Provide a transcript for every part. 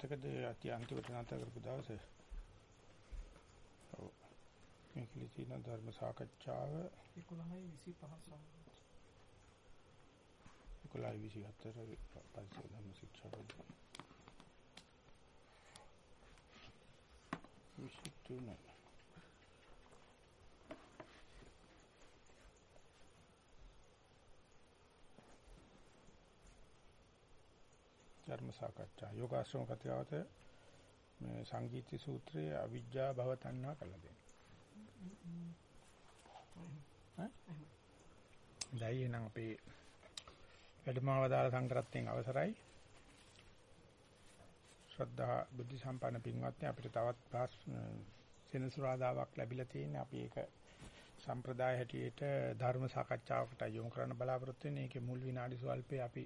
මතකද අති අන්තිමට නැත කරපු දවසේ? ඔව්. මේක ලියන ධර්ම සාකච්ඡාව 11:25 සම්මත. 11:24 පරිසර ධර්ම ශික්ෂාපද. විශේෂ ධර්ම සාකච්ඡා යෝගාශ්‍රම කතියවත මේ සංගීති සූත්‍රයේ අවිජ්ජා භව තණ්හා කළා දෙන්නේ. දැයි එනම් අපේ වැඩමවදාල සංග්‍රහයෙන් අවසරයි. ශ්‍රද්ධා බුද්ධ සම්පන්න පින්වත්නි අපිට තවත් සෙනසුරාදාවක් ලැබිලා තියෙන්නේ අපි ඒක සම්ප්‍රදාය හැටියට ධර්ම සාකච්ඡාවකට යොමු කරන්න බලාපොරොත්තු වෙන්නේ. ඒකේ මුල් විනාඩි සල්පේ අපි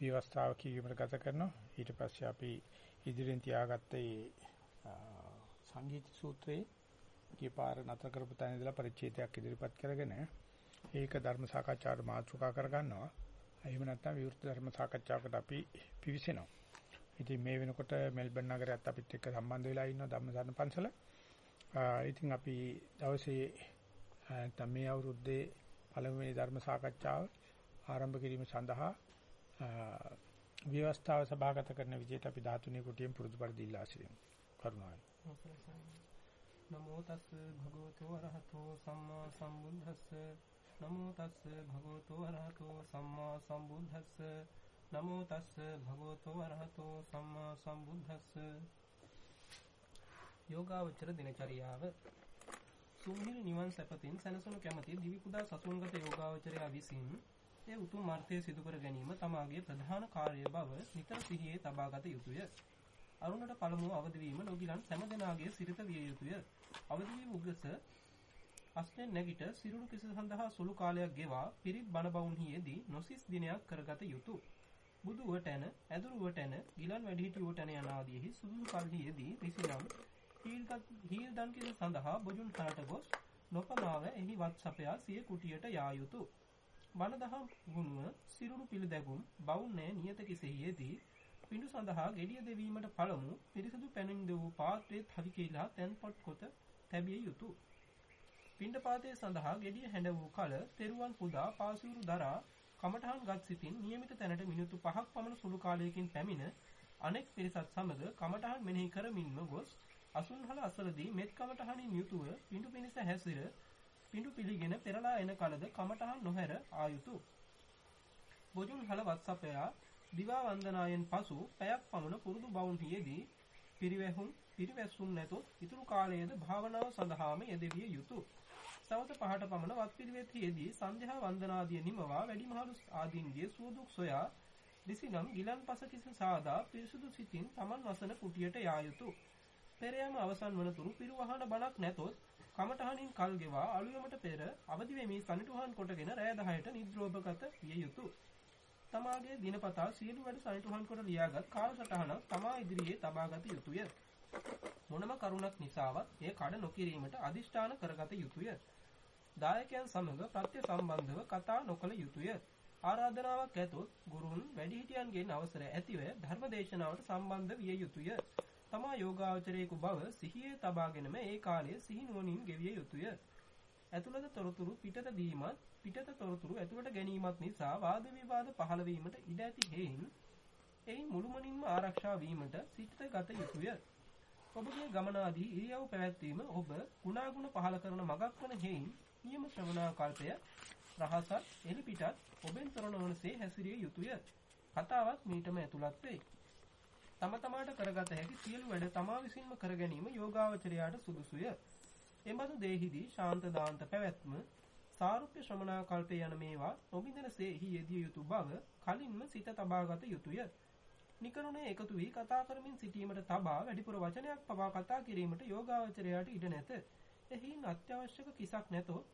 විවස්ථාව කීමකට ගත කරනවා. ඊට පස්සේ අපි ඉදිරියෙන් තියාගත්ත ඒ සංගීත සූත්‍රයේ කීපාර නතර කරපු තැන ඉඳලා පරිච්ඡේදයක් ඉදිරිපත් කරගෙන ඒක ධර්ම සාකච්ඡාවට මාතෘකා කරගන්නවා. එහෙම නැත්නම් විවෘත ධර්ම සාකච්ඡාවකට අපි පිවිසෙනවා. ඉතින් මේ වෙනකොට මෙල්බන් නගරයත් අපිත් එක්ක සම්බන්ධ වෙලා ඉන්නවා ධම්මසරණ පන්සල. ඉතින් අපි දවසේ නැත්නම් මේ අවුරුද්දේ පළමුවෙනි ධර්ම සාකච්ඡාව ආරම්භ කිරීම සඳහා ව්‍යවස්ථාව සභාගත කරන විදිහට අපි ධාතුනේ කුටියෙන් පුරුදු පරිදි ඉල්ලා සිටිමු. කරුණාවෙන්. නමෝ තස් භගවතු වරහතෝ සම්මා සම්බුද්දස්ස නමෝ තස් භගවතු වරහතෝ සම්මා සම්බුද්දස්ස නමෝ තස් භගවතු වරහතෝ සම්මා සම්බුද්දස්ස යෝගාවචර දිනචරියාව සුමිහිල් නිවන් සැපතින් සැනසුණු කැමැති දිවි පුදා සසුන්ගත යෝගාවචරයා විසින් ඒ උතුම් මාර්ගය සිදු කර ගැනීම තමාගේ ප්‍රධාන කාර්ය බව නිතර සිහියේ තබාගත යුතුය. අරුණට පළමුව අවදි වීම නොගිලන් හැම දෙනාගේ සිරිත විය යුතුය. අවදි වී උගස අස්නෙන් නැගිට සිරුරු කිස සඳහා සුළු කාලයක් ගෙවා පිරිත් බණ බවුන්හියේදී නොසිස් දිනයක් කරගත යුතුය. බුදුවට ඇන ඇදුරුවට ඇන ගිලන් වැඩිහිටියුවට ඇන යනාදීහි සුදුසු කල්හියේදී රිසිනම් හීල් දන් කිස සඳහා බොජුන් හරට ගොස් නොපමාව එහි වත් සපයා සිය කුටියට යා යුතුය. බණ දහම් ගුණුව සිරුරු පිළිදැගුම් බවුන්නේ නියත කිසෙහිදී පිඬු සඳහා ගෙඩිය දෙවීමට පළමු පිරිසුදු පැනින් දෙවූ පාත්‍රයේ හරි කියලා තැන්පත් කොට තැබිය යුතුය. පිණ්ඩපාතයේ සඳහා ගෙඩිය හැඬ වූ කල තෙරුවන් පුදා පාසිරු දරා කමඨහන් ගත් සිටින් નિયમિત තැනට මිනිත්තු 5ක් පමණ සුළු කාලයකින් පැමිණ අනෙක් පිරිසත් සමග කමඨහන් මෙනෙහි කරමින්ම ගොස් අසුන්හල අසලදී මෙත් කමඨහනින් යුතුව පිඬු පිනිස හැසිර පිඬු පිළිගෙන පෙරලා එන කලද කමඨහන් නොහැර ආයුතු. බොජුන් හල වත්සපයා දිවා වන්දනායෙන් පසු පැයක් පමණ පුරුදු බවුන්හියේදී පිරිවැහුම් පිරිවැස්සුම් නැතොත් ඉතුරු කාලයේද භාවනාව සඳහාම යෙදවිය යුතුය. සවස පහට පමණ වත් පිළිවෙත්හියේදී සන්ධ්‍යා වන්දනාදිය නිමවා වැඩිමහලු ආදීන්ගේ සුවදුක් සොයා දිසිනම් ගිලන් පස කිස සාදා පිරිසුදු සිතින් Taman වසන කුටියට යා යුතුය. පෙරයම අවසන් වනතුරු පිරුවහන බණක් නැතොත් කමඨහනින් කල් ගෙවා අලුයමට පෙර අවදි වෙමි සනිටුහන් කොටගෙන රෑ 10ට නිද්‍රෝපගත විය යුතුය. තමාගේ දිනපතා සියලු වැඩ සනිටුහන් කොට ලියාගත් කාලසටහනක් තමා ඉදිරියේ තබාගත යුතුය. මොනම කරුණක් නිසාවත් එය කඩ නොකිරීමට අදිෂ්ඨාන කරගත යුතුය. දායකයන් සමග ප්‍රත්‍ය සම්බන්ධව කතා නොකළ යුතුය. ආරාධනාවක් ඇතොත් ගුරුන් වැඩිහිටියන්ගෙන් අවසර ඇතිව ධර්මදේශනාවට සම්බන්ධ විය යුතුය. තමා යෝගාචරයෙකු බව සිහියේ තබාගෙනම ඒ කාලය සිහි නුවණින් ගෙවිය යුතුය. ඇතුළත තොරතුරු පිටත දීමත් පිටත තොරතුරු ඇතුළට ගැනීමත් නිසා වාද විවාද පහළ වීමට ඉඩ ඇති හේයින් එයින් මුළුමනින්ම ආරක්ෂා වීමට සිත ගත යුතුය. ඔබගේ ගමනාදී ඉරියව් පැවැත්වීම ඔබ ගුණාගුණ පහළ කරන මගක් වන හේයින් නියම ශ්‍රවණාකල්පය රහසත් එලි පිටත් ඔබෙන් තොරණ වනසේ හැසිරිය යුතුය. කතාවක් මීටම ඇතුළත් වේ. තම තමාට කරගත හැකි සියලු වැඩ තමා විසින්ම කර ගැනීම යෝගාවචරයාට සුදුසුය. එබඳු දෙහිදී ශාන්ත දාන්ත පැවැත්ම සාරුප්‍ය ශ්‍රමණා කල්පේ යන මේවා නොබින්දනසේහි යෙදිය යුතු බව කලින්ම සිත තබාගත යුතුය. නිකරුණේ එකතු වී කතා කරමින් සිටීමට තබා වැඩිපුර වචනයක් පවා කතා කිරීමට යෝගාවචරයාට ඉඩ නැත. එහින් අත්‍යවශ්‍යක කිසක් නැතොත්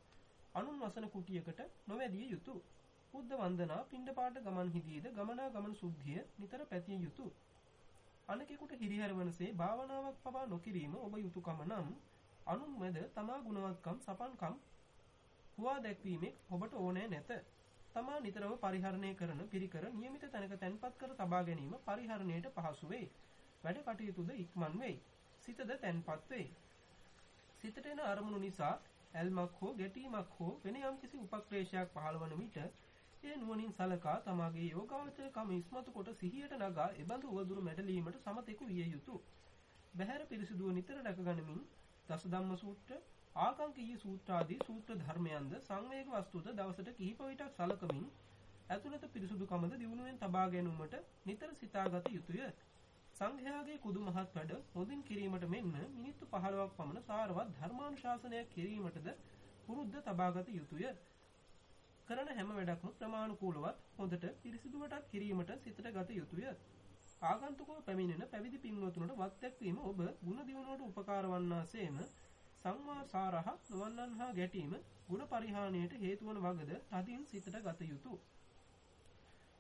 අනුන් වසන කුටියකට නොවැදිය යුතුය. බුද්ධ වන්දනා පිණ්ඩපාත ගමන් හිදීද ගමනා ගමන සුද්ධිය නිතර පැතිය යුතුය. අනෙකෙකුට හිරිහැර වනසේ භාවනාවක් පවා නොකිරීම ඔබ යුතුයකම නම් අනුන් මැද තමා ගුණවත්කම් සපන්කම් හුවා දැක්වීමේ ඔබට ඕනෑ නැත. තමා නිතරම පරිහරණය කරන පිරිකර નિયમિત තැනක තැන්පත් කර තබා ගැනීම පරිහරණයට පහසු වේ. වැඩ කටයුතුද ඉක්මන් වෙයි. සිතද තැන්පත් වෙයි. සිතට එන අරමුණු නිසා ඇල්මක් හෝ ගැටීමක් හෝ වෙන යම්කිසි උපක්ලේශයක් පහළවන විට ඒ නුවණින් සලකා තමාගේ යෝගාවචර කම ඉස්මතු කොට සිහියට නගා එබඳු උවදුරු මැඩලීමට සමතෙකු විය යුතුය. බහැර පිරිසිදුව නිතර රැකගනිමින් දස ධම්ම සූත්‍ර, ආකංකීය සූත්‍ර ආදී සූත්‍ර ධර්මයන්ද සංවේග වස්තුද දවසට කිහිප විටක් සලකමින් ඇතුළත පිරිසුදුකමද දියුණුවෙන් තබා ගැනීමට නිතර සිතාගත යුතුය. සංඝයාගේ කුදු මහත් වැඩ හොඳින් කිරීමට මෙන්ම මිනිත්තු 15ක් පමණ සාරවත් ධර්මානුශාසනයක් කිරීමටද පුරුද්ද තබාගත යුතුය. කරන හැම වැඩක්ම ප්‍රමාණිකූලවත් හොඳට පිරිසිදුවටත් කිරීමට සිතට ගත යුතුය. ආගන්තුකව පැමිණෙන පැවිදි පින්වතුන්ට වත් එක්වීම ඔබ ಗುಣ දියුණුවට උපකාර වන්නාseම සංවා සාරහ නොවන්නන් හා ගැටීම ಗುಣ පරිහානියට හේතු වන වගද තදින් සිතට ගත යුතුය.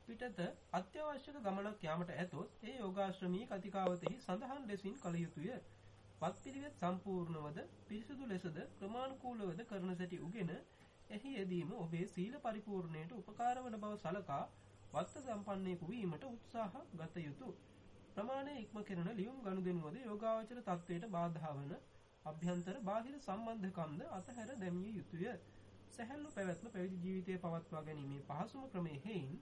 පිටත අත්‍යවශ්‍යක ගමනක් යාමට ඇතොත් ඒ යෝගාශ්‍රමී කතිකාවතෙහි සඳහන් ලෙසින් කළ යුතුය. පත්පිළිවෙත් සම්පූර්ණවද පිරිසුදු ලෙසද ක්‍රමානුකූලවද කරන සැටි උගෙන එහි යෙදීම ඔබේ සීල පරිපූර්ණයට උපකාර වන බව සලකා වත්ත සම්පන්නයෙකු වීමට උත්සාහ ගත යුතුය. ප්‍රමාණය ඉක්ම කෙරෙන ලියුම් ගනුදෙනුවද යෝගාවචර තත්වයට බාධා වන අභ්‍යන්තර බාහිර සම්බන්ධකම්ද අතහැර දැමිය යුතුය. සැහැල්ලු පැවැත්ම පැවිදි ජීවිතය පවත්වා ගැනීමේ පහසුම ක්‍රමය හේයින්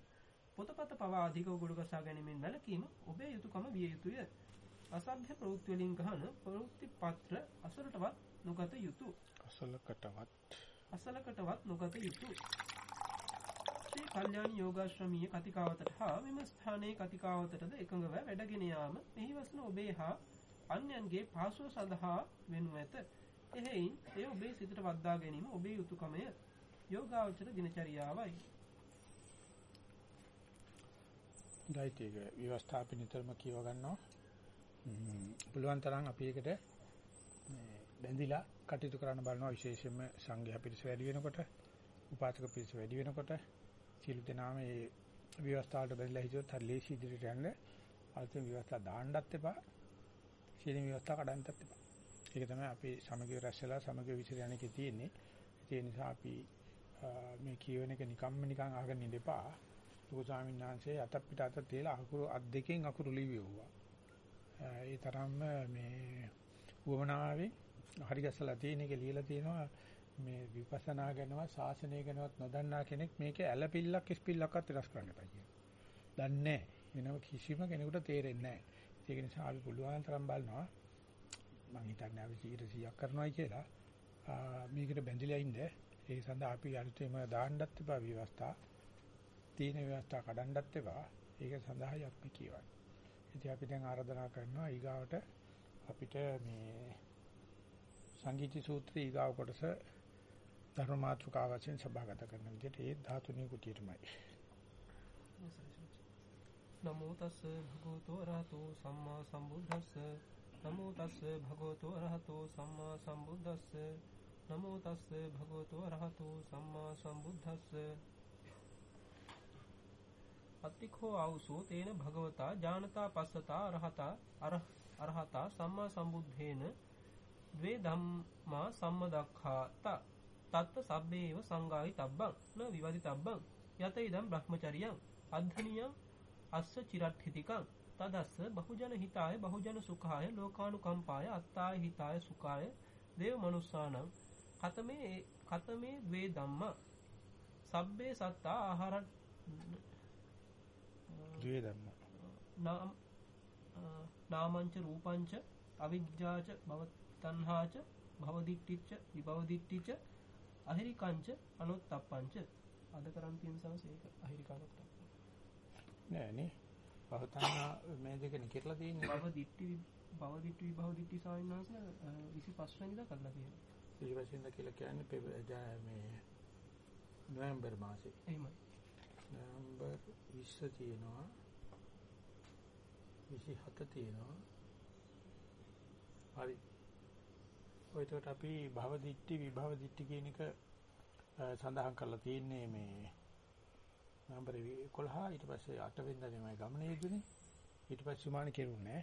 පොතපත පවා අධික උගුරු ගසා ගැනීමෙන් වැළකීම ඔබේ යුතුයකම විය යුතුය. අසභ්‍ය ප්‍රවෘත්ති වලින් ගහන ප්‍රවෘත්ති පත්‍ර අසලටවත් නොගත යුතුය. අසලකටවත් අසලකටවත් නොගත යුතුය. ශ්‍රී කල්යාණ යෝගාශ්‍රමීය කතිකාවතට හා මෙම ස්ථානයේ කතිකාවතටද එකඟව වැඩගෙන යාම මෙහි වසන ඔබේ හා අන්‍යයන්ගේ පාසුව සඳහා වෙනු ඇත. එහෙයින් එය ඔබේ සිතට වද්දා ගැනීම ඔබේ යුතුයකමය. යෝගාවචර දිනචරියාවයි. දෛතික විවස්ථා අපි නිතරම කියව ගන්නවා. පුළුවන් තරම් අපි ඒකට මේ බැඳිලා කටයුතු කරන්න බලනවා විශේෂයෙන්ම සංඝයා පිරිස වැඩි වෙනකොට, උපාසක පිරිස වැඩි වෙනකොට සියලු දෙනාම මේ විවස්ථාවට බැඳලා හිටියොත් හරි ලේසි ඉදිරියට යන්න අලුතෙන් විවස්ථා දාන්නත් එපා. සියලු විවස්ථා කඩන්නත් එපා. ඒක තමයි අපි සමගිය රැස්ලා සමගිය විසිර යන එකේ තියෙන්නේ. ඒ නිසා අපි මේ කියවන එක නිකම්ම නිකන් අහගෙන ඉන්න එපා. ලොකු ස්වාමීන් වහන්සේ අත පිට අත තියලා අකුරු අත් දෙකෙන් අකුරු ලිව්වා. ඒ තරම්ම මේ වමනාවෙන් හරි ගැසලා තියෙන එක ලියලා තියෙනවා මේ විපස්සනා ගැනවත් ශාසනය ගැනවත් නොදන්නා කෙනෙක් මේකේ ඇලපිල්ලක් ඉස්පිල්ලක්වත් වෙනස් කරන්න එපා කියනවා. දන්නේ වෙනම කිසිම කෙනෙකුට තේරෙන්නේ නැහැ. ඒක නිසා අපි පුළුවන් තරම් බලනවා මම හිතන්නේ අපි 100ක් කරනවායි කියලා. මේකට බැඳිලා ඉන්න ඒ සඳහා අපි අලුතෙන්ම දාන්නත් එපා විවස්ථා. තීන ව්‍යවස්ථා කඩන්නත් එපා. ඒක සඳහායි අපි කියවන්නේ. ඉතින් අපි දැන් ආරාධනා කරනවා ඊගාවට අපිට මේ සංගීති සූත්‍රය ඊගාව කොටස ධර්ම මාතෘකාව වශයෙන් සභාගත කරන විදිහට ඒ ධාතුනේ කුටියටමයි. නමෝ තස් භගවතෝ අරහතෝ සම්මා සම්බුද්දස්ස. නමෝ තස් භගවතෝ අරහතෝ සම්මා සම්බුද්දස්ස. නමෝ තස් භගවතෝ අරහතෝ සම්මා සම්බුද්දස්ස. අත්තිඛෝ ආවුසෝ තේන භගවතා ඥානතා පස්සතා අරහතා අරහතා සම්මා සම්බුද්ධේන ද්වේ ධම්මා සම්මදක්ඛාත. තත්ත සබ්බේව සංගායි තබ්බං න විවදි තබ්බං යත ඉදම් බ්‍රහ්මචරියං. අද්ධනියං අස්ස චිරට්ඨිතිකං තදස්ස බහුජන හිතාය බහුජන සුඛාය ලෝකානුකම්පාය අත්තාය හිතාය සුඛාය දේව මනුස්සානං කතමේ කතමේ ද්වේ ධම්මා සබ්බේ සත්තා ආහාර ද්වේ ධම්ම. නාම නාමංච රූපංච අවිජ්ජාච භව තණ්හාච භව දිට්ඨිච්ච විභව දිට්ඨිච්ච අහිරිකංච අනොත්තප්පංච. අද කරන් තියෙන සංස ඒක අහිරිකනොත් නෑ නේ භව තණ්හා මේ දෙකනේ කියලා තියෙන්නේ. භව දිට්ඨි භව දිට්ඨි විභව දිට්ඨි සායනාස 25 වෙනිදා කරලා තියෙනවා. ඊපස්සින්ද කියලා කියන්නේ මේ නොවැම්බර් මාසේ. එහෙමයි. නවම්බර් 20 තියෙනවා. 27 තියෙනවා. හරි ඔයකට අපි භව දිට්ටි විභව දිට්ටි කියන එක සඳහන් කරලා තියෙන්නේ මේ නම්බර 11 ඊට පස්සේ 8 වෙනිදා තමයි ගමන යෙදුනේ. ඊට පස්සේ සුමාන කෙරුන්නේ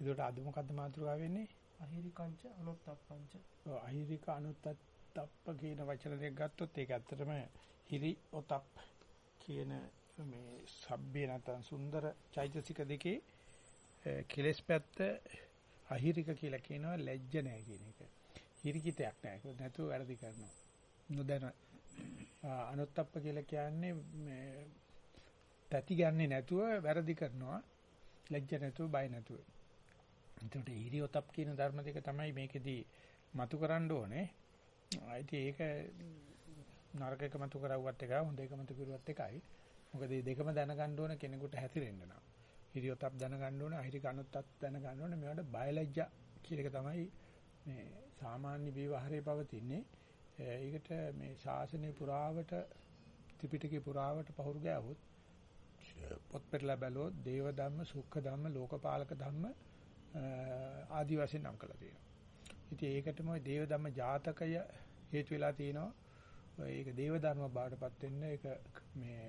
ඒකට අද මොකද්ද මාතෘකාව වෙන්නේ? අහිරිකංච අනුත්තප්පංච. ඔව් අහිරික අනුත්තප්ප කියන වචන දෙක ගත්තොත් ඒක ඇත්තටම හිරි ඔතප් කියන මේ සබ්බේ නැත්නම් සුන්දර චෛතසික දෙකේ කෙලස් පැත්ත අහිරික කියලා කියනවා ලැජ්ජ නැහැ කියන එක. හිරිකිතයක් නැහැ. නැතුව වැරදි කරනවා. නොදැන අනුත්ප්ප කියලා කියන්නේ මේ තැති ගන්නේ නැතුව වැරදි කරනවා. ලැජ්ජ නැතුව බය නැතුව. එතකොට හිරියොතප් කියන ධර්ම දෙක තමයි මේකෙදී මතු කරන්න ඕනේ. ආයිති ඒක නරක එක මතු කරවුවත් එකයි හොඳ එක මතු කරුවත් එකයි. මොකද මේ දෙකම දැනගන්න ඕන කෙනෙකුට හැතිරෙන්න නම්. හිරියොතප් දැනගන්න ඕන, අහිරි කනුත්තක් දැනගන්න ඕන. මේවට බයලජ්ජා කියන එක තමයි මේ සාමාන්‍ය විවහාරයේ පවතින්නේ. ඒකට මේ ශාසනය පුරාවට ත්‍රිපිටකේ පුරාවට පහුරු ගෑවොත් පොත් පෙරලා බැලුවොත් දේව ධම්ම, සුඛ ධම්ම, ලෝකපාලක ධම්ම ආදි වශයෙන් නම් කළා තියෙනවා. ඉතින් ඒකටම ওই දේව ධම්ම ජාතකය හේතු වෙලා තිනවා. ඒක දේව ධර්ම බාටපත් වෙන්න ඒක මේ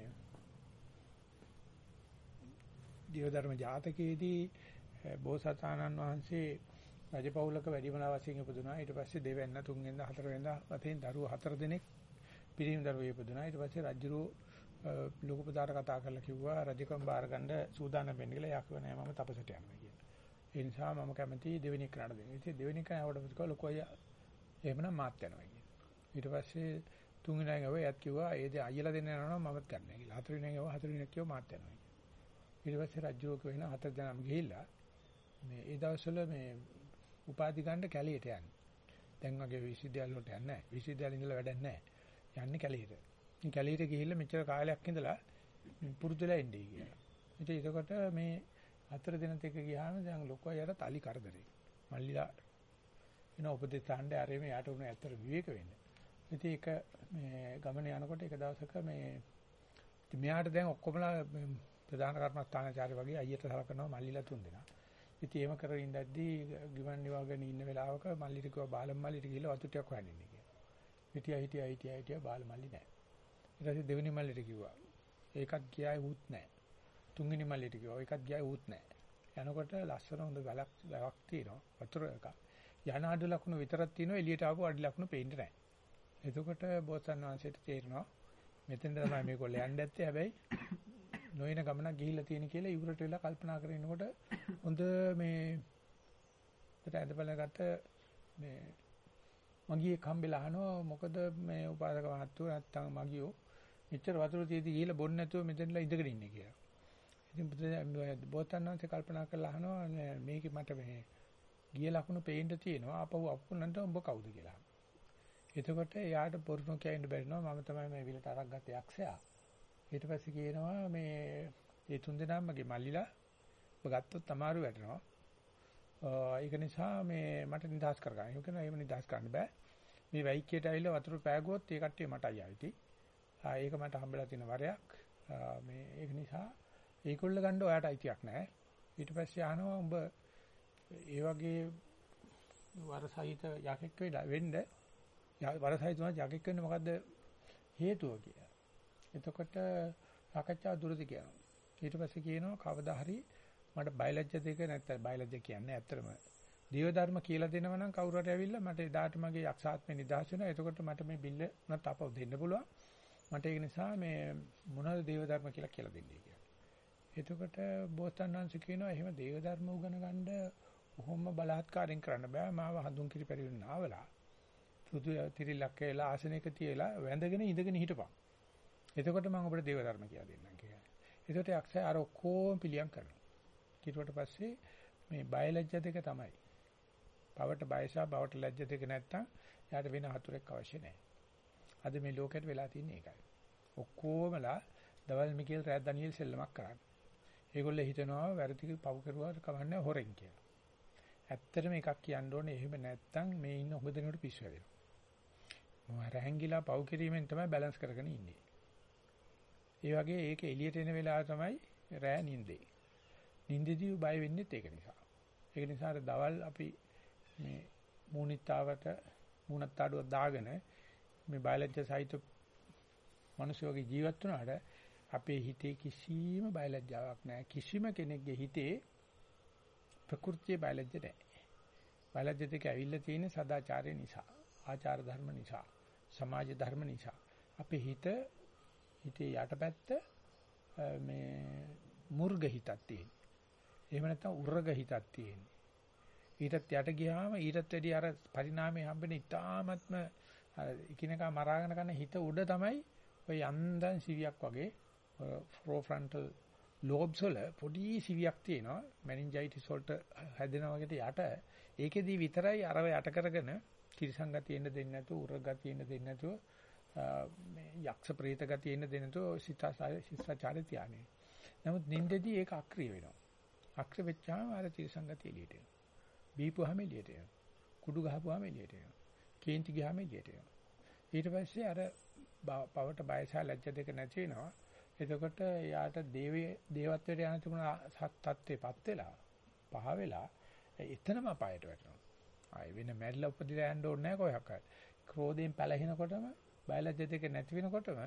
දේව ධර්ම ජාතකයේදී බෝසතාණන් වහන්සේ රජපෞලක වැඩිමලා වශයෙන් ඉපදුනා. ඊට පස්සේ දෙවෙන්න තුන්වෙන්න හතරවෙන්න වශයෙන් දරුවෝ හතර දෙනෙක් පිරිමි දරුවෝ ඉපදුනා. ඊට පස්සේ රජුරෝ ලෝක පුදාට කතා කරලා කිව්වා රජකම් බාර ගන්න සූදානම් වෙන්න කියලා. යා කිව්වා නෑ මම තපසට යනවා කියලා. ඒ නිසා මම කැමති දෙවෙනි කරණ දෙන්න. ඉතින් දෙවෙනි කරණ આવඩ කිව්වා ලොකෝ අයියා එහෙමනම් මාත් යනවා කියලා. ඊට පස්සේ තුන්වෙනි ගාව එයත් කිව්වා ඒ දේ අයියලා දෙන්න යනවා නම් මමත් ගන්නයි කියලා. හතරවෙනි ගාව හතරවෙනි කිව්වා මාත් යනවා කියලා. ඊට පස්සේ රජුරෝ කියන හතර දෙනාම ගිහිල්ලා මේ ඒ දවස්වල මේ උපාධි ගන්න කැලියට යන්නේ. දැන් වගේ විශ්වවිද්‍යාල වලට යන්නේ නැහැ. විශ්වවිද්‍යාලේ ඉඳලා වැඩක් නැහැ. යන්නේ කැලියට. ඉතින් කැලියට ගිහිල්ලා මෙච්චර කාලයක් ඉඳලා පුරුදුලා ඉන්නේ කියලා. ඉතින් ඒකකොට මේ හතර දිනත් එක ගියාම දැන් ලොකෝ අයට තලි කරදරේ. මල්ලිලා එන උපදේශ ඡාණ්ඩේ ආරෙම යාට උන ඇත්තට විවේක වෙන්න. ඉතින් ඒක මේ ගමන යනකොට එක දවසක මේ ඉතින් මෙයාට දැන් ඔක්කොමලා ප්‍රධාන කර්මස්ථානාචාර්ය වගේ අයියට සලකනවා මල්ලිලා තුන් දෙනා. ඉතින් එහෙම කරගෙන ඉඳද්දී ගිවන් නිවාගෙන ඉන්න වෙලාවක මල්ලිට කිව්වා බාලම් මල්ලිට ගිහලා වතු ටිකක් හොයන්න ඉන්න කියලා. හිටියා හිටියා හිටියා හිටියා බාල මල්ලි නැහැ. ඊට පස්සේ දෙවෙනි මල්ලිට කිව්වා. ඒකත් ගියායි වුත් නැහැ. තුන්වෙනි මල්ලිට කිව්වා. ඒකත් ගියායි වුත් නැහැ. යනකොට ලස්සන හොඳ ගලක් ගලක් තියෙනවා. වතුර එකක්. යන අඩ ලකුණු විතරක් තියෙනවා එළියට ආපු අඩ ලකුණු පේන්නේ නැහැ. එතකොට බෝසත්න් වහන්සේට තේරෙනවා මෙතෙන්ද තමයි මේගොල්ලෝ යන්න ඇත්තේ හැබැයි නොයන ගමනක් ගිහිල්ලා තියෙන කියලා ඉවරට වෙලා කල්පනා කරගෙන ඉනකොට හොඳ මේ පිට ඇඳපල ගත්ත මේ මගියේ කම්බෙලා අහනවා මොකද මේ උපාසක මහත්තයෝ නැත්තම් මගියෝ මෙච්චර වතුර තියදී ගිහිල්ලා බොන්න නැතුව මෙතනලා ඉඳගෙන ඉන්නේ කියලා. ඉතින් බෝතන්නාන්සේ කල්පනා කරලා අහනවා මේකේ මට මේ ගිය ලකුණු පේන්න තියෙනවා ආපහු අපුණන්ට උඹ කවුද කියලා. එතකොට එයාට පොරුණු කියන්න බැරිනවා මම තමයි මේ විලට අරක් ගත්ත යක්ෂයා. ඊට පස්සේ කියනවා මේ ඒ තුන් දෙනාම මගේ මල්ලිලා ඔබ ගත්තොත් අමාරු වැටෙනවා. ඒක නිසා මේ මට නිදහස් කරගන්න. ඒක කියනවා එහෙම නිදහස් කරන්න බෑ. මේ වෛක්‍යයට ඇවිල්ලා වතුර පෑගුවොත් ඒ කට්ටිය මට අයියාවිති. ඒක මට හම්බෙලා තියෙන වරයක්. මේ ඒක නිසා ඒකොල්ල ගන්න ඔයාට අයිතියක් නැහැ. ඊට පස්සේ අහනවා උඹ ඒ වගේ වරසහිත යකෙක් වෙලා වෙන්න වරසහිත උනා යකෙක් වෙන්න මොකද්ද හේතුව කියලා. එතකොට සාකච්ඡා දුරදි කියනවා. ඊට පස්සේ කියනවා කවදා හරි මට බයලජ්‍ය දෙක නැත්නම් බයලජ්‍ය කියන්නේ ඇත්තටම දේව ධර්ම කියලා දෙනව නම් කවුරු හරි ඇවිල්ලා මට එදාට මගේ යක්ෂාත්මේ නිදහස් වෙනවා. එතකොට මට මේ බිල්ල උනත් අපව දෙන්න පුළුවන්. මට ඒක නිසා මේ මොනවද දේව ධර්ම කියලා කියලා දෙන්නේ කියලා. එතකොට බෝසත්ණන්ස කියනවා එහෙම දේව ධර්ම උගන ගන්න කොහොම බලහත්කාරයෙන් කරන්න බෑ. මාව හඳුන් කිරි පරිවෙන්න ආවලා. සුදු තිරිලක් කියලා ආසනයක තියලා වැඳගෙන ඉඳගෙන හිටපන්. එතකොට මම ඔබට දේව ධර්ම කියලා දෙන්නම් කියලා. එතකොට යක්ෂය අර ඔක්කොම පිළියම් කරනවා. ඊට පස්සේ මේ බයලජ්‍ය දෙක තමයි. පවට බයසා බවට ලැජ්‍ය දෙක නැත්තම් යාට වෙන හතුරෙක් අවශ්‍ය නැහැ. අද මේ ලෝකෙට වෙලා තියෙන්නේ ඒකයි. ඔක්කොමලා දවල් මිකේල් රෑත් ඩැනියෙල් සෙල්ලමක් කරන්නේ. ඒගොල්ලෝ හිතනවා වැරදි පව් කරුවාට කවන්නේ හොරෙන් කියලා. ඇත්තටම එකක් කියන්න ඕනේ එහෙම නැත්තම් මේ ඉන්න ඔබ දෙනකොට පිස්සු වෙනවා. මොහා රැංගිලා පව් කිරීමෙන් තමයි බැලන්ස් කරගෙන ඉන්නේ. ඒ වගේ ඒක එළියට එන වෙලාව තමයි රෑ නිින්දේ. නිින්දේදී බය වෙන්නේත් ඒක නිසා. ඒක නිසා දවල් අපි මේ මූණිතාවට මූණත් ආඩුවක් දාගෙන මේ බයලජ්‍ය සහිත මිනිස්සුගේ ජීවත් වුණාට අපේ හිතේ කිසිම බයලජ්‍යාවක් නැහැ. කිසිම කෙනෙක්ගේ හිතේ ප්‍රകൃතිය බයලජ්‍ය නැහැ. බයලජ්‍ය දෙක ඇවිල්ලා තියෙන සදාචාරය නිසා, ආචාර ධර්ම නිසා, සමාජ ධර්ම නිසා. අපේ හිත හිතේ යටපැත්ත මේ මුර්ග හිතක් තියෙන. එහෙම නැත්නම් උර්ග හිතක් තියෙන්නේ. ඊටත් යට ගියාම ඊටත් වැඩි අර පරිණාමයේ හම්බෙන ඉතාමත්ම අර එකිනෙකා මරාගෙන කරන හිත උඩ තමයි ඔය යන්දන් සිවියක් වගේ ප්‍රෝෆ්‍රන්ටල් ලෝබ්ස් වල පොඩි සිවියක් තියෙනවා මෙනින්ජයිටිස් වලට හැදෙනා වගේ යට ඒකෙදි විතරයි අරව යට කරගෙන තිරසං ගතියෙන්න දෙන්නේ නැතුව උරග ගතියෙන්න දෙන්නේ නැතුව මේ යක්ෂ ප්‍රේත ගතියෙන්න දෙන්නේ නැතුව සිතාචාරය තියානේ. නමුත් නින්දෙදී ඒක අක්‍රිය වෙනවා. අක්‍රිය වෙච්චාම අර තිරසං ගතිය එළියට එනවා. බීපුවාම එළියට එනවා. කුඩු ගහපුවාම එළියට එනවා. කේන්ති ගියාම එළියට එනවා. ඊට පස්සේ අර පවට බයසා ලැජ්ජ දෙක නැති වෙනවා. එතකොට යාට දේවයේ දේවත්වයට යන තිබුණ තත්ත්වේපත් වෙලා පහ වෙලා එතනම අපායට වැටෙනවා. ආයෙ වෙන මැරිලා උපදිලා යන්න ඕනේ නැහැ කොහොක්වත්. ක්‍රෝධයෙන් පැලහෙනකොටම බයලජ්‍ය දෙක නැති වෙනකොටම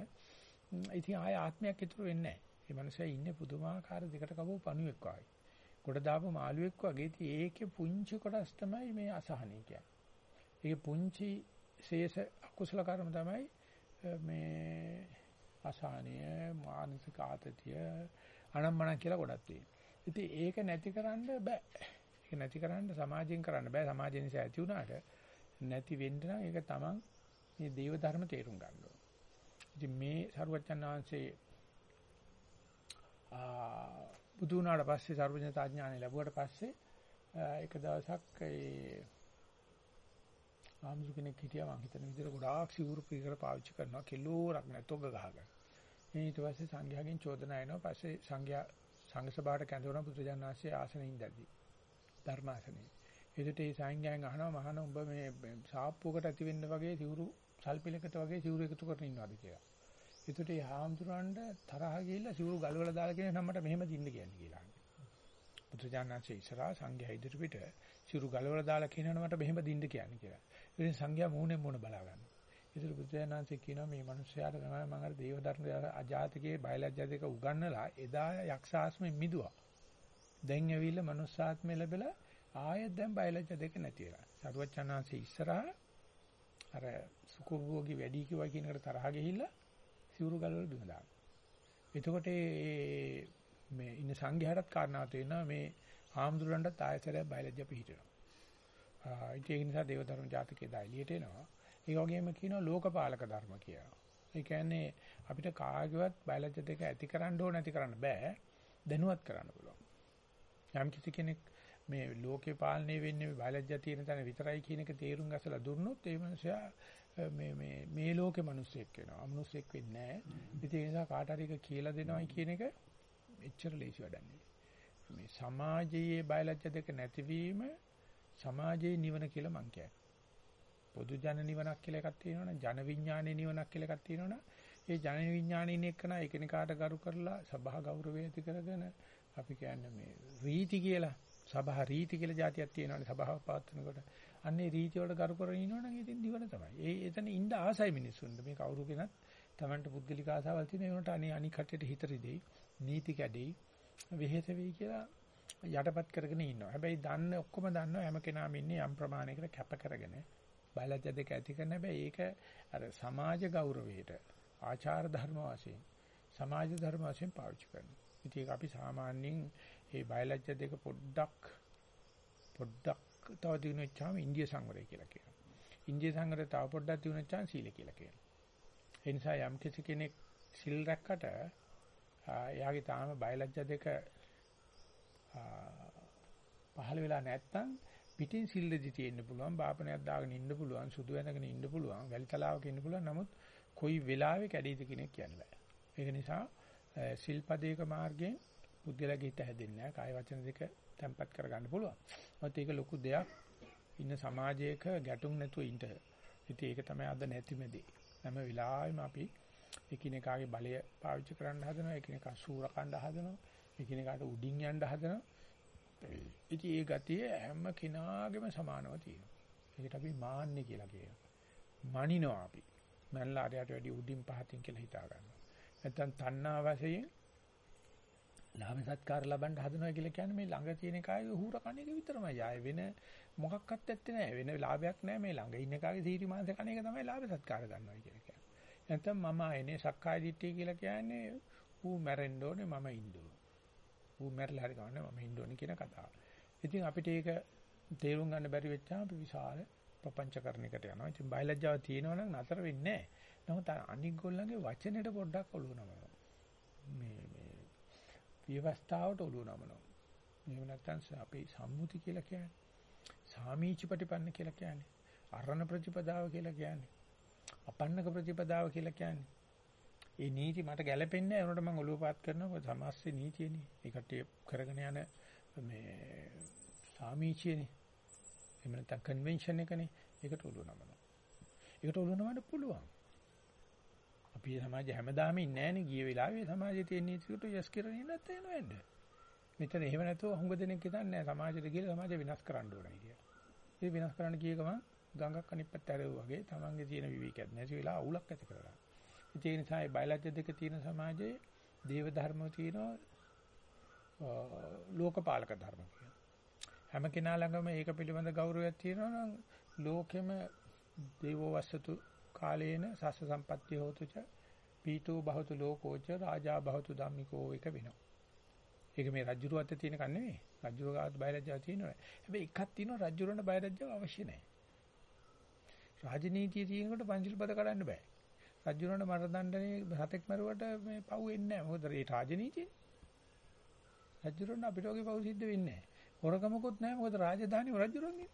ඉතින් ආයෙ ආත්මයක් ඉතුරු වෙන්නේ නැහැ. මේ මනුස්සයා ඉන්නේ පුදුමාකාර දෙකට කවෝ පණුවෙක් වගේ. කොට දාපු මාළුවෙක් වගේ ඉතින් ඒකේ පුංචි කොටස් තමයි මේ අසහනය කියන්නේ. ඒකේ පුංචි ශේෂ අකුසල කර්ම තමයි මේ අසහනය, මානසික ආතතිය, අනම්මන කියලා ගොඩක් තියෙනවා. ඉතින් ඒක නැතිකරන්න බෑ. ඒක නැතිකරන්න සමාජයෙන් කරන්න බෑ. සමාජය නිසා ඇති වුණාට නැති වෙන්න නම් ඒක තමන් මේ දේව ධර්ම තේරුම් ගන්න ඕන. ඉතින් මේ සරුවච්චන් වහන්සේ බුදු වුණාට පස්සේ සර්වඥතා ඥානෙ ලැබුවට පස්සේ එක දවසක් ඒ ආම්සු කෙනෙක් හිටියා මං හිතන විදිහට ගොඩාක් සිවුරු පිළිකර පාවිච්චි කරනවා කිලෝරක් නැතොග ගහගෙන. ඊට පස්සේ සංඝයාගෙන් චෝදනා එනවා. පස්සේ සංඝයා සංඝ සභාවට කැඳවන බුදුජානනාංශයේ ආසනෙ ඉඳදී ධර්මාසනෙ. එදිට ඒ සංඝයාගෙන් අහනවා මහාන උඹ මේ සාප්පුවකට ඇති වෙන්න වගේ සිවුරු සල්පිලකට වගේ සිවුරු එකතු කරගෙන ඉන්නවාද කියලා. ඒකට ඒ හාමුදුරන්ට තරහ ගිහිල්ලා සිවුරු ගලවලා දාලා කියන නම් මට මෙහෙම දින්න කියන්නේ කියලා. බුදුජානනාංශයේ ඉස්සරහා සංඝයා ඉදිරි පිට සිවුරු ගලවලා දාලා කියනවා මට මෙහෙම දින්න කියන්නේ කියලා. ඉතින් සංඝයා මූණෙන් මූණ බලා ගන්නවා. ඉතින් බුදුජානනාංශය කියනවා මේ මිනිස්යාට තමයි මම අර දේව ධර්ම අජාතකයේ බයලජ්ජා දෙක උගන්වලා එදා යක්ෂාස්මෙන් මිදුවා. දැන් ඇවිල්ලා මනුස්සාත්මය ලැබලා ආයෙත් දැන් බයලජ්ජා දෙක නැති වෙලා. සරුවචනාංශයේ ඉස්සරහා අර සුකුභෝගී වැඩි කිව්වා කියන එකට තරහ ගිහිල්ලා සිවුරු ගලවලා බිම දානවා. එතකොට මේ ඉන්න සංඝයාටත් කාරණාව තේරෙනවා මේ ආම්දුරන්ටත් ආයතරයක් බයලජ්‍ය පිහිටනවා. ඒක නිසා දේව ධර්ම ජාතකයේ දා එළියට එනවා. ඒ වගේම කියනවා ලෝකපාලක ධර්ම කියලා. ඒ කියන්නේ අපිට කාගේවත් බයලජ්‍ය දෙක ඇති කරන්න ඕන නැති කරන්න බෑ. දැනුවත් කරන්න පුළුවන්. යම් කිසි කෙනෙක් මේ ලෝකේ පාලනය වෙන්නේ බයලජ්‍ය තියෙන තැන විතරයි කියන එක තේරුම් ගසලා දුන්නොත් ඒ මනුස්සයා මේ මේ මේ ලෝකේ මිනිස්සෙක් වෙනවා. අමනුස්සෙක් වෙන්නේ නැහැ. ඉතින් ඒ නිසා කාට හරි එක කියලා දෙනවයි කියන එක එච්චර ලේසි වැඩක් නෙවෙයි. මේ සමාජයේ බයලජ්‍ය දෙක නැතිවීම සමාජයේ නිවන කියලා මං කියන්නේ. පොදු ජන නිවනක් කියලා එකක් තියෙනවනේ ජන විඥානයේ නිවනක් කියලා එකක් තියෙනවනේ ඒ ජන විඥානයේ ඉන්න එකන එකිනෙකාට ගරු කරලා සභා ගෞරවය ඇති කරගෙන අපි කියන්නේ මේ රීති කියලා සභා රීති කියලා જાතියක් තියෙනවනේ සභාව පවත්වනකොට අන්නේ රීති වලට කරු කරගෙන ඉන්නවනම් ඉතින් දිවන තමයි. ඒ එතන ඉන්න ආසයි මිනිස්සුන්ට. මේ කවුරු කෙනත් Tamanට පුද්ගලික ආසාවල් තියෙන ඒකට අනේ අනික් කට්ටියට හිත රිදෙයි, නීති කැඩෙයි, වෙහෙස වෙයි කියලා යටපත් කරගෙන ඉන්නවා. හැබැයි දන්න ඔක්කොම දන්නවා හැම කෙනාම ඉන්නේ යම් ප්‍රමාණයකට කැප කරගෙන බයලජ්‍ය දෙක ඇති කරන හැබැයි ඒක අර සමාජ ගෞරවයට ආචාර ධර්ම වශයෙන් සමාජ ධර්ම වශයෙන් පාවිච්චි කරනවා. ඉතින් ඒක අපි සාමාන්‍යයෙන් මේ බයලජ්‍ය දෙක පොඩ්ඩක් පොඩ්ඩක් තව දිනු වෙච්චාම ඉන්දිය සංවරය කියලා කියනවා. ඉන්දිය සංවරය තව පොඩ්ඩක් දිනු වෙච්චාම සීල කියලා කියනවා. ඒ නිසා යම් කිසි කෙනෙක් සිල් රැක්කට එයාගේ තාම බයලජ්ජා දෙක පහළ වෙලා නැත්තම් පිටින් සිල්ලෙදි තියෙන්න පුළුවන් බාපණයක් දාගෙන ඉන්න පුළුවන් සුදු වෙනගෙන ඉන්න පුළුවන් වැලි තලාවක ඉන්න පුළුවන් නමුත් කොයි වෙලාවෙ කැඩීද කෙනෙක් කියන්න බෑ. ඒක නිසා සිල්පදේක මාර්ගයෙන් බුද්ධලගේ හිත හැදෙන්නේ නැහැ. කාය වචන දෙක තැම්පත් කරගන්න පුළුවන්. මොකද ඒක ලොකු දෙයක්. ඉන්න සමාජයක ගැටුම් නැතුව ඉන්න. ඉතින් ඒක තමයි අද නැතිමදී. හැම වෙලාවෙම අපි එකිනෙකාගේ බලය පාවිච්චි කරන්න හදනවා, එකිනෙකා සූර කණ්ඩ හදනවා, එකිනෙකාට උඩින් යන්න හදනවා. ඉතින් ඒ ගතිය හැම කෙනාගේම සමානව තියෙනවා. ඒකට අපි මාන්නේ කියලා කියනවා. මනිනවා අපි. මැල්ලා අරයට වැඩි උඩින් පහතින් කියලා හිතා ගන්නවා. නැත්තම් තණ්හා වශයෙන් ලාභ සත්කාර ලබන්න හදනවා කියලා කියන්නේ මේ ළඟ තියෙන කායේ හූර කණ එක විතරමයි. ආයේ වෙන මොකක්වත් ඇත්තේ නැහැ. වෙන ලාභයක් නැහැ මේ ළඟ ඉන්න කාගේ සීටි මාංශ කණ එක තමයි ලාභ සත්කාර ගන්නවා කියලා කියන්නේ. නැත්නම් මම ආයනේ සක්කාය දිට්ඨිය කියලා කියන්නේ ඌ මැරෙන්න ඕනේ මම ඉන්න ඕනේ. ඌ මැරලා හරි ගන්න මම ඉන්න ඕනේ කියන කතාව. ඉතින් අපිට ඒක තේරුම් ගන්න බැරි වෙච්චාම අපි විශාල ප්‍රපංචකරණයකට යනවා. ඉතින් බයලජ්ජාව තියෙනවා නම් නතර වෙන්නේ නැහැ. නමුත් අනික් ගොල්ලන්ගේ වචනෙට පොඩ්ඩක් ඔලුව නමනවා. මේ මේ විවස්ථාවට ඔලුව නමනවා. එහෙම නැත්නම් අපි සම්මුති කියලා කියන්නේ. සාමීච ප්‍රතිපන්න කියලා කියන්නේ. අරණ ප්‍රතිපදාව කියලා කියන්නේ. අපන්නක ප්‍රතිපදාව කියලා කියන්නේ. ඒ නීති මට ගැලපෙන්නේ නැහැ. ඒනට මම ඔලුව පාත් කරනවා. සමාස්සේ නීතියනේ. ඒකට කරගෙන යන මේ සාමීචයනේ. එහෙම නැත්නම් කන්වෙන්ෂන් එකනේ. ඒකට ඔලුව නමනවා. ඒකට ඔලුව නමන්න පුළුවන්. අපි සමාජය හැමදාම ඉන්නේ නැහනේ. ගිය වෙලාවේ සමාජයේ තියෙන නීතිකට යස් කරන්නේ නැත්නම් එනවද? මෙතන එහෙම නැතුව හුඟ දෙනෙක් හිතන්නේ නැහැ සමාජයට ගිහලා සමාජය විනාශ කරන්න ඕනයි කියලා. ඒ විනාශ කරන්න කිය ගමන් ගඟක් අනිත් පැත්ත ඇරෙව්වා වගේ තමන්ගේ තියෙන විවේකයක් නැති වෙලා අවුලක් ඇති කරගන්නවා. ඒ නිසා මේ බයලජ්‍ය දෙක තියෙන සමාජයේ දේව ධර්මෝ තියෙනවා ලෝකපාලක ධර්ම කියනවා. හැම කෙනා ළඟම ඒක පිළිබඳ ගෞරවයක් තියෙනවා නම් ලෝකෙම දේවෝ වස්සතු කාලේන සස්ස සම්පත්‍ය හෝතුච පීතෝ බහතු ලෝකෝච රාජා බහතු ධම්මිකෝ එක වෙනවා. ඒක මේ රජ්ජුරුව අතේ තියෙන කන් නෙවෙයි. රජ්ජුරුව ගාත් බයලජ්ජාව තියෙනවා. හැබැයි එකක් තියෙනවා රජ්ජුරුවන්ට බයලජ්ජාව අවශ්‍ය නැහැ. රාජනීතිය තියෙනකොට පංචිල් පද කඩන්න බෑ. රජුරණ මර දණ්ඩනේ හතෙක් මරුවට මේ පව් වෙන්නේ නැහැ. මොකද ඒ රාජනීතිය. රජුරණ අපිට වගේ පව් සිද්ධ වෙන්නේ නැහැ. හොරකමකුත් නැහැ. මොකද රාජධානිය රජුරන්නේ.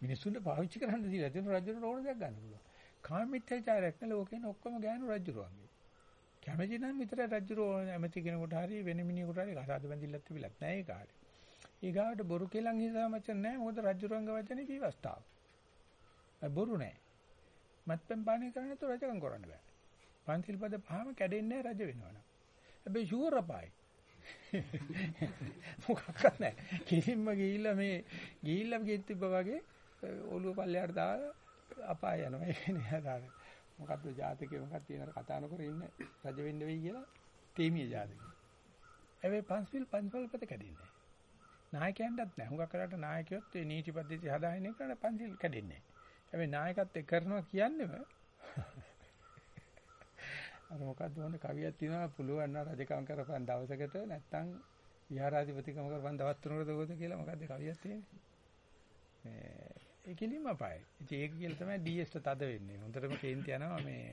මිනිස්සුන්ට පාවිච්චි කරන්න දීලා තියෙන රජුරණ ඕන දෙයක් ගන්න පුළුවන්. කාමීත්‍යචාරයක් නේ ලෝකේන ඔක්කොම ගෑනු රජුරන්නේ. කැමති නම් විතර රජුරෝ ඇමති කෙනෙකුට හරි වෙන මිනිහෙකුට හරි කසාද බැඳිල්ලක් තිබිලත් නැහැ ඒ කාලේ. ඊගාවට බොරු කෙලන් හිතා මචන් නැහැ. මොකද රජුරංග වචනේ විවස්ථාව. බොරු නැහැ. මත්පැන් පානය කරන්නේ නැතුව රජකම් කරන්න බෑ. පන්තිල් පද පහම කැඩෙන්නේ රජ වෙනවනම්. හැබැයි ෂුවර් අපායි. මොකක්වත් නැහැ. කිසිම ගිහිල්ලා මේ ගිහිල්ලා ගෙත් තිබ්බ වගේ ඔළුව පල්ලයට දාලා අපාය යනවා. ඒ නේ මොකද්ද ජාතකේ මොකක්ද තියෙන කතා නොකර ඉන්න රජ වෙන්න වෙයි කියලා තේමිය ජාතකේ. හැබැයි පන්සිල් පන්සල් පද කැඩෙන්නේ නැහැ. නායකයන්ටත් නැහැ. හුඟක් කරාට නායකයොත් මේ නීති පද්ධති හදාගෙන කරන පන්සිල් කැඩෙන්නේ නැහැ. හැබැයි නායකත්වය කරනවා කියන්නේම අර මොකද්ද හොඳ කවියක් තියෙනවා පුළුවන් නම් රජකම් කරපන් දවසකට නැත්තම් විහාරාධිපතිකම කරපන් දවස් තුනකට දවද කියලා මොකද්ද කවියක් තියෙන්නේ මේ ඒකෙලින්ම අපායි. ඉතින් ඒක කියලා තමයි DS තද වෙන්නේ. හොඳටම කේන්ති යනවා මේ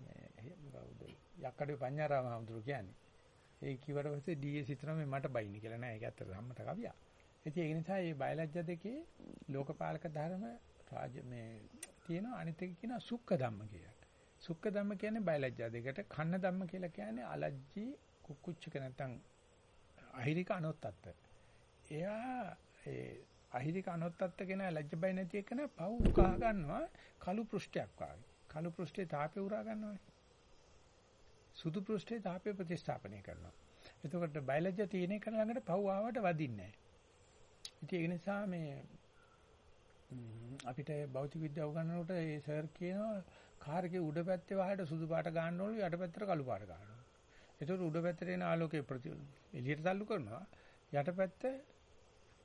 මේ කවුද? යක්කඩේ පඤ්ඤාරාම හඳුරු කියන්නේ. ඒ කිව්වට පස්සේ DS හිතනවා මේ මට බයින්නේ කියලා නෑ. ඒක ඇත්තට සම්මත කවියක් ඉතින් ඒ නිසා මේ බයලජ්‍ය දෙකේ ලෝකපාලක ධර්ම රාජ මේ තියෙනවා. අනිත් එක කියනවා සුක්ඛ ධම්ම කියලා. සුක්ඛ ධම්ම කියන්නේ බයලජ්ජා දෙකට කන්න ධම්ම කියලා කියන්නේ අලජ්ජි කුක්කුච්චක නැත්නම් අහිරික අනොත්තත්ත. එයා ඒ අහිරික අනොත්තත්ත කියන ලැජ්ජ බය නැති එකන පව් කහ ගන්නවා කළු පෘෂ්ඨයක් වගේ. කළු පෘෂ්ඨේ තාපේ උරා ගන්නවානේ. සුදු පෘෂ්ඨේ තාපේ ප්‍රතිස්ථාපනය කරනවා. එතකොට බයලජ්ජා තියෙන එක ළඟට පව් ආවට වදින්නේ නැහැ. ඉතින් ඒ නිසා මේ අපිට භෞතික විද්‍යාව උගන්වනකොට ඒ සර් කියනවා කාර් එකේ උඩ පැත්තේ වහයට සුදු පාට ගන්න ඕනේ යට පැත්තට කළු පාට ගන්න ඕනේ. ඒතකොට උඩ පැත්තේ එන ආලෝකයේ ප්‍රති එළියට තල්ලු කරනවා යට පැත්ත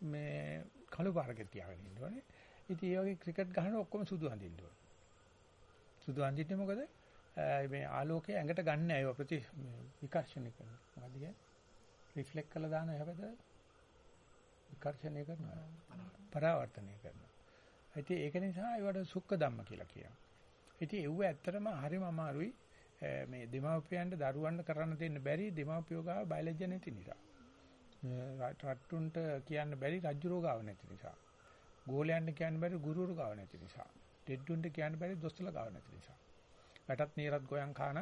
මේ කළු පාරකට තියාගෙන ඉන්න ඕනේ. ඉතින් ඒ වගේ ක්‍රිකට් ගහන ඔක්කොම සුදු අඳින්න ඕනේ. සුදු අඳින්නේ මොකද? මේ ආලෝකය ඇඟට ගන්න අයව ප්‍රති විකර්ෂණය කරනවා. මොකද කියන්නේ? රිෆ්ලෙක්ට් කරලා දාන හැබැයි විකර්ෂණය කරනවා. පරාවර්තනය කරනවා. ඉතින් ඒක නිසා ඒවට සුක්ක ධම්ම කියලා කියනවා. ඉතින් ඒව ඇත්තටම හරිම අමාරුයි මේ දෙමාපියන්ට දරුවන්ට කරන්න දෙන්න බැරි දෙමාපියෝ ගාව බයලජ්‍ය නැති නිසා. රට්ටුන්ට කියන්න බැරි රජ්ජුරෝ ගාව නැති නිසා. ගෝලයන්ට කියන්න බැරි ගුරුවරු ගාව නැති නිසා. දෙඩ්ඩුන්ට කියන්න බැරි දොස්තරලා ගාව නැති නිසා. වැටත් නීරත් ගෝයන් කාන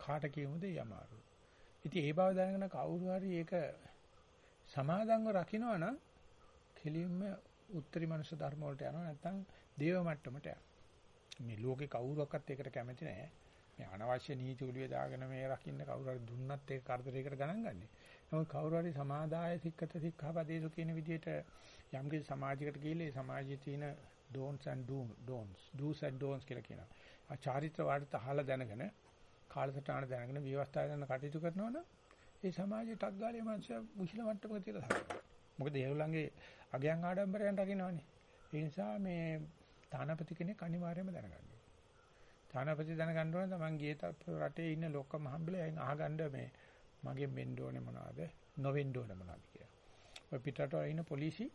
කාට කියමුද යමාරු. ඉතින් ඒ බව දැනගෙන කවුරු හරි ඒක සමාදන්ව රකින්නවා නම් කෙලින්ම උත්තරී මනුෂ්‍ය ධර්ම වලට යනවා නැත්නම් දේව මට්ටමට යනවා. මේ ලෝකේ කවුරක්වත් ඒකට කැමති නැහැ. මේ අනවශ්‍ය නීති ඔළුවේ දාගෙන මේ රකින්න කවුරු හරි දුන්නත් ඒක කරදරයකට ගණන් ගන්නෙ. නමුත් කවුරු හරි සමාදාය සික්කත සික්ඛාපදේසු කියන විදිහට යම් කිසි සමාජයකට ගිහිල්ලා ඒ සමාජයේ තියෙන don'ts and do don'ts do's and don'ts කියලා කියනවා. ආ චාරිත්‍ර වාර්ථ අහලා දැනගෙන කාලසටහන දැනගෙන විවස්ථාය කරන කටයුතු කරනවනම් ඒ සමාජයේ ටක් ගාලේ මනුස්සය මුහිල මට්ටමක තියලා තමයි. මොකද ඒගොල්ලන්ගේ අගයන් ආඩම්බරයන් රකින්නවනේ. ඒ නිසා මේ තානාපති කෙනෙක් අනිවාර්යයෙන්ම දැනගන්න ඕනේ. තානාපති දැනගන්න ඕනේ තමන් ගියේ රටේ ඉන්න ලොක්කම හම්බෙලා එයින් අහගන්න මේ මගෙන් වෙන්න ඕනේ මොනවද නොවෙන්න ඕනේ මොනවද කියලා. ඔය පිටරට ඉන්න පොලිසි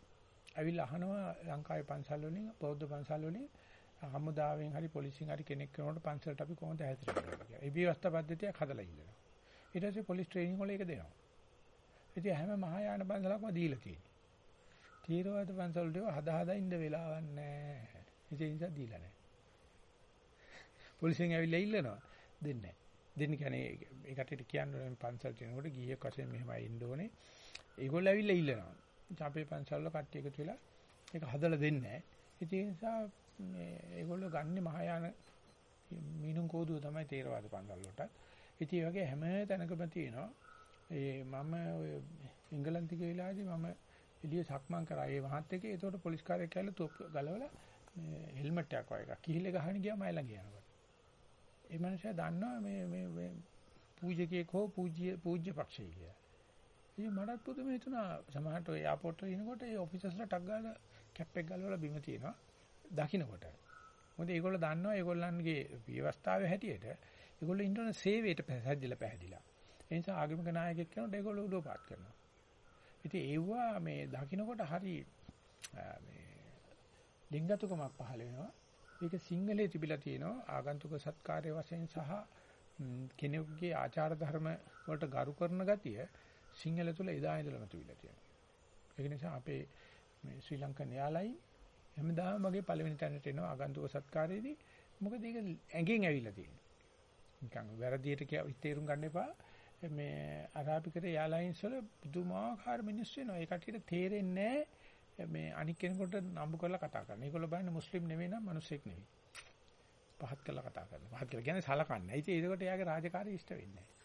ඇවිල්ලා අහනවා ලංකාවේ පන්සල් වලින් බෞද්ධ පන්සල් වලින් හමුදාවෙන් හරි පොලිසියෙන් හරි කෙනෙක් කෙනෙකුට පන්සලට අපි කොහොමද හැසිරෙන්නේ කියලා. ඒ විවස්ථා පද්ධතියක් හදලා ඉන්නවා. ඊට පස්සේ පොලිස් ට්‍රේනින් වල ඒක දෙනවා. ඉතින් හැම මහායාන පන්සලක්ම දීලා තියෙනවා. තීරවාද පන්සල් වලට හදා හදා ඉන්න වෙලාවක් නැහැ. ඒ නිසා දීලා නැහැ. පොලිසියෙන් ඇවිල්ලා ඉල්ලනවා. දෙන්නේ නැහැ. දෙන්න කියන්නේ ඒ කටට කියන්නේ පන්සල් තියෙනකොට ගිහියෙක් වශයෙන් මෙහෙමයි ඉන්න ඕනේ. ඒගොල්ලෝ ඇවිල්ලා ඉල්ලනවා. අපේ පන්සල් වල කට්ටිය එකතු වෙලා ඒක හදලා දෙන්නේ නැහැ. ඒ නිසා මේ ඒගොල්ලෝ ගන්නේ මහායාන මිනුම් කෝදුව තමයි තේරවාද පන්සල් වලට. ඉතින් ඒ වගේ හැම තැනකම තියෙනවා. ඒ මම ඔය එංගලන්තේ ගිහලාදී මම එළිය සක්මන් කරා. ඒ මහත් එකේ ඒතකොට පොලිස් කාර්යයක් ඇවිල්ලා තොප් ගලවලා මේ හෙල්මට් එකක් වගේ එකක් කිහිල්ල ගහන ගියාම අය ළඟ යනකොට. ඒ මනුස්සයා දන්නවා මේ මේ මේ පූජකයෙක් හෝ පූජ්‍ය පූජ්‍ය පක්ෂය කියලා. ඉතින් මටත් පුදුම හිතුණා සමහරට ඔය එයාපෝට් එකේ ඉනකොට ඒ ඔෆිසර්ස්ලා ටක් ගාලා කැප් එක ගලවලා බිම තියෙනවා. දකින්නකොට. මොකද ඒගොල්ලෝ දන්නවා ඒගොල්ලන්ගේ ව්‍යවස්ථාවේ හැටියට ඒගොල්ලෝ ඉන්ටර්නෙට් සේවයට පැහැදිලා පැහැදිලා. ඒ නිසා ආගමික නායකයෙක් කෙනෙකුට ඒගොල්ලෝ උදව්පාත් කරනවා. ඉතින් ඒවා මේ දකින්නකොට හරි මේ ලිංගතුකමක් පහළ වෙනවා. ඒක සිංහලයේ තිබිලා තියෙනවා ආගන්තුක සත්කාරයේ වශයෙන් සහ කෙනෙකුගේ ආචාර ධර්ම වලට ගරු කරන ගතිය සිංහල තුල එදා ඉඳලම තිබිලා තියෙනවා. ඒක නිසා අපේ මේ ශ්‍රී ලංකන් යාලයි හැමදාම වගේ පළවෙනි තැනට එනවා ආගන්තුක සත්කාරයේදී. මොකද ඒක ඇඟෙන් ඇවිල්ලා තියෙනවා. නිකන් වැරදියට කියලා තේරුම් ගන්න එපා. මේ අරාබිකේ යාලයින්ස් වල පුදුමාකාර මිනිස්සු වෙනවා. ඒ කටියට තේරෙන්නේ මේ අනික් කෙනෙකුට නම්බු කරලා කතා කරන. ඒගොල්ලෝ බලන්නේ මුස්ලිම් නෙවෙයි නම් මිනිස්සෙක් නෙවෙයි. පහත් කරලා කතා කරනවා. පහත් කියලා කියන්නේ සලකන්නේ. ඉතින් ඒකට එයාගේ රාජකාරිය ඉෂ්ට වෙන්නේ නැහැ.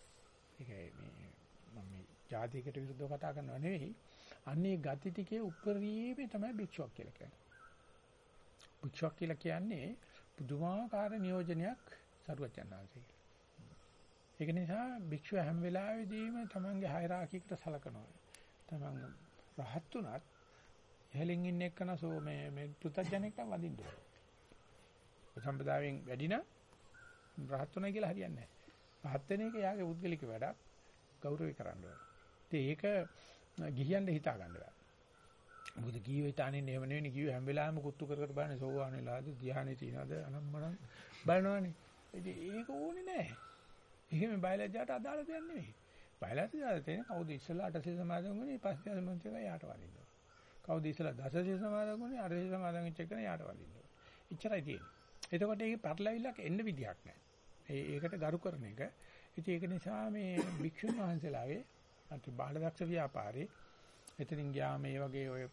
ඒකයි මේ මම මේ ජාතියකට විරුද්ධව කතා කරනවා නෙවෙයි. අන්නේ ගති ටිකේ උපරිමේ තමයි භික්ෂුවක් කියලා කියන්නේ. භික්ෂුවක් කියලා කියන්නේ පුදුමාකාර නියෝජනයක් සරුවචනාංශය. ඒක නිසා භික්ෂුව හැම වෙලාවෙදීම තමන්ගේ හයරාකියකට සලකනවා. තමන් රහත් උනත් ඉහළින් ඉන්න එක්කන සෝ මේ මේ පෘථජනෙක් නම් වඳින්න ඕනේ. සම්පදායෙන් වැඩි නම් රහත් උනායි කියලා හරියන්නේ නැහැ. රහත් වෙන එක යාගේ උද්ගලික වැඩක් ගෞරවය කරන්න ඕනේ. ඉතින් ඒක ගිහියන්ට හිතා ගන්න බෑ. මොකද ගිහියෝ හිතානේ එහෙම නෙවෙයි ගිහියෝ හැම වෙලාවෙම කුත්තු කර කර බලන්නේ සෝවාන් වෙලාද ධ්‍යානෙ තියනද අනම්මනම් බලනවනේ. ඉතින් ඒක ඕනේ නැහැ. එහෙම බයලජ්ජාට අදාළ දෙයක් නෙවෙයි. බයලජ්ජාට තියෙන කවුද ඉස්සලා අටසිල් සමාදන් වුණේ පස්සේ අල්මන්තිලා යාට වදින්න. කවුද ඉස්සලා දසසිල් සමාදන් වුණේ අටසිල් සමාදන් වෙච්ච එකන යාට වදින්න. එච්චරයි තියෙන්නේ. එතකොට ඒකේ පටලවිල්ලක් එන්න විදියක් නැහැ. ඒ ඒකට ගරු කරන එක. ඉතින් ඒක නිසා මේ භික්ෂුන් වහන්සේලාගේ අති බාහදක්ෂ ව්‍යාපාරේ එතනින් ගියාම මේ වගේ ඔය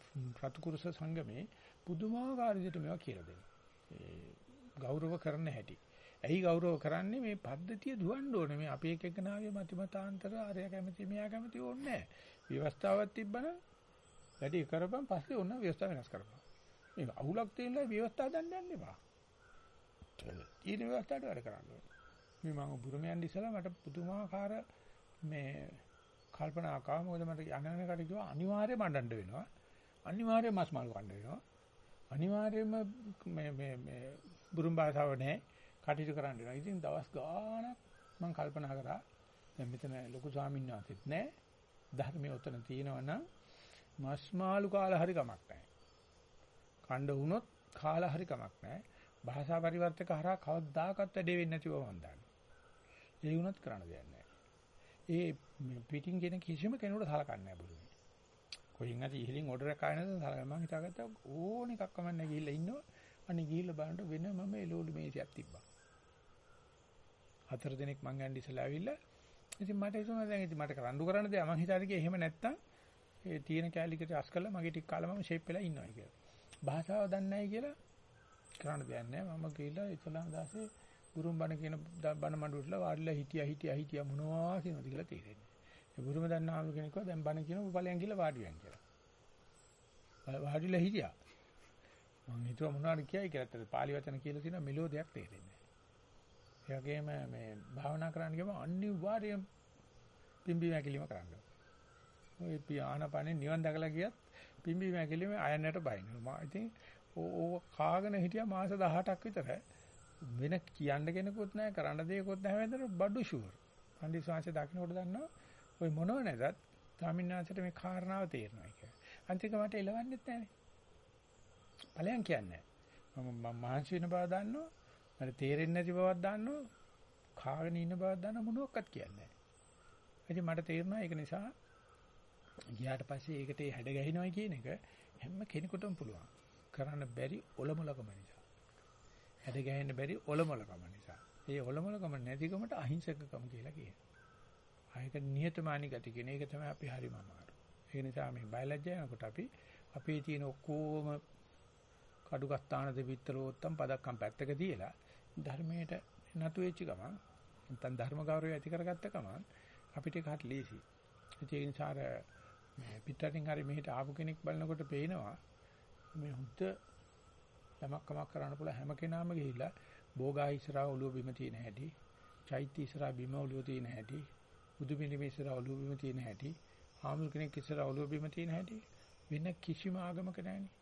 රතුකුරුස සංගමේ පුදුමාකාර විදිහට මේවා කියලා දෙනවා. ඒ ගෞරව කරන හැටි. ඇයි ගෞරව කරන්නේ මේ පද්ධතිය දුවන්න ඕනේ. මේ අපේ එකකනාවේ මතිමතාන්තර ආරය කැමති මෙයා කැමති ඕනේ නැහැ. ව්‍යවස්ථාවක් තිබ්බනම් වැඩි කරපන් පස්සේ ඕන ව්‍යවස්ථාව වෙනස් කරපන්. මේක අහුලක් තියෙනවා ව්‍යවස්ථාව දන්න යන්න එපා. ඊට ව්‍යවස්ථාවට වැඩ කරන්න ඕනේ. මේ මම බුරුමයන් ඉස්සලා මට පුදුමාකාර මේ කල්පනා ආවා මොකද මට යනන කට කිව්වා අනිවාර්යයෙන්ම අඬන්න වෙනවා. අනිවාර්යයෙන්ම මස් මාළු කන්න වෙනවා. අනිවාර්යයෙන්ම මේ මේ මේ බුරුම් භාෂාව නැහැ. කටයුතු කරන්න වෙනවා. ඉතින් දවස් ගාණක් මම කල්පනා කරා දැන් මෙතන ලොකු ස්වාමීන් වහන්සේත් නැහැ. ධර්මයේ උතන තියෙනවා නම් මස් මාළු කාලා හරි කමක් නැහැ. කණ්ඩ වුණොත් කාලා හරි කමක් නැහැ. භාෂා පරිවර්තක හරහා කවදාකවත් වැඩේ වෙන්නේ නැතිව මම දන්නවා. ඒ වුණත් කරන්න දෙයක් නැහැ. ඒ පිටින් කියන කිසිම කෙනෙකුට සලකන්නේ නැහැ බුදුනේ. කොහින් හරි ඉහලින් ඕඩර් එකක් ආනද සලකන්නේ මම හිතාගත්තා ඕන එකක් කමන්නේ ගිහිල්ලා ඉන්නවා. අනේ ගිහිල්ලා බලනකොට වෙන මම එළවලු මේසයක් තිබ්බා. හතර දිනක් මං යන්න ඉස්සලා ඇවිල්ලා ඉතින් මට හිතුණා දැන් ඉතින් මට කරන්න කරන්න දෙයක් මං හිතාද කිය එහෙම නැත්තම් ඒ තියෙන කැලිකට අස් කරලා මගේ ටික කාලා මම ෂේප් වෙලා ඉන්නවා කියලා. භාෂාව දන්නේ නැහැ කියලා කරන්න දෙයක් නැහැ. මම ගිහිල්ලා ඉස්ලාම් දාසේ ගුරුම් බණ කියන බණ මඬුවටලා වාඩිලා හිටියා හිටියා හිටියා මොනවා කියනවද කියලා තේරෙන්නේ. ඒ ගුරුම දන්නාම කෙනෙක්ව දැන් බණ කියන උපලයන් කියලා වාඩි වෙන කියලා. වාඩිලා හිටියා. මම හිතුවා මොනවද කියයි කියලා. අතට පාලි වචන කියලා තියෙන මෙලෝඩියක් තේරෙන්නේ නැහැ. ඒ වගේම මේ භාවනා කරන්න ගියම අනිවාර්යයෙන් පිම්බි මැකිලිම කරන්න ඔය පියානපනේ නිවන් දැකලා ගියත් පිම්බි මැකිලිම අයන්නට බයිනවා. මම ඉතින් ඕ කාගෙන හිටියා මාස 18ක් විතර වෙන කියන්න කෙනෙකුත් නැහැ කරන්න දෙයක්වත් නැහැ වෙනතර බඩු ෂුවර්. පන්දි ශාංශ දකින්නකොට දන්නවා ওই මොනව නැදත් ස්වාමීන් වහන්සේට මේ කාරණාව තේරෙනවා කියලා. අන්තික මට එලවන්නෙත් නැහනේ. ඵලයන් කියන්නේ මම මහන්සි වෙන බව දන්නවා. මට තේරෙන්නේ නැති බවක් දන්නවා. කාගෙන ඉන්න බවක් දන්නවා මොනවත් කියන්නේ නැහැ. ඉතින් මට තේරුණා ඒක නිසා ගියාට පස්සේ ඒකට හැඩ ගැහිනවයි කියන එක හැම කෙනෙකුටම පුළුවන්. කරන්න බැරි ඔලමුලකම නිසා. හැඩ ගැහෙන්න බැරි ඔලමුලකම නිසා. ඒ ඔලමුලකම නැතිකමට අහිංසකකම කියලා කියනවා. ආයක නිහතමානී ගති කියන එක තමයි අපි හරිම අමාරු. ඒ නිසා මේ බයලජ්ජා යනකොට අපි අපේ තියෙන ඔක්කොම කඩුගස්ථාන දෙවිත්තරෝත්තම් පදක්කම් පැත්තක තියලා ධර්මයට නතු වෙච්ච ගමන් නැත්නම් ධර්ම ගෞරවය ඇති කරගත්ත ගමන් අපිට ඒකට ලීසි. ඒ නිසා මේ පිටරටින් හරි මෙහෙට ආපු කෙනෙක් බලනකොට පේනවා මේ හුද්ද යමක් කමක් කරන්න පුළුවන් හැම කෙනාම ගිහිල්ලා බෝගා ඉස්සරහා ඔළුව බිම තියෙන හැටි, චෛත්‍ය ඉස්සරහා බිම ඔළුව තියෙන හැටි, බුදු පිළිම ඉස්සරහා ඔළුව බිම තියෙන හැටි, ආමුල් කෙනෙක් ඉස්සරහා ඔළුව බිම තියෙන හැටි වෙන කිසිම ආගමක නැහැනේ.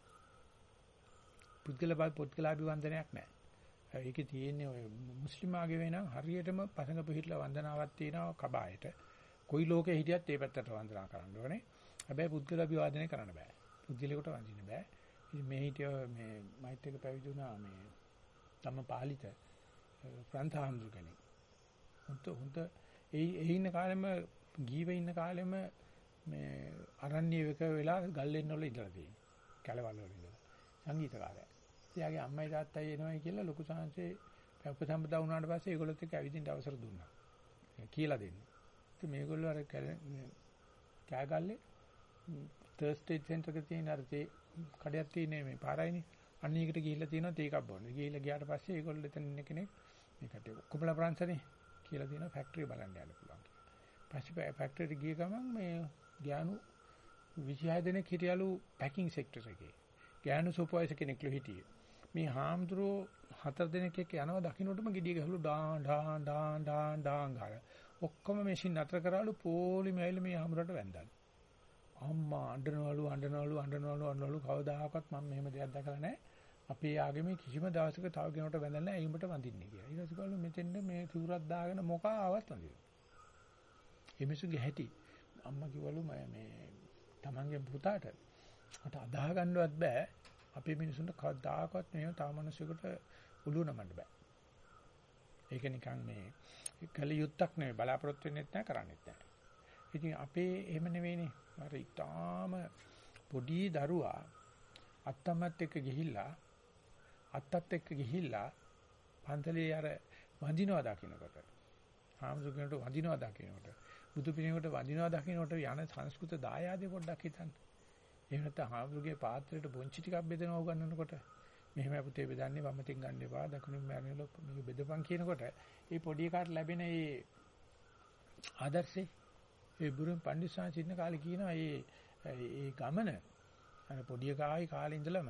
පුද්ගල බල පුද්ගලාභිවන්දනයක් නැහැ. ඒකේ තියෙන්නේ ඔය මුස්ලිම් ආගමේ නම් හරියටම පසඟ පිළිහිట్లా වන්දනාවක් තියෙනවා කබායට. කොයි ලෝකේ හිටියත් ඒ පැත්තට වන්දනා කරන්න ඕනේ. හැබැයි පුද්ගල අභිවාදනය කරන්න බෑ. පුද්ගලයාට වඳින්න බෑ. ඉතින් මේ හිටිය මේ මෛත් එක පැවිදුණා මේ තම පාලිත ප්‍රාන්තහාමුදුර කෙනෙක්. හුත් හුත් ඒ ඒ ඉන්න කාලෙම ගීව ඉන්න කාලෙම මේ අරණ්‍ය වෙක වෙලා ගල්ලෙන්න වල ඉඳලා තියෙනවා. කැලවල වල ඉඳලා. සංගීතකාරයා. එයාගේ අම්මයි තාත්තයි එනවයි කියලා ලොකු සංහසේ උපසම්පදා වුණාට පස්සේ ඒගොල්ලොත් එක්ක ඇවිදින්න අවසර දුන්නා. කියලා දෙන්න. ඉතින් මේගොල්ලෝ අර කෑගල්ලේ තර්ස්ටේ සෙන්ටර් එකේ තියෙන අර තේ කඩයක් තියෙන මේ පාරයිනේ. අන්න ඒකට ගිහිල්ලා තියෙනවා තේ එකක් බොන්න. ගිහිල්ලා ගියාට පස්සේ ඒගොල්ලෝ එතන ඉන්න කෙනෙක් මේ කටේ ඔක්කොමලා ප්‍රංශනේ කියලා තියෙනවා ෆැක්ටරි බලන්න යන්න පුළුවන් කියලා. පස්සේ ෆැක්ටරියට ගිය ගමන් මේ ගෑනු 26 දෙනෙක් හිටියලු පැකින් සෙක්ටර් එකේ. ගෑනු සුපර්වයිසර් කෙනෙක්ලු හිටියේ. මේ හාමුදුරුවෝ හතර දෙනෙක් එක්ක යනවා දකින්නටම gediy ගහලු ඩාන් ඩාන් ඩාන් ඩාන් ඩාන් ගාන. ඔක්කොම මැෂින් නතර කරාලු පොලි මයිල් මේ හාමුදුරට වැන්දාලු. අම්මා අඬනවලු අඬනවලු අඬනවලු අඬනවලු කවදාකවත් මම මෙහෙම දෙයක් දැකලා නැහැ. අපේ ආගමේ කිසිම දවසක තව කෙනෙකුට වැඳලා නැහැ. ඒකට වඳින්නේ කියලා. ඊට පස්සේ කවලු මෙතෙන්ද මේ සිවුරක් දාගෙන මොකා ආවත් වඳිනවා. එමිසුගේ හැටි අම්මා කිව්වලු මේ තමන්ගේ පුතාට මට අදාහ ගන්නවත් බෑ. අපේ මිනිසුන්ට කවදාකවත් මේව තව මිනිසෙකුට උළු නමන්න බෑ. ඒක නිකන් මේ කල යුත්තක් නෙවෙයි බලාපොරොත්තු වෙන්නෙත් නැහැ කරන්නෙත් නැහැ. ඉතින් අපේ එහෙම නෙවෙයිනේ. අර ඊටාම පොඩි දරුවා අත්තමත් එක්ක ගිහිල්ලා අත්තත් එක්ක ගිහිල්ලා පන්තලේ අර වඳිනවා දකින්නකොට හාමුදුරන්ට වඳිනවා දකින්නකොට බුදු පිළිමයකට වඳිනවා දකින්නකොට යන සංස්කෘත දායාදේ පොඩ්ඩක් හිතන්න. එහෙම නැත්නම් හාමුදුරගේ පාත්‍රයට බොංචි ටිකක් බෙදනවා උගන්වනකොට මෙහෙම පුතේ බෙදන්නේ වමතින් ගන්න එපා දකුණින් මෑරෙනලො මේක බෙදපන් කියනකොට මේ පොඩි එකාට ලැබෙන මේ ආදර්ශේ ඒ බුරුම් පඬිස්සන් සින්න කාලේ කියනවා මේ ඒ ගමන අර පොඩි එකායි කාලේ ඉඳලම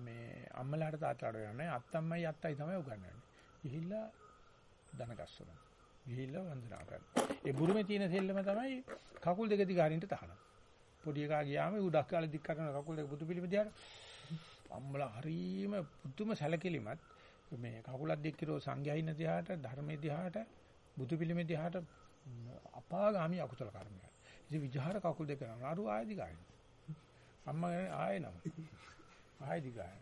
මේ අම්මලාට තාත්තලාට යන්නේ අත්තම්මයි අත්තයි තමයි උගන්වන්නේ. ගිහිල්ලා දන ගස්සනවා. ගිහිල්ලා වන්දනා කරනවා. ඒ බුරුමේ තියෙන සෙල්ලම තමයි කකුල් දෙක දිගාරින්ට තහනම්. පොඩි එකා ගියාම උඩක් කාලේ දික් කරන කකුල් දෙක බුදු පිළිම දිහාට අම්මලා හරීම පුදුම සැලකිලිමත් මේ කකුලක් දික් කිරෝ සංඝයා ඉන්න දිහාට ධර්මයේ දිහාට බුදු පිළිමේ දිහාට අපාගාමි අකුසල කර්මයක්. ඉතින් විජහාර කකුල් දෙක කරනවා. අරු ආයදි ගායන. අම්මා ආයෙ නම. ආයෙදි ගායන.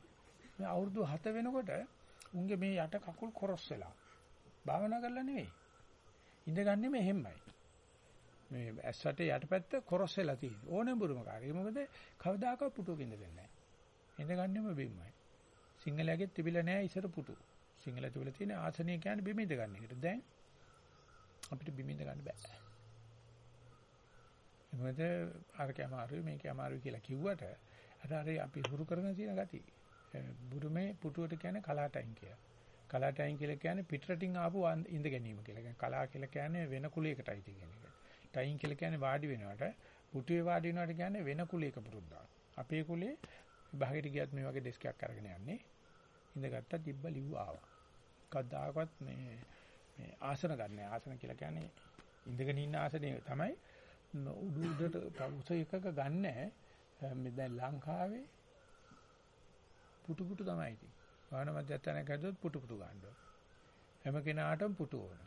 මේ අවුරුදු 7 වෙනකොට උන්ගේ මේ යට කකුල් කොරස් වෙලා. භාවනා කරලා නෙවෙයි. ඉඳගන්නේ මෙහෙමයි. මේ ඇස්සට යටපැත්ත කොරස් වෙලා තියෙන. ඕනෙම බුරුමකාරී. මොකද කවදාකවත් පුටුවක ඉඳෙන්නේ නැහැ. ඉඳගන්නෙම බිම්මයි. සිංහලයගෙත් තිබිලා නැහැ ඉසර පුටු. සිංහල තිබිලා තියෙන ආසනය කියන්නේ බිම ඉඳගන්න එකට. දැන් අපිට බිම ඉඳ ගන්න බෑ. මොකද අරක අමාරුයි මේක අමාරුයි කියලා කිව්වට අර අර අපි හුරු කරගෙන තියෙන ගතිය. බුරුමේ පුටුවට කියන්නේ කලාටයින් කියලා. කලාටයින් කියලා කියන්නේ පිටරටින් ආපු ඉඳ ගැනීම කියලා. කියන්නේ කලා කියලා කියන්නේ වෙන කුලයකටයි කියන එක. ටයින් කියලා කියන්නේ වාඩි වෙනවට පුටුවේ වාඩි වෙනවට කියන්නේ වෙන කුලයක පුරුද්දක්. අපේ කුලේ විභාගෙට ගියත් මේ වගේ ඩෙස්ක් එකක් අරගෙන යන්නේ. ඉඳගත්තා තිබ්බ ලිව් ආවා. කවදාකවත් මේ මේ ආසන ගන්න. ආසන කියලා කියන්නේ ඉඳගෙන ඉන්න ආසනේ තමයි උඩු උඩට උස එකක ගන්න මේ දැන් ලංකාවේ පුටු පුටු තමයි ඉතින්. වාහන මැදයන් හැදුවොත් පුටු පුටු ගන්න ඕන. හැම කෙනාටම පුටු ඕන.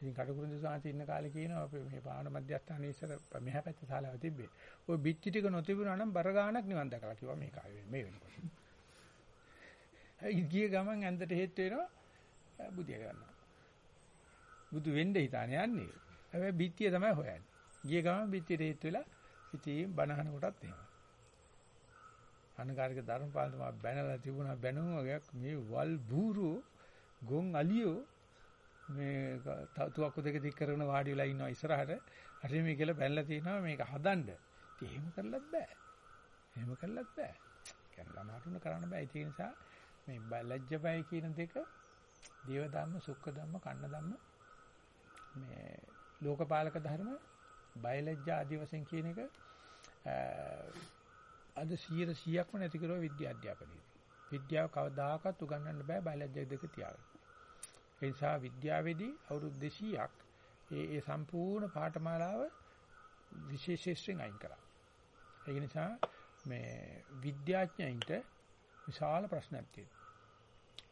ඉතින් කටුකුරුන්ද සාන්ති ඉන්න කාලේ කියනවා අපි මේ පාන මධ්‍යස්ථානයේ ඉස්සර මෙහා පැත්තේ ශාලාව තිබ්බේ. ওই බිත්ති ටික නොතිබුණා නම් බර ගාණක් නිවන් දැකලා කිව්වා මේ කාවේ මේ වෙනකොට. ගිය ගමන් ඇඳට හේත් වෙනවා බුදිය ගන්නවා. බුදු වෙන්න හිතානේ යන්නේ. හැබැයි බිත්තිය තමයි හොයන්නේ. ගිය ගමන් බිත්තියට හේත් වෙලා ඉතින් බනහන කොටත් එහෙම. අනකාරික ධර්මපාලතුමා බැනලා තිබුණා බැනුම වගේක් මේ වල් බූරු ගොන් අලියෝ මේ තුවක්කු දෙක දික් කරගෙන වාඩි වෙලා ඉන්නවා ඉස්සරහට හරි මේ කියලා බැලලා තිනවා මේක හදන්න. ඉතින් එහෙම කරලත් බෑ. එහෙම කරලත් බෑ. කියන්නේ ළමාටුන කරන්න බෑ. ඒ නිසා මේ ලැජ්ජ බය කියන දෙක දේව ධර්ම, සුඛ ධර්ම, කන්න ධර්ම මේ ලෝකපාලක ධර්ම, බය ලැජ්ජා ආදී වශයෙන් කියන එක අද 100%ක්ම නැති කරුවා විද්‍යා අධ්‍යාපනයේදී. විද්‍යාව කවදාකවත් උගන්වන්න බෑ බය ලැජ්ජා දෙක තියාගෙන. ඒ නිසා විද්‍යාවේදී අවුරුදු 200ක් ඒ ඒ සම්පූර්ණ පාඨමාලාව විශේෂයෙන් අයින් කරා. ඒ නිසා මේ විද්‍යාඥයින්ට විශාල ප්‍රශ්නයක් තියෙනවා.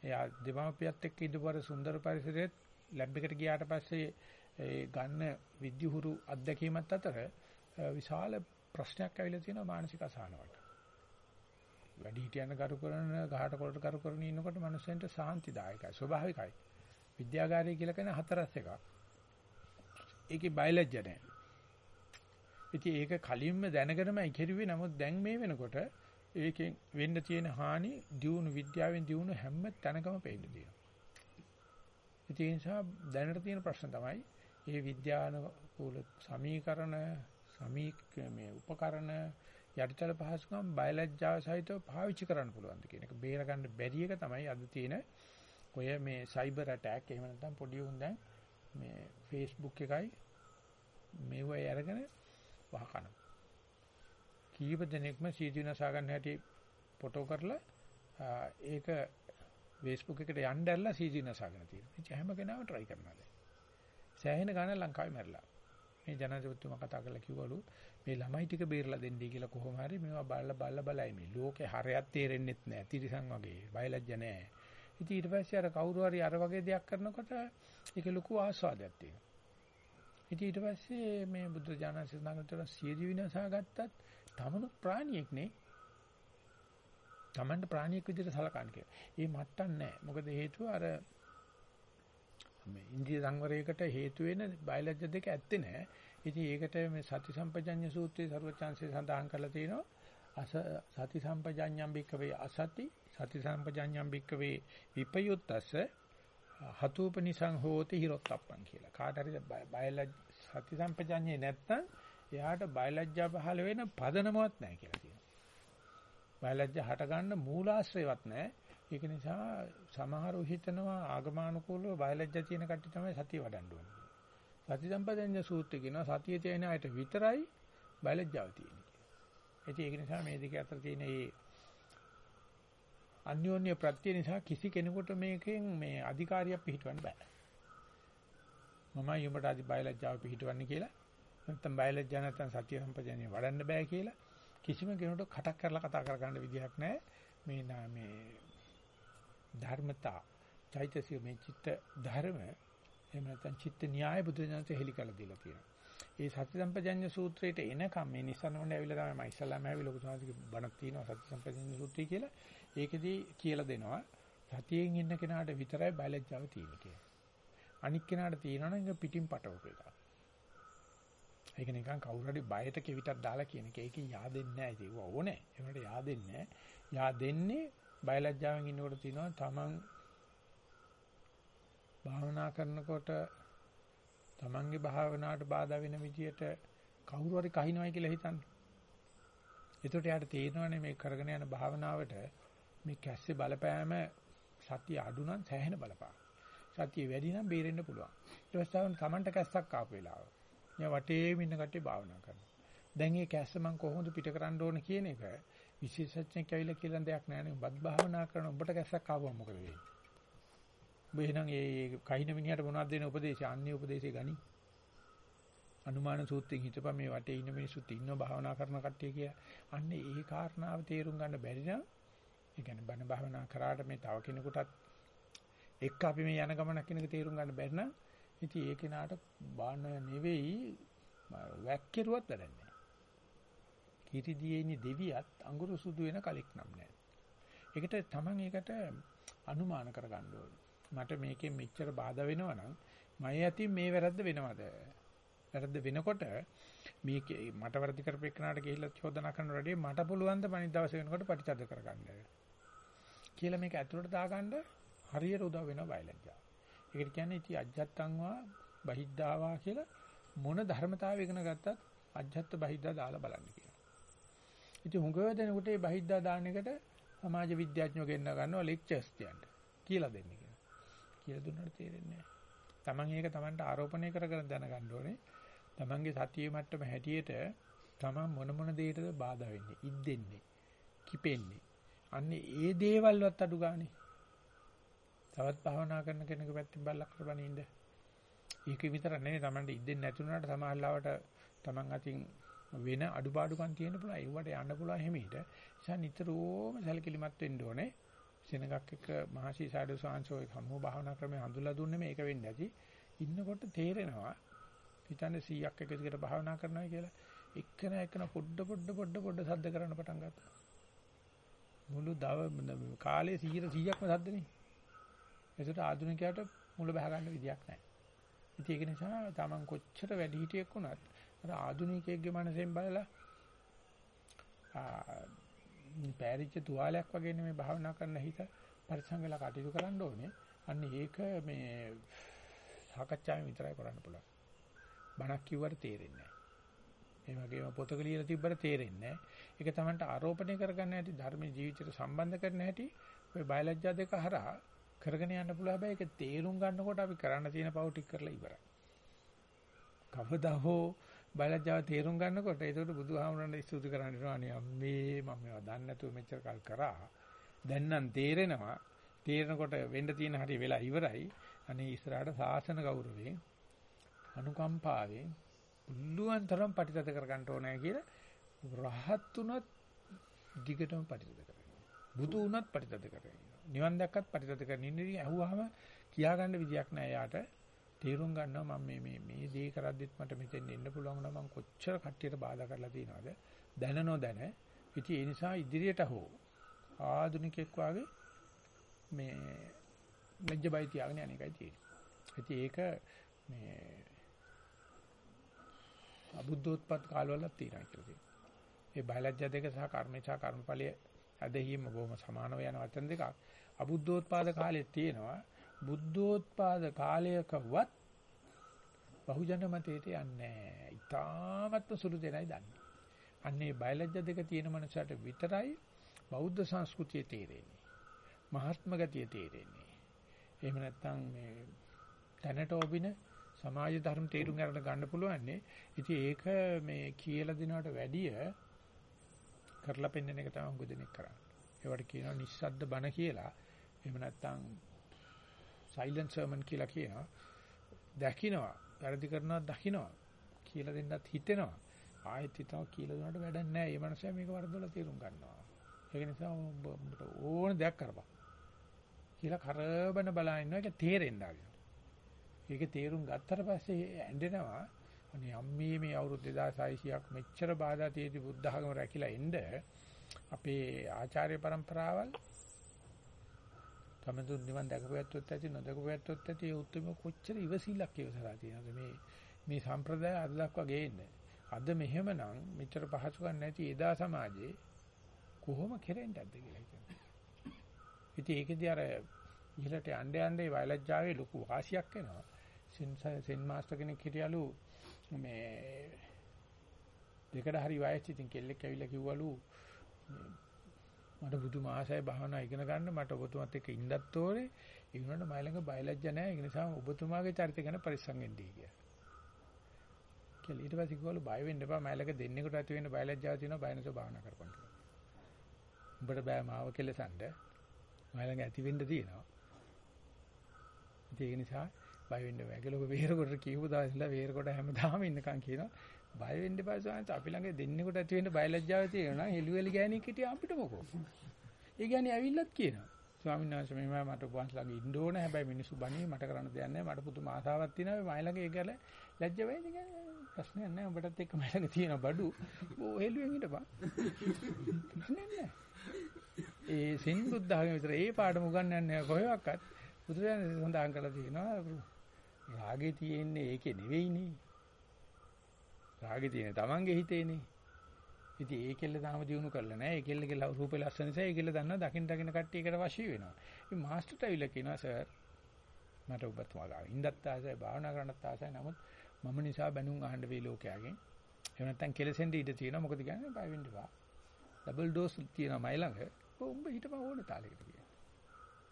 එයා දෙමාපියත් එක්ක ඉඳපුවර සුන්දර පරිසරයේත් ලැබ් එකට ගියාට පස්සේ ඒ ගන්න විද්‍යුහුරු අත්දැකීමත් අතර විශාල ප්‍රශ්නයක් ඇවිල්ලා තියෙනවා මානසික අසහනවට. වැඩි හිටියන කරු කරන ගහට කොළට කරු කරන ඉන්නකොට මිනිස්සුන්ට සාන්තිදායකයි ස්වභාවිකයි. විද්‍යාගාරය කියලා කියන හතරස් එකක්. ඒකේ බයලජ්ජ නැහැ. ඉතින් ඒක කලින්ම දැනගෙනමයි කෙරුවේ නමුත් දැන් මේ වෙනකොට ඒකෙන් වෙන්න තියෙන හානි දියුණු විද්‍යාවෙන් දියුණු හැම තැනකම පේන්න තියෙනවා. ඒ නිසා දැනට තියෙන ප්‍රශ්න තමයි මේ විද්‍යානුකූල සමීකරණ සමීක මේ උපකරණ යටිතල පහසුකම් බයලජ්ජාව සහිතව පාවිච්චි කරන්න පුළුවන්ද කියන එක බේර ගන්න බැරි එක තමයි අද තියෙන ඔය මේ සයිබර් ඇටැක් එහෙම නැත්නම් පොඩි උන් දැන් මේ Facebook එකයි මේවයි අරගෙන වහකන. කීප දෙනෙක්ම සීදී නසා ගන්න හැටි ෆොටෝ කරලා ඒක Facebook එකට යන්න ඇරලා සීදී නසාගෙන තියෙනවා. ඉතින් හැම කෙනාම try කරනවා දැන්. සෑහෙන ගාන ලංකාවේ මැරලා. මේ ජනාධිපතිතුමා කතා කරලා කිව්වලු මේ ළමයි ටික බේරලා දෙන්නයි කියලා කොහොම හරි මේවා බලලා බලලා බලයි මේ ලෝකේ හරයක් තේරෙන්නෙත් නැහැ. තිරිසන් වගේ බයලජ්ජ නැහැ. ඉතින් ඊට පස්සේ අර කවුරු හරි අර වගේ දෙයක් කරනකොට ඒක ලොකු ආස්වාදයක් තියෙනවා. ඉතින් ඊට පස්සේ මේ බුද්ධ ඥාන සිතාගතර සියදි විනාශා ගත්තත් තමනුත් ප්‍රාණියෙක් නේ. තමන්ට ප්‍රාණියෙක් විදිහට සලකන්න කියලා. ඒ මට්ටම් නැහැ. මොකද හේතුව අර මේ ඉන්ද්‍රිය සංවරයකට හේතු වෙන බයලජ්‍ය දෙක ඇත්තේ නැහැ. ඉතින් ඒකට මේ සති සම්පජඤ්ඤ සූත්‍රයේ ਸਰවචාන්සේ සඳහන් කරලා තියෙනවා සති සම්පජඤ්ඤම් බික්කවේ අසති සති සම්පජඤ්ඤම් බික්කවේ විපයුත්තස හතුපනිසං හෝති හිරොත්තප්පං කියලා. කාට හරි බයලජ් සති සම්පජඤ්ඤේ නැත්තම් එයාට බයලජ්ජා පහළ වෙන පදනමවත් නැහැ කියලා කියනවා. බයලජ්ජා හට ගන්න මූලාශ්‍රයවත් නැහැ. ඒක නිසා සමහරව හිතනවා ආගමානුකූලව බයලජ්ජා තියෙන කට්ටිය තමයි සතිය වඩන්න ඕනේ. සති සම්පදඤ්ඤ සූත්‍රය කියනවා සතිය තියෙන අයට විතරයි බයලජ්ජාව තියෙන්නේ කියලා. ඒක නිසා මේ දෙක අතර තියෙන මේ අන්‍යෝන්‍ය ප්‍රත්‍ය නිසා කිසි කෙනෙකුට මේකෙන් මේ අධිකාරියක් පිළිටවන්න බෑ. මම යොමට අධි බයලජ්ජාව පිළිටවන්නේ කියලා නැත්නම් බයලජ්ජා නැත්නම් සතිය සම්පජඤ්ඤය වඩන්න බෑ කියලා කිසිම කෙනෙකුට කටක් කරලා කතා කරගන්න විදිහක් නැහැ. මේ මේ ධර්මතා චෛතසික මේ චිත්ත ධර්ම එහෙම නැත්නම් චිත්ත න්‍යාය බුදුදහමේ හෙලි කරලා දීලා තියෙනවා. ඒ සති සම්පජඤ්ඤ සූත්‍රයට එනකම් මේ නිසනවන්න ඇවිල්ලා තමයි මම ඉස්සල්ලාම ඇවිල්ලා ලොකු සාහිතික බණක් තියෙනවා සති සම්පජඤ්ඤ සූත්‍රය කියලා. ඒකෙදී කියලා දෙනවා සතියෙන් ඉන්න කෙනාට විතරයි බයලජ්ජාව තියෙන්නේ කියලා. අනික් කෙනාට තියෙනවා නම් පිටින් පටවක එකක්. ඒක නිකන් කවුරු හරි බයට කෙවිතක් දාලා කියන එක. ඒකේ yaadෙන්නේ නැහැ ඒක ඕනේ. ඒකට yaadෙන්නේ නැහැ. yaadෙන්නේ බයලජ්ජාවෙන් ඉන්නකොට තියෙනවා තමන් භාවනා කරනකොට තමන්ගේ භාවනාවට බාධා වෙන විදියට කවුරු හරි කහිනවයි කියලා හිතන්න. එතකොට යාට තේරෙනවනේ මේ කරගෙන යන භාවනාවට මේ කැස්සේ බලපෑම සතිය අඩු නම් සෑහෙන බලපාන. සතිය වැඩි නම් බේරෙන්න පුළුවන්. ඊට පස්සේ තමන්ට කැස්සක් ආපු වෙලාව. මම වටේම ඉන්න කට්ටිය භාවනා කරනවා. දැන් මේ කැස්ස මම කොහොමද පිට කරන්න ඕන කියන එක විශේෂඥයෙක් ඇවිල්ලා කියලා දෙයක් නැහැ නේ. බත් භාවනා කරන උඹට කැස්සක් ආවම මොකද වෙන්නේ? ඔබ එහෙනම් ඒ කහින මිනිහට මොනවද දෙන උපදේශය? අන්නේ උපදේශය ගනි. අනුමාන සූත්‍රයෙන් හිතපන් මේ වටේ ඉන්න මිනිස්සුත් ඉන්නව භාවනා කරන කට්ටිය කියලා. අන්නේ ඒ කාරණාව තේරුම් ගන්න බැරි නම් ඒ කියන්නේ බණ භාවනා කරාට මේ තව කෙනෙකුටත් එක්ක අපි මේ යන ගමනක් කෙනෙක් තේරුම් ගන්න බැරි නම් ඉතින් ඒ කෙනාට බාන නෙවෙයි වැක්කිරුවත් වැඩක් නැහැ. කිරිදියේනි දෙවියත් අඟුරු සුදු වෙන කලෙක් නම් නැහැ. ඒකට තමන් ඒකට අනුමාන කරගන්න ඕනේ. මට මේකෙන් මෙච්චර බාධා වෙනවා නම් මම යතින් මේ වැරද්ද වෙනවද? වැරද්ද වෙනකොට මේක මට වැරදි කරපෙන්නාට ගිහිල්ලා චෝදනා කරන රඩේ මට පුළුවන් ද පණි දවස් වෙනකොට ප්‍රතිචාර කරගන්න. කියලා මේක ඇතුළට දාගන්න හරියට උදව් වෙනවා බයලජ්ජා. ඒකට කියන්නේ ඉති අජත්තංවා බහිද්ධාවා කියලා මොන ධර්මතාවය ඉගෙන ගත්තත් අජත්ත බහිද්ධා දාලා බලන්න කියනවා. ඉතින් හුඟව දෙනකොට මේ බහිද්ධා දාන එකට සමාජ විද්‍යාඥයෝ ගෙන්න ගන්නවා ලෙක්චර්ස් කියන්න. කියලා දෙන්න කියලා. කියලා දුන්නාට තේරෙන්නේ නැහැ. Taman ඒක Tamanට ආරෝපණය කරගෙන දැනගන්න ඕනේ. Tamanගේ සතියේ මට්ටම හැටියට Taman මොන මොන දෙයකටද බාධා වෙන්නේ, ඉද්දෙන්නේ, කිපෙන්නේ. අන්නේ ඒ දේවල්වත් අඩු ගානේ. තවත් භාවනා කරන කෙනෙකු පැත්තෙන් බල්ලක් කරබන ඉන්න. ඒක විතර නෙවෙයි Tamanට ඉද්දෙන්නේ නැති වුණාට සමහරවිට Taman අතින් වෙන අඩුපාඩුකම් තියෙන්න පුළුවන්. ඒවට යන්න පුළුවන් හැමීට. ඒ නිසා නිතරම සැලකිලිමත් වෙන්න ඕනේ. සෙනගක් එක මහසි සාඩු සාංශෝ සම්මෝ භාවනා ක්‍රමයේ හඳුල්ලා දුන්නේ මේක වෙන්නේ නැති. ඉන්නකොට තේරෙනවා හිතන්නේ 100ක් එක දිගට භාවනා කරනවා කියලා. එක්කන එක්කන පොඩ පොඩ පොඩ පොඩ සද්ද කරන්න පටන් ගත්තා. මුළු දව කාලේ 100 100ක්ම සද්දනේ. ඒකට ආධුනිකයාට මුල බහ ගන්න විදියක් නැහැ. ඉතින් ඒක නිසා Taman කොච්චර වැඩි හිටියෙක් වුණත් අර ආධුනිකයෙක්ගේ මනසෙන් බලලා පෑරිච්ච තුවාලයක් වගේ නෙමෙයි භාවනා කරන හිත පරිසං වෙලා කටයුතු කරන්න ඕනේ. අන්න ඒක මේ සාකච්ඡාවෙන් විතරයි කරන්න පුළුවන්. බණක් කිව්වට තේරෙන්නේ නැහැ. ඒ වගේම පොතක ලියලා තිබ්බට තේරෙන්නේ නැහැ. ඒක තමන්ට ආරෝපණය කරගන්න හැටි ධර්මයේ ජීවිතයට සම්බන්ධ කරන හැටි ඔය බයලජ්ජා දෙක හරහා කරගෙන යන්න පුළුවන්. හැබැයි ඒක තේරුම් ගන්නකොට අපි කරන්න තියෙන පව් ටික කරලා ඉවරයි. කවදා හෝ බයලජ්ජාව තේරුම් ගන්නකොට ඒකට බුදුහාමුදුරන්ට ස්තුති කරන්න වෙනවා අනේ අම්මේ මම මේවා දන්නේ නැතුව මෙච්චර කල් කරා. දැන් නම් තේරෙනවා. තේරෙනකොට වෙන්න තියෙන හැටි වෙලා ඉවරයි. අනේ ඉස්සරහට සාසන ගෞරවයෙන් අනුකම්පාවෙන් පුළුවන් තරම් ප්‍රතිතත කරගන්න ඕනේ කියලා රහත් උනත් දිගටම ප්‍රතිතත කරගන්න. බුදු උනත් ප්‍රතිතත කරගන්න. නිවන් දැක්කත් ප්‍රතිතත කරගෙන ඉන්නේ ඇහුවාම කියාගන්න විදියක් නැහැ යාට. තේරුම් ගන්නවා මම මේ මේ මේ දේ කරද්දිත් මට මෙතෙන් එන්න පුළුවන් වුණා මම කොච්චර කට්ටියට බාධා කරලා තියෙනවද? දැන නොදැන. ඉතින් ඒ නිසා ඉදිරියට හෝ ආධුනිකෙක් වාගේ මේ ලැජ්ජ බය තියාගෙන යන එකයි තියෙන්නේ. ඉතින් ඒක මේ අබුද්ධෝත්පත් කාලවල තියෙනවා කියලා තියෙනවා. ඒ බයලජ්‍ය දෙක සහ කර්මේ සහ කර්මඵලයේ ඇදහිීම බොහොම සමානව යන වචන දෙකක්. අබුද්ධෝත්පාද කාලේ තියෙනවා බුද්ධෝත්පාද කාලයකවත් බහුජන මතයට යන්නේ නැහැ. ඊටාත්ම සුළු දෙනයි දන්නේ. අන්නේ බයලජ්‍ය දෙක තියෙන මනසට විතරයි බෞද්ධ සංස්කෘතිය තේරෙන්නේ. මහත්ම ගතිය තේරෙන්නේ. එහෙම නැත්නම් මේ තැනට ඔබින සමාජ ධර්ම තේරුම් ගන්න ගන්න පුළුවන්නේ. ඉතින් ඒක මේ කියලා දෙනවට වැඩිය කරලා පෙන්වන එක තමයි උගදෙනෙක් කරන්නේ. ඒවට කියනවා නිස්සද්ද බණ කියලා. එහෙම නැත්නම් සයිලන්ට් සර්මන් කියලා කියනවා. දකින්නවා, වැරදි කරනවා දකින්නවා. කියලා දෙන්නත් හිතෙනවා. ආයෙත් හිතනවා කියලා දුන්නාට වැඩක් නැහැ. මේ මනුස්සයා මේක වරදොල තේරුම් ගන්නවා. ඒක නිසා උඹට ඕන දෙයක් කරපන්. කියලා කරබන බලා ඉන්නවා. ඒක තේරෙන්න ආගෙන. ඒක තේරුම් ගත්තට පස්සේ ඇඬෙනවා. අනේ අම්මේ මේ අවුරුදු 2600ක් මෙච්චර බාධා තියෙදි බුද්ධ ධර්ම රැකිලා එන්න අපේ ආචාර්ය પરම්පරාවල් තමතුන් නිවන් දැකපුවැත්තොත් ඇති නොදකපුවැත්තොත් ඇති ඒ උත්තරම කොච්චර ඉවසිල්ලක් ඉවසලා තියෙනවද? මේ මේ සම්ප්‍රදාය අද දක්වා ගේන්නේ අද මෙහෙමනම් මෙච්චර පහසුකම් නැති එදා සමාජයේ කොහොම කෙරෙන්නද කියලා හිතනවා. ඉතින් ඒකෙදී අර ඉහළට යන්න යන්න ඒ වයලජ්ජාවේ ලොකු වාසියක් එනවා. සෙන් සෙන් මාස්ටර් කෙනෙක් හිටියලු මේ දෙකට හරි වයස් ඉතින් කෙල්ලෙක් ඇවිල්ලා කිව්වලු මට බුදු මාසය භාවනා ඉගෙන ගන්න. මට ඔබතුමාත් එක්ක ඉන්නත් ඕනේ ඒ වුණාට මයි ළඟ බයලජ්ජ නැහැ. ඒ නිසා ඔබතුමාගේ චරිතය ගැන පරිස්සම් වෙන්නයි කියලා. කියලා. ඊට පස්සේ කිව්වලු බය වෙන්න එපා. මයි ළඟ දෙන්නෙකුට ඇති වෙන්න බයලජ්ජාව තියෙනවා. බය නැතුව භාවනා කරපන් කියලා. උඹට බෑ මාව කෙලසන්න. මයි ළඟ ඇති වෙන්න තියෙනවා. ඒක නිසා බය වෙන්න බෑ කියලා ඔබ වේරකොට කියපු දවස්ලා වේරකොට හැමදාම ඉන්නකම් කියනවා. බය වෙන්න එපා සෝන්ත අපි ළඟ දෙන්නෙකුට ඇති වෙන්න බයලජ්ජාව තියෙනවා නම් හෙළුවෙලි ගෑණියෙක් හිටියා අපිට මොකෝ. ඒ කියන්නේ ඇවිල්ලත් කියනවා. ස්වාමීන් වහන්සේ මෙහෙම මට උපවාස ළඟ ඉන්න ඕන. හැබැයි මිනිස්සු බණී මට කරන්න දෙයක් නැහැ. මට පුදුම ආසාවක් තියෙනවා. මයි ළඟ ඒක ලැජ්ජ වෙයිද කියන්නේ ප්‍රශ්නයක් නැහැ. ඔබටත් එක්ක මයි ළඟ තියෙන බඩු. ඕ හෙළුවෙන් හිටපන්. ප්‍රශ්නයක් නැහැ. ඒ සින් බුද්ධාගම විතර ඒ පාඩම උගන්වන්නේ කොහෙවත්. බුදුරජාණන් සඳහන් කරලා තියෙනවා රාගේ තියෙන්නේ ඒකේ නෙවෙයිනේ. රාගේ තියෙන්නේ Tamange හිතේනේ ඉතින් ඒකෙල්ල තාම දිනු කරලා නැහැ. ඒකෙල්ලගේ රූපේ ලස්සන නිසා ඒකෙල්ල දන්නවා දකින් දකින් කට්ටිය එකට වශී වෙනවා. ඉතින් මාස්ටර්ට ඇවිල්ලා කියනවා සර් මට ඔබතුමා ගාව ඉඳත් ආසයි භාවනා කරන්නත් ආසයි. නමුත් මම නිසා බැනුම් අහන්න වෙයි ලෝකයාගෙන්. එහෙම නැත්නම් කෙලසෙන්ද ඉඳ තියෙනවා. මොකද කියන්නේ බය වෙන්න එපා. ඩබල් ඩෝස් තියෙනවා මයි ළඟ. උඹ හිටපන් ඕනේ තාලෙකට කියලා.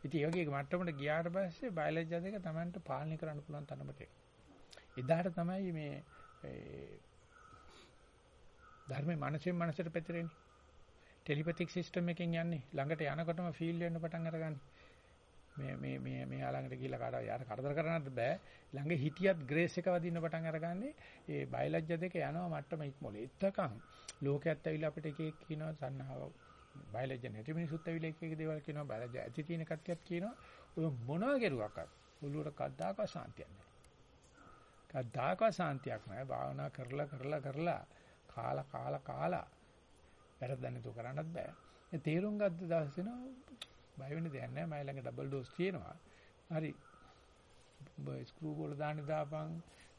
ඉතින් ඒ වගේ මට්ටමට ගියාට පස්සේ බයොලොජි දෙක Tamanට පාලනය කරන්න පුළුවන් තරමට. එදාට තමයි මේ ධර්මයේ මනසෙන් මනසට පැතිරෙන්නේ. ටෙලිපැතික් සිස්ටම් එකෙන් යන්නේ. ළඟට යනකොටම ෆීල් වෙන්න පටන් අරගන්නේ. මේ මේ මේ මේ ළඟට ගිහිල්ලා කාටවත් යාර කරදර කරන්නත් බෑ. ළඟ හිටියත් ග්‍රේස් එක වදින්න පටන් අරගන්නේ. ඒ බයලජ්‍ය දෙක යනවා මට්ටම ඉක්මොල. එතකන් ලෝකයක් ඇවිල්ලා අපිට එක එක කියනවා සන්නාව බයලජ්‍ය නැති මිනිසුත් ඇවිල්ලා එක එක දේවල් කියනවා. බයලජ්‍ය ඇති තියෙන කට්ටියත් කියනවා. ඔය මොනවා කරුවක්වත් ඔළුවට කද්දාකවත් සාන්තියක් නැහැ. කද්දාකවත් සාන්තියක් නැහැ. භාවනා කරලා කරලා කරලා කාලා කාලා කාලා වැරද්දන්නේ તો කරන්නත් බෑ. ඒ තීරුම් ගත්ත දවස් වෙනවා බය වෙන්න දෙයක් නැහැ. මයි ළඟ ඩබල් ඩෝස් තියෙනවා. හරි. උඹ ස්ක්‍රූ බෝල දාන්න දාපන්,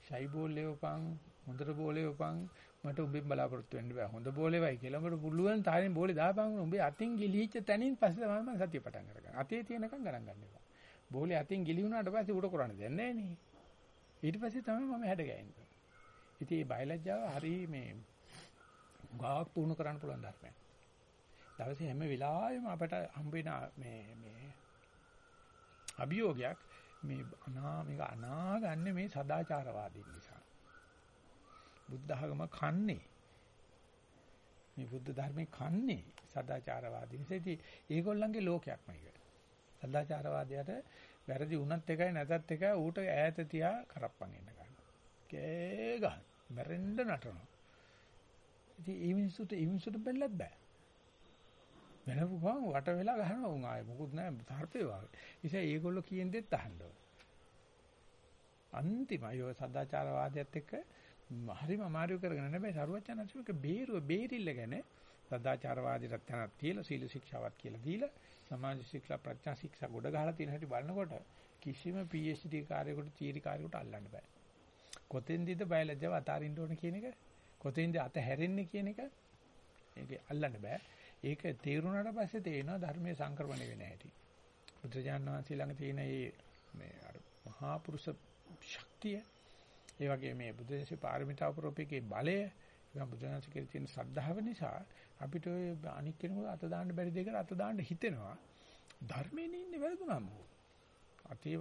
ෂයි බෝල් ලෙවපන්, හොඳට බෝල් ලෙවපන්. මට උඹෙන් බලාපොරොත්තු වෙන්න බෑ. හොඳ බෝලේ වයි කියලා මට පුළුවන් තාලෙන් බෝලේ දාපන්. උඹේ අතින් ගිලිහිච්ච තැනින් පස්සේ තමයි මම සතිය පටන් අරගන්නේ. අතේ තියෙනකම් ගණන් ගන්න එපා. බෝලේ අතින් ගිලි වුණාට පස්සේ උඩ කරන්නේ දෙයක් නැහැ නේ. ඊට පස්සේ තමයි මම හැඩ ගෑන්නේ. ඉතින් මේ බයලජ්ජාව හරි මේ ගාක් පුහුණු කරන්න පුළුවන් ධර්මයක්. දවසේ හැම වෙලාවෙම අපට හම්බ වෙන මේ මේ අභියෝගයක් මේ අනා මේක අනාගන්නේ මේ සදාචාරවාදීන් නිසා. බුද්ධ ධර්ම කන්නේ මේ බුද්ධ ධර්මේ කන්නේ සදාචාරවාදීන් නිසා. ඉතින් ඒගොල්ලන්ගේ ලෝකයක් මේක. සදාචාරවාදයට වැරදි වුණත් එකයි නැතත් එකයි ඌට ඈත තියා කරප්පන් එන්න ගන්නවා. කේ ගන්න. මැරෙන්න නටනවා. ඉතින් ඒ මිනිස්සුන්ට ඒ මිනිස්සුන්ට බැලලත් බෑ. වෙනපු ගමන් වට වෙලා ගහනවා උන් ආයේ මොකුත් නැහැ තරපේ වගේ. ඉතින් ඒගොල්ලෝ කියන දෙත් අහන්න ඕන. අන්තිමයි ඔය සදාචාරවාදයත් එක්ක හරිම අමාරු කරගෙන නැබැයි සරුවචනන්සේක බේරුව බේරිල්ල ගැන සදාචාරවාදයට තැනක් තියලා සීල ශික්ෂාවක් කියලා දීලා සමාජ ශික්ෂා ප්‍රඥා ශික්ෂා ගොඩ ගහලා තියෙන හැටි බලනකොට කිසිම PhD කාර්යයකට තීරි කාර්යයකට අල්ලන්න බෑ. කොතෙන්දද බයලජ්ජව අතාරින්න ඕන කියන එක කොතෙන්ද අත හැරෙන්නේ කියන එක ඒක අල්ලන්න බෑ. ඒක තේරුණාට පස්සේ තේරෙනවා ධර්මයේ සංක්‍රමණය වෙන හැටි. බුදුජානක වහන්සේ ළඟ තියෙන මේ මේ අර මහා පුරුෂ ශක්තිය ඒ වගේ මේ බුදුදහමේ පාරමිතා පුරෝපේකේ බලය ඒක බුදුදහමේ කියලා තියෙන ශ්‍රද්ධාව නිසා අපිට ඔය අනික් කෙනෙකුට අත දාන්න බැරි දෙයකට අත දාන්න හිතෙනවා. ධර්මයේ ඉන්නේ වැරදුනම. අතේ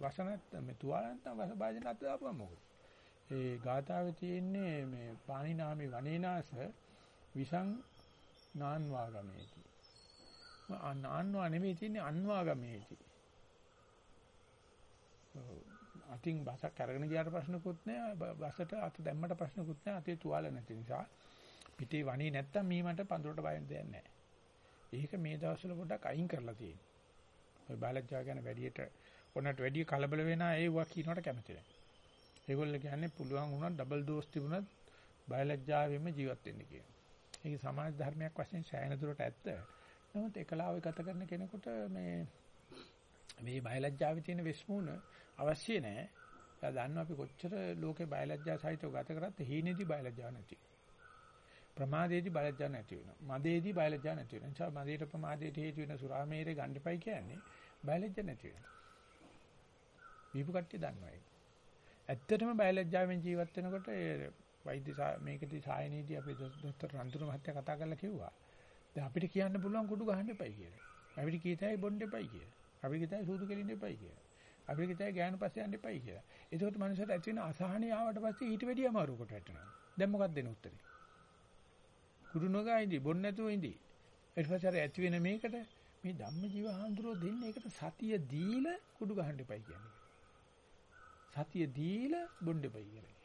වසනත් මේ තුවාලන්ත වස භාජන අත දාපුවම මොකද? ඒ ගාථාවේ තියෙන්නේ මේ පාණිනාමි වනේනාස විසං නාන්වාගමේති. නාන්වා නෙමෙයි තියෙන්නේ අන්වාගමේති. අතින් බසක් අරගෙන ගියාට ප්‍රශ්නකුත් නෑ බසට අත දැම්මට ප්‍රශ්නකුත් නෑ අතේ තුවාල නැති නිසා පිටේ වණේ නැත්තම් මීමට පඳුරට බය වෙන්න දෙයක් නෑ. ඒක මේ දවස්වල පොඩ්ඩක් අයින් කරලා තියෙනවා. ඔය බාලජ්ජා ගැන වැඩියට ඔන්නට වැඩි කලබල වෙන අය වා කියනකට කැමති නෑ. ඒගොල්ලෝ කියන්නේ පුළුවන් වුණා ඩබල් ඩෝස් තිබුණත් බයලජ්ජාවෙම ජීවත් වෙන්න කියන. ඒක සමාජ ධර්මයක් වශයෙන් සෑහෙන දුරට ඇත්ත. නමුත් එකලාවේ ගත කරන කෙනෙකුට මේ මේ බයලජ්ජාවේ තියෙන විශ්මුණ අවශ්‍ය නැහැ. එයා දන්නවා අපි කොච්චර ලෝකේ බයලජ්ජා සහිතව ගත කරත් හීනේදී බයලජ්ජා නැති. ප්‍රමාදයේදී බයලජ්ජා නැති වෙනවා. මදේදී බයලජ්ජා නැති වෙනවා. එනිසා මදේට ප්‍රමාදයට හේතු වෙන සුරාමේරේ ගන්නපයි කියන්නේ බයලජ්ජා නැති වෙනවා. දීපු කට්ටිය දන්නවා ඒක. ඇත්තටම බයලජ්ජාවෙන් ජීවත් වෙනකොට ඒ වෛද්‍ය මේකදී සායනීයදී අපි දොස්තර රන්තුරු මහත්තයා කතා කරලා කිව්වා. දැන් අපිට කියන්න පුළුවන් කුඩු ගහන්න එපයි කියලා. අපිට කීතයි බොන්න එපයි කියලා. අපිට කීතයි සූදු කෙලින්න එපයි කියලා. අපිට කීතයි ගෑනු පස්සේ යන්න එපයි කියලා. ඒකට මනුස්සයට ඇති වෙන අසහනිය ආවට පස්සේ ඊට වැඩිය අමාරුවකට වැටෙනවා. දැන් මොකක්ද දෙන උත්තරේ? කුඩු නොගා ඉඳි බොන්න නැතුව ඉඳි. ඊට පස්සේ අර ඇති වෙන මේකට මේ ධම්ම ජීව හාමුදුරුවෝ දෙන්නේ ඒකට සතිය දීලා කුඩු ගහන්න එපයි කියන්නේ. සතිය දීලා බොන්න එපයි කියන්නේ.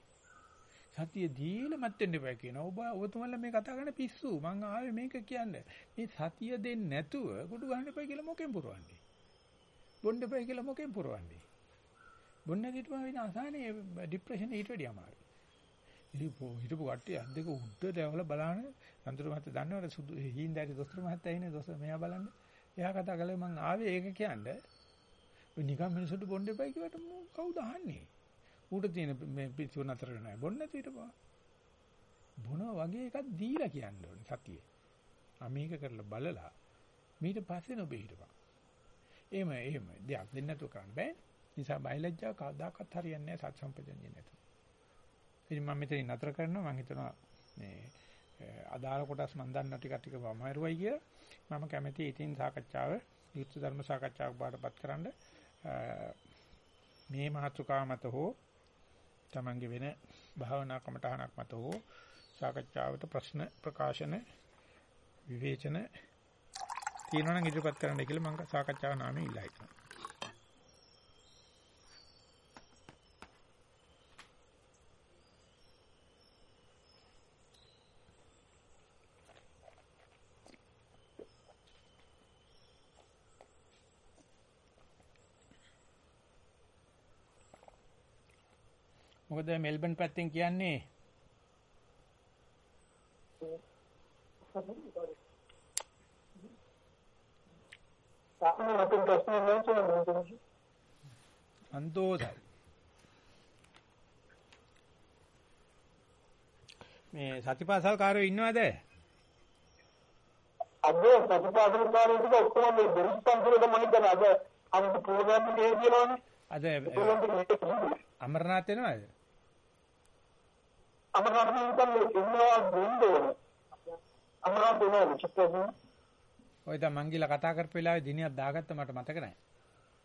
සතිය දීලා මත් වෙන්න එපා කියනවා. ඔබ ඔබතුමන්ලා මේ කතා කරන පිස්සු. මං ආවේ මේක කියන්නේ. මේ සතිය දෙන්නේ නැතුව කුඩු ගන්න එපා කියලා මොකෙන් පුරවන්නේ? බොන්න එපා කියලා මොකෙන් පුරවන්නේ? බොන්න කිට්ටුම වෙන අසහනේ ડિප්‍රෙෂන් ඊට වැඩිය අමාරුයි. ඉතින් හිටපු කට්ටිය අත් දෙක උඩට දැවලා බලන සම්තුරු මහත්තයා දන්නවද සුදු හීන්දාරි දොස්තර මහත්තයා ඉන්නේ දොස්තර මෙයා බලන්න. එයා කතා කළේ මං ආවේ ඒක කියන්නේ. ඔය නිකන් මිනිස්සුන්ට බොන්න එපා කියවට කවුද අහන්නේ? ඌට තියෙන මේ පිස්සු නතර නැහැ. බොන්න නැති හිටපුවා. බොනවා වගේ එකක් දීලා කියන්න ඕනේ සතියේ. ආ මේක කරලා බලලා ඊට පස්සේ නොබේ හිටපන්. එහෙම එහෙම දෙයක් දෙන්න නැතුව කරන්න බෑ. නිසා බයලජ්ජා කවදාකවත් හරියන්නේ නැහැ සත් සම්පජන්‍ය නැතුව. ඉතින් මම මෙතනින් නතර කරනවා මම හිතනවා මේ අදාළ කොටස් මම දන්න ටික ටික වමරුවයි කියලා. මම කැමැති ඉතින් සාකච්ඡාව යුක්ත ධර්ම සාකච්ඡාවක් බාටපත් කරන්න මේ මාතෘකාව මත හෝ තමන්ගේ වෙන භාවනා කමටහනක් මත හෝ සාකච්ඡාවට ප්‍රශ්න ප්‍රකාශන විවේචන තියෙනවා නම් ඉදිරිපත් කරන්න කියලා මම සාකච්ඡාව නාමයෙන් ඉල්ලා හිටිනවා. මොකද මෙල්බන් පැත්තෙන් කියන්නේ? සන්තෝෂයි. මේ සතිපාසල් කාරයෝ ඉන්නවද? අද සතිපාසල් කාරයෝ ටික ඔක්කොම මේ දෙරිස්පන් වලට මම හිතන්නේ අද අද ප්‍රෝග්‍රෑම් එකේ කියලානේ අද අමරනාත් එනවද අමරනාත් හිතන්නේ ඉන්නවා දුන්නෝන අමරනාත් එනවා චිත්තයෙන් ඔය දැන් මං ගිහලා කතා කරපු වෙලාවේ දිනියක් දාගත්ත මට මතක නැහැ.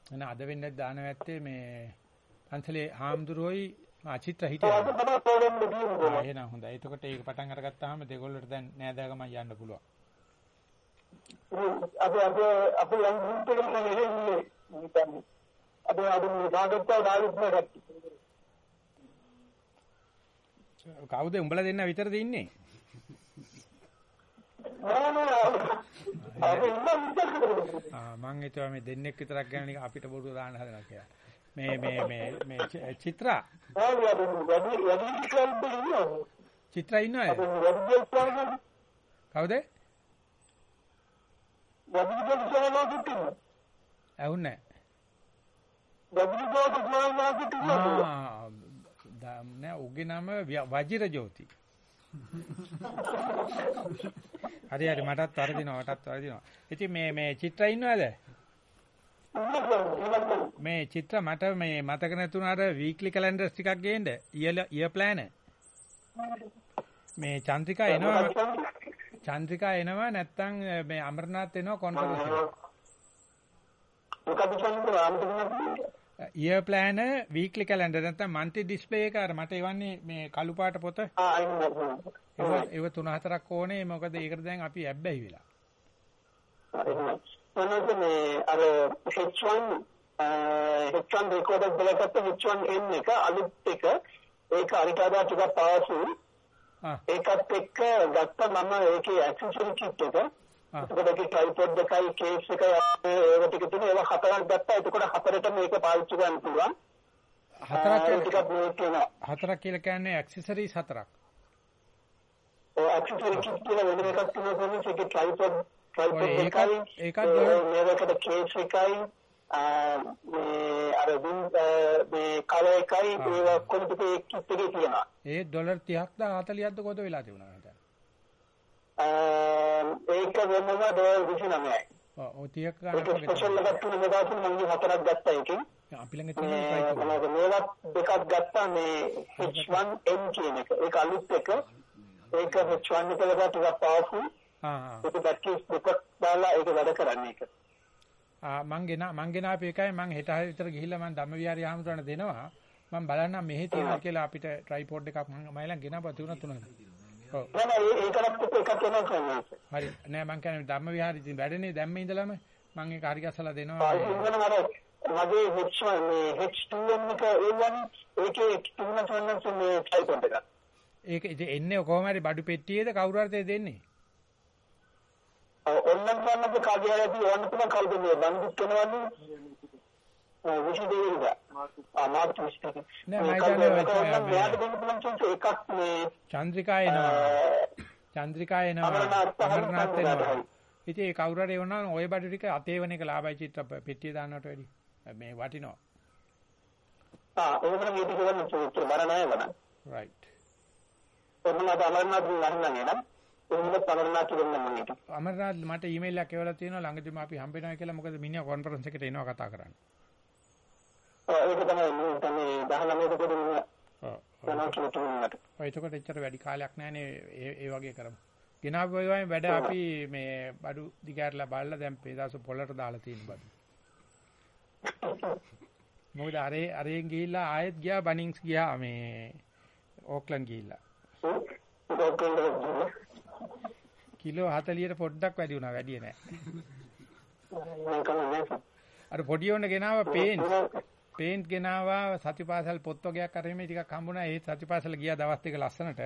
එන අද වෙන්නේ දාන වැත්තේ මේ පන්සලේ හාමුදුරුවෝයි අචිත්‍ර හිටියා. ආ එහෙනම් හොඳයි. එතකොට ඒක පටන් අරගත්තාම දෙගොල්ලට දැන් නෑදෑගම යන්න පුළුවන්. අද අද අපි යම් ගෲප් එකකට නෙවෙන්නේ හිතන්නේ. අද අද මේ සාකච්ඡාව දාලිත් නෑ කවුද උඹලා දෙන්න විතරද ඉන්නේ? ආ මං හිතුවා මේ දෙන්නෙක් විතරක් ගැන නික අපිට බොරු දාන්න හදනවා කියලා. මේ මේ මේ මේ චිත්‍රා චිත්‍රා ඉන්නවද? කවුද? ඇහුන්නේ නෑ උගේ නම වජිර ජෝති. හරි හරි මටත් වරදිනවා මටත් වරදිනවා. ඉතින් මේ මේ චිත්‍ර ඉන්නවද? මේ චිත්‍ර මට මේ මතක නැතුණාට වීක්ලි කැලෙන්ඩර්ස් ටිකක් ගේන්න. Year year plan. මේ චන්ද්‍රිකා එනවා. චන්ද්‍රිකා එනවා නැත්තම් මේ අමරනාත් එනවා කොන්ෆරන්ස් එකට. මොකද ඉයර් ප්ලෑන වීක්ලි කැලෙන්ඩර් නැත්නම් මන්ත්ලි ඩිස්ප්ලේ එක අර මට එවන්නේ මේ කළු පාට පොත. ඒව තුන හතරක් ඕනේ. මොකද ඒකට දැන් අපි ඇබ්බැහි වෙලා. මොනවද මේ අර H1 H1 රෙකෝඩර් බලකට H1N එක අලුත් එක. ඒක අරිකාදා ටිකක් පාසු ඒකත් එක්ක ගත්ත මම ඒකේ ඇක්සසරි කිට් එක එතකොට ඒකේ ට්‍රයිපොඩ් එකයි කේස් එකයි ඒව ටික තුන ඒවා හතරක් ගත්තා. එතකොට හතරට මේක පාවිච්චි කරන්න පුළුවන්. හතරක් හතරක් කියලා කියන්නේ ඇක්සසරිස් හතරක්. ඔය ඇක්සසරි කිට් කියලා වෙන එකක් තියෙනවා කියන්නේ ඒකේ ට්‍රයිපොඩ් ට්‍රයිපොඩ් එකයි ඒකත් මේකට කේස් එකයි මේ අර මේ කලර් එකයි ඒ කිට් එකේ තියෙනවා. ඒ ඩොලර් 30ක්ද 40ක්ද කොහොද වෙලා තිබුණා? ඒක වෙනම ඩොලර් 29යි. ඔව් ඔය 30ක් ගන්න ස්පෙෂල් එකක් තුන මෙදාසුන් මම හතරක් ගත්තා ඒකෙන්. අපි ළඟ තියෙන එකයි මොනවද මේවත් දෙකක් ගත්තා මේ H1N කියන එක. ඒක අලුත් එක. ඒක H1 එක ලබා ටිකක් පවර්ෆුල්. ආ ආ. ඒක බැටරිස් දෙකක් දාලා ඒක වැඩ කරන්නේ ඒක. ආ මං ගෙන මං ගෙන අපි එකයි මං හෙට විතර ගිහිල්ලා මං ධම්මවිහාරය ආමතුරණ දෙනවා. මං බලන්නම් මෙහෙ තියෙනවා කියලා අපිට ට්‍රයිපෝඩ් එකක් මං මයිලන් ගෙනපුවා තුනක් තුනක්. ඔව්. නෑ ඒකත් එකක් වෙනවා හරි නෑ මං කියන්නේ ධම්මවිහාරය ඉතින් වැඩනේ දැම්ම ඉඳලම මං ඒක හරි ගස්සලා දෙනවා. මගේ H1 මේ H2M එක එවන්නේ ඒකේ තුන තුනක් මේ ට්‍රයිපෝඩ් එකක්. ඒක එන්නේ කොහොම හරි බඩු පෙට්ටියේද කවුරු හරි දෙන්නේ? ඔන්නම් ගන්නද කාගේදී ඕන්න පුළුවන් මේ බන්දුත් වෙනවන්නේ විශේෂ ආ මාත් විශේෂ නෑ. මම හිතන්නේ එකක් මේ චන්ද්‍රිකා එනවා. චන්ද්‍රිකා එනවා. අමරනාත් එනවා. ඉතින් ඒ කවුරු හරි එවනවා ඔය බඩු ටික අතේවන එක ලාභයි චිත්‍ර පෙට්ටිය දාන්නට වැඩි. මේ වටිනවා. ආ ඒක නම් ඒක කරන්න චිත්‍ර බර නෑ වඩා right. ඔන්නම අමරනාත් නහන්නේ නේද? අමරනාත් මට ඊමේල් එකක් එවලා තියෙනවා. ළඟදිම අපි හම්බ වෙනවා කියලා. මොකද මිනිහා කොන්ෆරන්ස් එකට එනවා කතා කරන්න. ඒක තමයි මම තමයි 19 කට. ඔය එතකොට එච්චර වැඩි කාලයක් නැහැනේ ඒ ඒ වගේ කරමු. ගෙනාව වගේ වැඩ අපි මේ බඩු දිගහැරලා බලලා දැන් පේදාස පොළට දාලා තියෙන බඩු. මොකද අරේ අරෙන් ගිහිල්ලා ආයෙත් ගියා බනින්ස් ගියා මේ ඕක්ලන්ඩ් ගිහිල්ලා. කිලෝ 40ට පොඩ්ඩක් වැඩි වුණා වැඩි නෑ. අර පොඩි උන්න ගෙනාව පේන්ට් පේන්ට් ගෙනාවා සතිපාසල් පොත් වගේක් අරගෙන ටිකක් හම්බුණා. ඒ සතිපාසල ගියා දවස් දෙක ලස්සනට.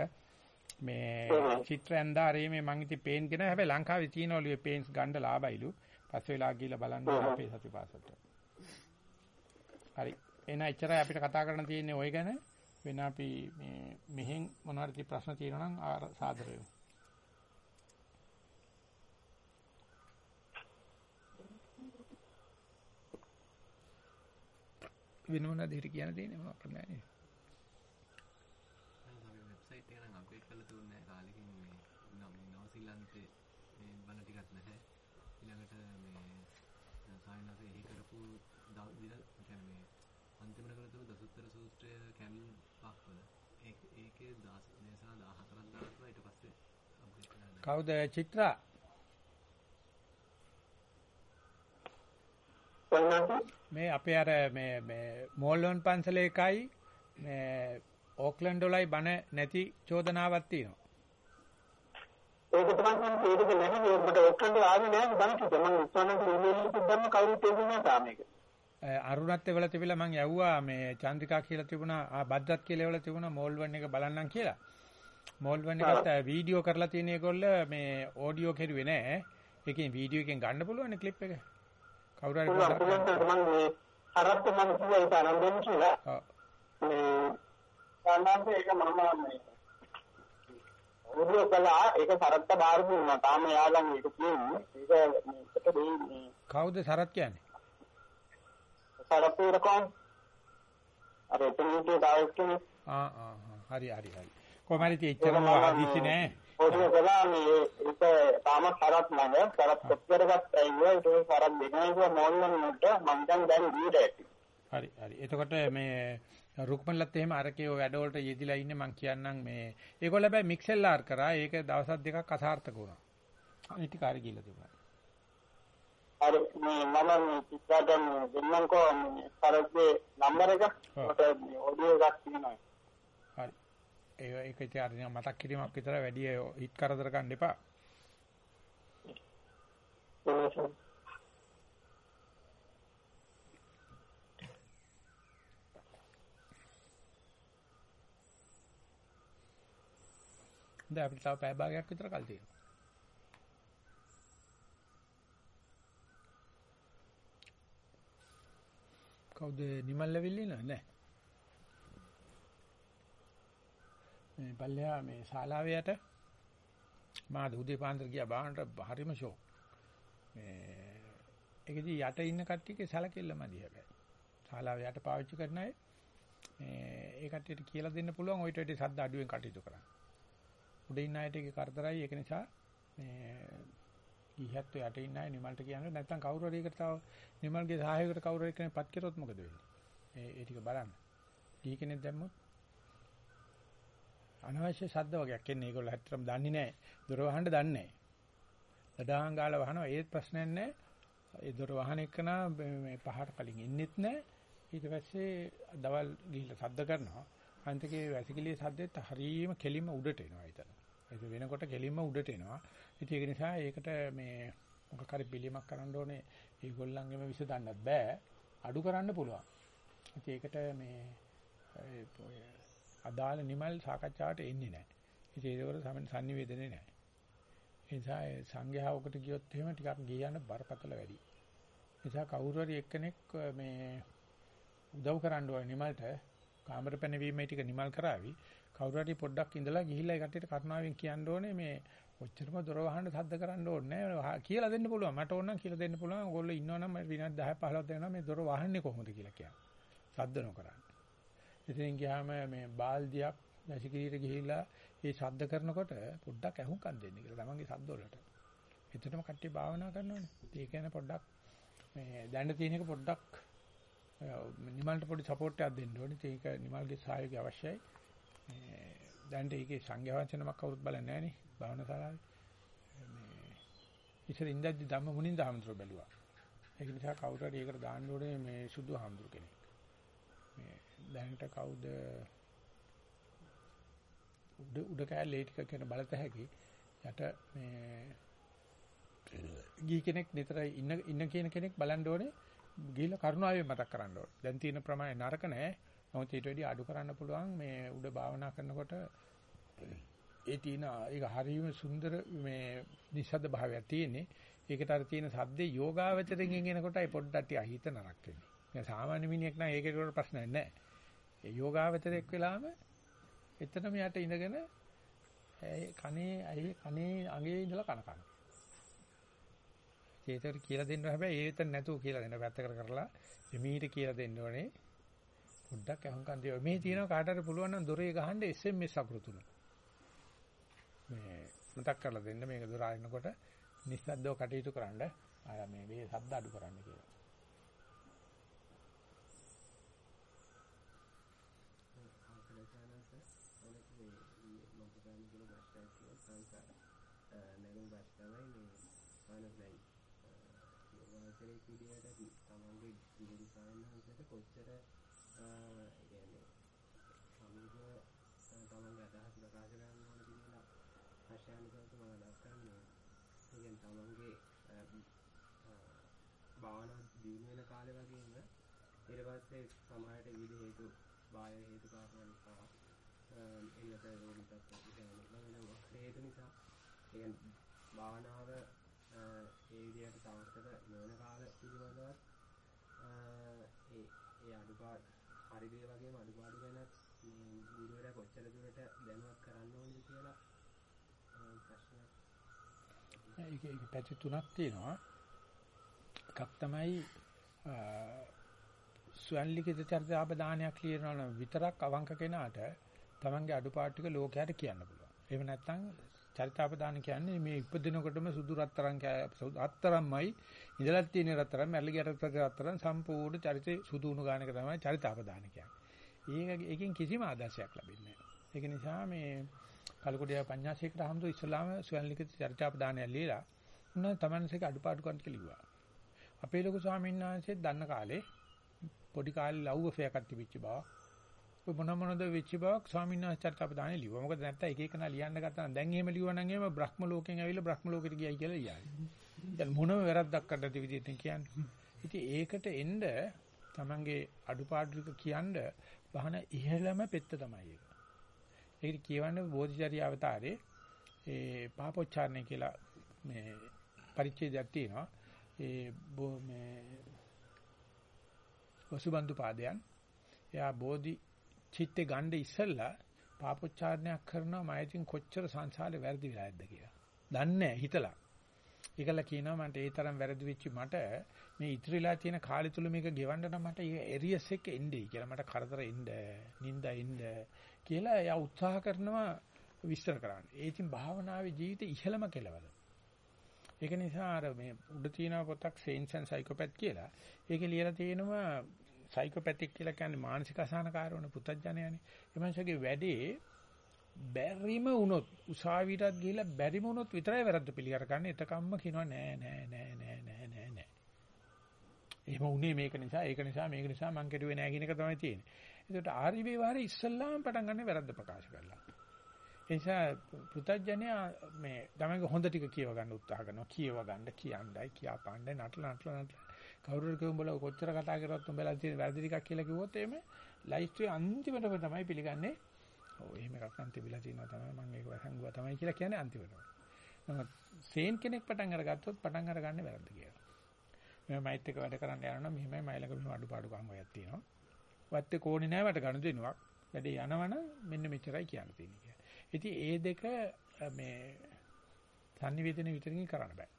මේ චිත්‍ර ඇඳා අරේ මේ මං ඉතින් පේන්ට් ගෙන. හැබැයි ලංකාවේ තියෙනවලු මේ පේන්ට්ස් ගන්න ලාභයිලු. පස්සේ වෙලා ගිහලා බලන්න අපේ සතිපාසලට. හරි. එන එච්චරයි අපිට කතා කරන්න තියෙන්නේ ওই ගැන. වෙන අපි මේ මෙහෙන් මොනවාරි ප්‍රශ්න තියෙනවා නම් සාදර වෙමු වෙන මොනවද හිට කියන්න තියෙන්නේ මොනවද කරන්නේ නේද? වෙබ්සයිට් එක නම් අප්ඩේට් කරලා නැහැ කාලෙකින් මේ නවසීලන්තේ මේ බණ ටිකක් නැහැ. ඊළඟට මේ සායනස එහි කරපු කියන්නේ මේ අන්තිමට කරලා තිබු දසුත්තර සූත්‍රය කැමින් පහවල ඒක ඒකේ 10 දේශනා 14ක් දාලා ඊට පස්සේ කවුද චිත්‍රා මේ අපේ අර මේ මේ මෝල්ලොන් පන්සලේ එකයි මේ ඕක්ලන්ඩ් වලයි බණ නැති චෝදනාවක් තියෙනවා. ඒක තමයි මම ඒක නැහැ මට ඕක්ලන්ඩ් ආවේ නැහැ බණ කිව්වා මම උත්සන්නට ඊමේල් එකක් දැම්ම කවුරුත් තේරුන්නේ නැහැ තාම ඒක. අරුණත් එවල තිබිලා මම යවුවා මේ චන්ද්‍රිකා කියලා තිබුණා ආ බද්දත් කියලා එවල තිබුණා මෝල්වන් එක බලන්නම් කියලා. මෝල්වන් එකට වීඩියෝ කරලා තියෙන ඒගොල්ල මේ ඔඩියෝ කෙරුවේ නැහැ. ඒකෙන් වීඩියෝ එකෙන් ගන්න පුළුවන් ක්ලිප් එක. කවුරු හරි පොඩ්ඩක් මම මේ අරත් මම කිව්වා ඒක අනන්දෙන් කියලා. ඔව්. මේ සාමාන්‍යයෙන් ඒක මම මේ උරුව කළා ඒක සරත්ත බාර දුන්නා. තාම යාළුවන් ඒක කියන්නේ. ඒක මේකට දෙන්නේ. කවුද සරත් කියන්නේ? සරත් ඉරකෝන්. අර එතනට ඩයිරෙක්ට් ආ ආ හරි හරි හරි. කොහමද ඉතින් එච්චරම ආදිසි නෑ. පොඩි කළා මේ ඒක තාම කරත් නැහැ කරත් කොච්චර ගත්තා ඉන්නේ ඒක කරත් දෙනවා මොන්නම් නට මං දැන් දැන් දීලා ඇති. හරි හරි. එතකොට මේ රුක්මන්ලත් එහෙම අරකේ ඔය වැඩවලට යෙදිලා ඉන්නේ මං කියන්නම් මේ ඒගොල්ලෝ හැබැයි මික්සෙල්ලාර් කරා. ඒක දවස් දෙකක් අසාර්ථක වුණා. අනිත් කාර්ය ගිහලා තිබුණා. හරි මේ මම මේ පිටාටම දෙන්නම්කෝ කරද්දී නම්බර එක. ඔඩියෝ එකක් තියෙනවා ඒක ඉතින් අර මතක් කිරීමක් විතර වැඩි හිට කරදර ගන්න එපා. දැන් අපිට තව පැය භාගයක් විතර කල් තියෙනවා. කවුද නිමල් ලැබිලා නැහැ. මේ පල්ලෙහා මේ ශාලාවේ යට මා උදේ පාන්දර ගියා බාහනට හරිම ෂෝ. මේ ඒකදී යට ඉන්න කට්ටියගේ සැලකිල්ල මදි හැබැයි. ශාලාවේ යට පාවිච්චි කරන අය මේ ඒ කට්ටියට කියලා දෙන්න පුළුවන් ඔයිට වැඩි සද්ද අඩුවෙන් කටයුතු කරන්න. උඩ ඉන්න අයට ඒක කරදරයි ඒක නිසා මේ ගිහත් යට ඉන්න අය නිමල්ට කියන්නේ නැත්නම් කවුරු හරි එකට තව නිමල්ගේ සහායකකට කවුරු හරි කෙනෙක් පත් කරොත් මොකද වෙන්නේ? ඒ ඒ ටික බලන්න. ගිහි කෙනෙක් දැම්මොත් අනවශ්‍ය ශබ්ද වගේක් එන්නේ ඒගොල්ලෝ හැත්තටම දන්නේ නැහැ. දොර වහන්න දන්නේ නැහැ. දඩාහන් ගාලා වහනවා ඒත් ප්‍රශ්නයක් නැහැ. ඒ දොර වහන එකන මේ පහට කලින් එන්නෙත් නැහැ. ඊට පස්සේ දවල් ගිහිල්ලා ශබ්ද කරනවා. අන්තිකේ වැසිකිළියේ ශබ්දෙත් හරීම කෙලින්ම උඩට එනවා ඊතන. ඒක වෙනකොට කෙලින්ම උඩට එනවා. ඉතින් ඒක නිසා ඒකට මේ මොකක් හරි පිළිමක් කරන්න ඕනේ. ඒගොල්ලන්ගෙම විස දන්නත් බෑ. අඩු කරන්න පුළුවන්. ඉතින් ඒකට මේ අදාළ නිමල් සාකච්ඡාවට එන්නේ නැහැ. ඉතින් ඒකවල සම්නිවේදනේ නැහැ. ඒ නිසා සංඝයා ඔකට ගියොත් එහෙම ටිකක් ගියන බරපතල වැඩි. ඒ නිසා කවුරු හරි එක්කෙනෙක් මේ උදව් කරන්න ඕනේ නිමල්ට කාමර පැනවීමේ ටික නිමල් කරાવી. කවුරු හරි පොඩ්ඩක් ඉඳලා ගිහිල්ලා ඒ කට්ටියට කරුණාවෙන් කියන්න ඕනේ මේ ඔච්චරම දොර වහන්න සද්ද කරන්න ඕනේ නැහැ. කියලා දෙන්න පුළුවන්. මට ඕන නම් කියලා දෙන්න පුළුවන්. ඕගොල්ලෝ ඉන්නවනම් මම විනාඩි 10 15ක් දෙනවා මේ දොර වහන්නේ කොහොමද කියලා කියන්න. සද්ද නොකරන්න. ඉතින් ගියාම මේ බාල්දියක් වැසිකිළියට ගිහිල්ලා ඒ ශබ්ද කරනකොට පොඩ්ඩක් ඇහුම්කන් දෙන්න කියලා තමන්ගේ ශබ්ද වලට. එතනම කට්ටිය භාවනා කරනවානේ. ඒ කියන්නේ පොඩ්ඩක් මේ දැන්න තියෙන එක පොඩ්ඩක් නිමල්ට පොඩි සපෝට් එකක් දෙන්න ඕනේ. ඒක නිමල්ගේ සහයෝගය අවශ්‍යයි. දැන් ඒකේ සංඝයා වචනමක් කවුරුත් බලන්නේ නැහනේ භාවනා ශාලාවේ. මේ ඉතින් ඉඳද්දි ධම්ම මුනින්ද හඳුර බැලුවා. ඒක නිසා කවුරු හරි ඒකට දාන්න ඕනේ මේ සුදු හඳුර කෙනෙක්. දැනට කවුද උඩ උඩ කැලේ ටික කියන බලත හැකි යට මේ ගී කෙනෙක් නිතර ඉන්න ඉන්න කියන කෙනෙක් බලන්න ඕනේ ගිහිල්ලා කරුණාවෙන් මතක් කරන්න ඕනේ. දැන් තියෙන ප්‍රමාණය නරක නෑ. නමුත් ඊට වැඩි අඩු කරන්න පුළුවන් මේ උඩ භාවනා කරනකොට ඒ තියෙන ඒක හරියම සුන්දර මේ නිසද්ද භාවයක් තියෙන්නේ. ඒකට අර තියෙන සද්දේ යෝගාවචරයෙන් එනකොටයි පොඩ්ඩක් ටික හිත නරක වෙන්නේ. දැන් සාමාන්‍ය මිනිහෙක් නම් ඒකට ප්‍රශ්නයක් නැහැ. ඒ යෝගාවචරයක් වෙලාම එතනම යට ඉඳගෙන කනේ ඇයි කනේ අගේ ඉඳලා කන කන. ඒකට කියලා දෙන්න හැබැයි ඒ විතර නැතුව කියලා දෙන්න පැත්තකට කරලා එමීට කියලා දෙන්න ඕනේ. පොඩ්ඩක් අහුම්කන් දියෝ මේ තියෙනවා කාට හරි පුළුවන් නම් දොරේ ගහන්න SMS අකුරු තුන. මේ මතක් කරලා දෙන්න මේක දොර අරිනකොට නිස්සද්දව කටයුතු කරන්න ආ මේ මේ ශබ්ද අඩු කරන්න කියලා. නැගුම් බස් තමයි මේ ආනස් දැන් යෝගාචරයේ විදියට තමන්ගේ ගුරු සායනහන්සට කොච්චර කියන්නේ සමීප තමන්ගේ අදහස් ප්‍රකාශ කරන්න ඕනද කියලා ආශානිකවතු මම අදහස් කරන්නේ. ඒ කියන්නේ තමන්ගේ භාවනා දිනු වෙන කාලේ වගේම ඊට පස්සේ සමාහයට විවිධ හේතු බාහිර හේතු කාරණා නිසා එන්නත රෝගී තත්ත්වයක වෙන හේතු නිසා ඒ කියන්නේ භාවනාව ඒ විදිහට සමර්ථක නොවන කාල පිළිබඳවත් ඒ ඒ අඩුපාඩු හරි දේ වගේම අඩුපාඩු ගැන ගුරුවරයා කොච්චර දුරට දැනුවත් කරන්න ඕනද කියලා ප්‍රශ්නයක්. ඒක ඒක පැති තුනක් තියෙනවා. එකක් තමයි ස්වයන්ලිඛිත චරිත ආපදානයක් ලියනවා විතරක් අවංක කෙනාට තමන්ගේ අඩුපාඩු ටික ලෝකයට කියන්න පුළුවන්. එහෙම නැත්නම් චරිතාපදාන කියන්නේ මේ ඉපදිනකොටම සුදු රත්තරන් අත්තරම්මයි ඉඳලා තියෙන රත්තරන් මැල්ලි ගැට රත්තරන් සම්පූර්ණ චරිතේ සුදු උණු ගාන එක තමයි චරිතාපදාන කියන්නේ. ඒක එකකින් කිසිම ආදර්ශයක් ලැබෙන්නේ නැහැ. ඒක නිසා මේ කලකොඩියා පඤ්ඤාසීකට හම්දු ඉස්ලාම ස්වයන්ලිඛිත චරිතාපදානය ලියලා උන්න තමන්සේක අඩුපාඩු කන්ට ලිව්වා. අපේ ලොකු ස්වාමීන් වහන්සේ දන්න කාලේ පොඩි කාලේ ලව්ව ෆෙයකට තිබිච්ච බව ඔය මොන මොනද වෙච්ච බවක් ස්වාමීන් වහන්සේ චරිතාපදානේ ලිව්වා. මොකද නැත්තම් එක එක නා ලියන්න ගත්තා නම් දැන් එහෙම ලියුවා නම් එහෙම බ්‍රහ්ම ලෝකෙන් ඇවිල්ලා බ්‍රහ්ම ලෝකෙට ගියයි කියලා ලියන්නේ. දැන් මොනම වැරද්දක් කරද්දී විදිහට කියන්නේ. ඉතින් ඒකට එන්න තමන්ගේ අඩුපාඩු ටික කියන්න බහන ඉහෙළම පෙත්ත තමයි ඒක. ඒකට කියවන්නේ බෝධිචර්ය අවතාරේ ඒ පාපොච්චාරණය කියලා මේ පරිච්ඡේදයක් තියෙනවා. ඒ මේ වසුබන්දු පාදයන් එයා බෝධි චිත්තේ ගන්න ඉස්සෙල්ලා පාපොච්චාරණයක් කරනවා මම ඉතින් කොච්චර සංසාරේ වැරදි වෙලාද කියලා. දන්නේ හිතලා. ඒකලා කියනවා මන්ට ඒ තරම් වැරදි වෙච්ච මට මේ ඉතිරිලා තියෙන කාලය තුල මේක ගෙවන්න නම් මට එරියස් එක එන්නේ කියලා මට කරදර එන්න, නිന്ദා එන්න කියලා එයා උත්සාහ කරනවා විස්තර කරන්න. ඒ ඉතින් භාවනාවේ ජීවිත ඉහළම කෙලවල. ඒක නිසා අර මේ උඩ තියෙන පොතක් සේන්ස් ඇන් සයිකෝපැත් කියලා. ඒකේ ලියලා තියෙනවා සයිකෝපැතික් කියලා කියන්නේ මානසික අසහනකාරවන පුතඥයනේ. එමන්සගේ වැඩේ බැරිම වුණොත් උසාවියටත් ගිහිල්ලා බැරිම වුණොත් විතරයි වැරද්ද පිළිගර ගන්න. එතකම්ම කියනවා නෑ නෑ නෑ නෑ නෑ නෑ නෑ. එහෙම උනේ මේක නිසා ඒක නිසා මේක නිසා මං කෙරුවේ නෑ කියන එක තමයි තියෙන්නේ. ඒකට ආරි වේවාරේ ඉස්සල්ලාම පටන් ගන්න වැරද්ද ප්‍රකාශ කරලා. ඒ නිසා පුතඥයා මේ තමයිගේ හොඳ ටික කියව ගන්න උත්සාහ කරනවා. කියව ගන්න කියන්නයි කියාපාන්නයි නටල නටල නටල කවුරුර කිව්වොඹල කොච්චර කතා කරවත් උඹලා තියෙන වැරදි ටිකක් කියලා කිව්වොත් එimhe ලයිස්ට් එකේ අන්තිමටම තමයි පිළිගන්නේ ඔව් එහෙම එකක් නම් තිබිලා තියෙනවා තමයි මම ඒක වසංගුවා තමයි කියලා කියන්නේ අන්තිමට. නමුත් සේන් කෙනෙක් පටන් අරගත්තොත් පටන් අරගන්නේ වැරද්ද කියලා. මම මයිත් එක වැඩ කරන්න යනවා මෙහෙමයි මයිලක මෙහෙම අඩුපාඩුකම් වයක් තියෙනවා. වත්තේ කෝණේ නැහැ වට ගන්න දෙනුවක්. වැඩේ යනවනම් මෙන්න මෙච්චරයි කියන්න තියෙන්නේ කියලා. ඉතින් ඒ දෙක මේ sannivedana විතරකින් කරන්න බෑ.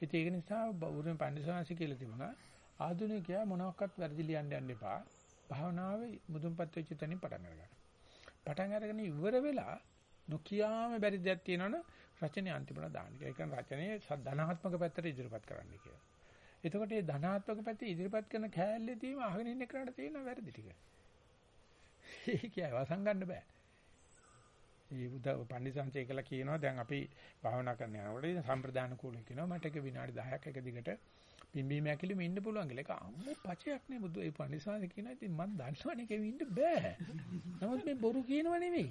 ඉතින් ඒක නිසා බෞද්ධ පඬිසාංශ කියලා තිබුණා ආධුනිකයා මොනවාක්වත් වැරදි ලියන්න යන්න එපා. භාවනාවේ මුදුන්පත් වෙච්ච තැනින් පටන් අරගන්න. පටන් අරගෙන ඉවර වෙලා නොකියාම බැරි දෙයක් තියෙනවනේ රචනයේ අන්තිමට දාන්න. ඒ කියන්නේ රචනයේ ධනාත්මක පැත්තට ඉදිරිපත් කරන්න කියලා. එතකොට මේ ධනාත්මක පැත්තේ ඉදිරිපත් කරන කෑල්ලේ තියෙන අහගෙන ඉන්න කෙනාට තියෙන වැරදි ටික. ඒක වසන් ගන්න බෑ. මේ බුද්ධ පඬිසංචය කියලා කියනවා දැන් අපි භාවනා කරන යනකොට සම්ප්‍රදාන කූලේ කියනවා මට එක විනාඩි 10ක් එක දිගට පිම්බීම ඇකිලිම ඉන්න පුළුවන් කියලා. ඒක අම්මෝ පචයක් නේ බුදු ඒ පඬිසංචය කියනවා ඉතින් මම දන්නවනේ කෙවි ඉන්න බෑ. නමුත් මේ බොරු කියනව නෙවෙයි.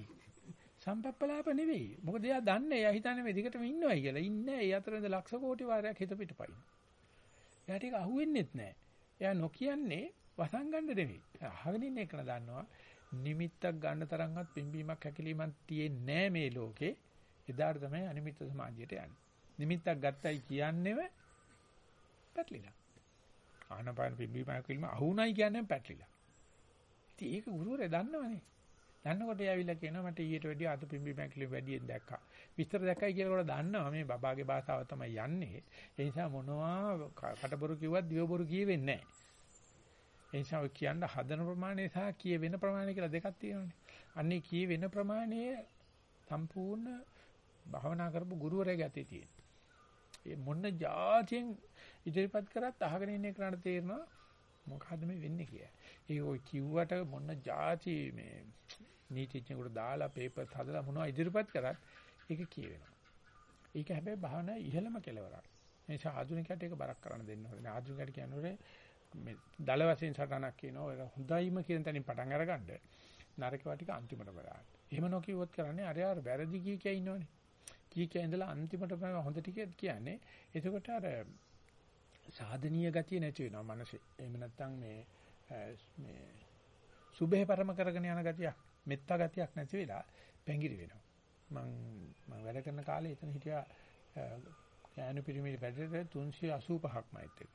සම්පප්පලාප නෙවෙයි. මොකද එයා දන්නේ එයා හිතන්නේ මේ දිගටම ඉන්නවයි කියලා. ඉන්නේ ඒ අතරින්ද ලක්ෂ කෝටි වාරයක් හිත පිටපයින්. එයාට ඒක අහුවෙන්නෙත් නැහැ. එයා නොකියන්නේ වසන් ගන්න නෙවෙයි. අහගෙන ඉන්න එක දන්නවා. නිමිත්තක් ගන්න තරම්වත් පිම්බීමක් හැකිලීමක් තියෙන්නේ නැහැ මේ ලෝකේ. එදාට තමයි අනිමිත්ත සමාධියට යන්නේ. නිමිත්තක් ගත්තයි කියන්නේම පැටලිලා. ආනපාන පිම්බීම හැකිලීම අහුණයි කියන්නේ පැටලිලා. ඉතින් ඒක ගුරුවරයා දන්නවනේ. දන්නකොට එයාවිලා කියනවා මට ඊට වැඩිය අත පිම්බීම හැකිලීම වැඩියෙන් දැක්කා. විස්තර දැක්කයි කියලා කොට දන්නවා මේ බබාගේ භාෂාව තමයි යන්නේ. ඒ නිසා මොනවා කටබොරු කිව්වත් දිවබොරු කියවෙන්නේ නැහැ. ඒ නිසා ඔය කියන්න හදන ප්‍රමාණය සහ කිය වෙන ප්‍රමාණය කියලා දෙකක් තියෙනවානේ. අන්නේ කිය වෙන ප්‍රමාණය සම්පූර්ණ භාවනා කරපු ගුරුවරයාගේ අතේ තියෙන. ඒ මොන જાතියෙන් ඉදිරිපත් කරත් අහගෙන ඉන්න කෙනාට තේරෙනවා මොකද්ද මේ වෙන්නේ කියලා. ඒ ඔය කිව්වට මොන જાති මේ නීතිඥයෙකුට දාලා පේපර්ස් හදලා මොනවා ඉදිරිපත් කරත් ඒක කියවෙනවා. ඒක හැබැයි භාවනා ඉහළම කෙලවරක්. ඒ නිසා ආධුනිකයට ඒක බරක් කරන්න දෙන්න ඕනේ. ආධුනිකයට කියන්නේ මේ දල වශයෙන් සටනක් කියනවා ඒක හොඳයිම කියන තැනින් පටන් අරගන්න නරක ටික අන්තිමට බලන්න. එහෙම නොකියුවොත් කරන්නේ අර අර වැරදි කී කිය ඉන්නවනේ. කී කිය ඉඳලා අන්තිමට හොඳ ටික කියන්නේ. එතකොට අර සාධනීය ගතිය නැති වෙනවා මනසේ. එහෙම නැත්නම් මේ මේ සුභේ පරම කරගෙන යන ගතියක්, මෙත්තා ගතියක් නැති වෙලා පැංගිරි වෙනවා. මම මම වැඩ කරන කාලේ එතන හිටියා ඥාන පිරිමිලි වැඩට 385ක් මයිත් එක.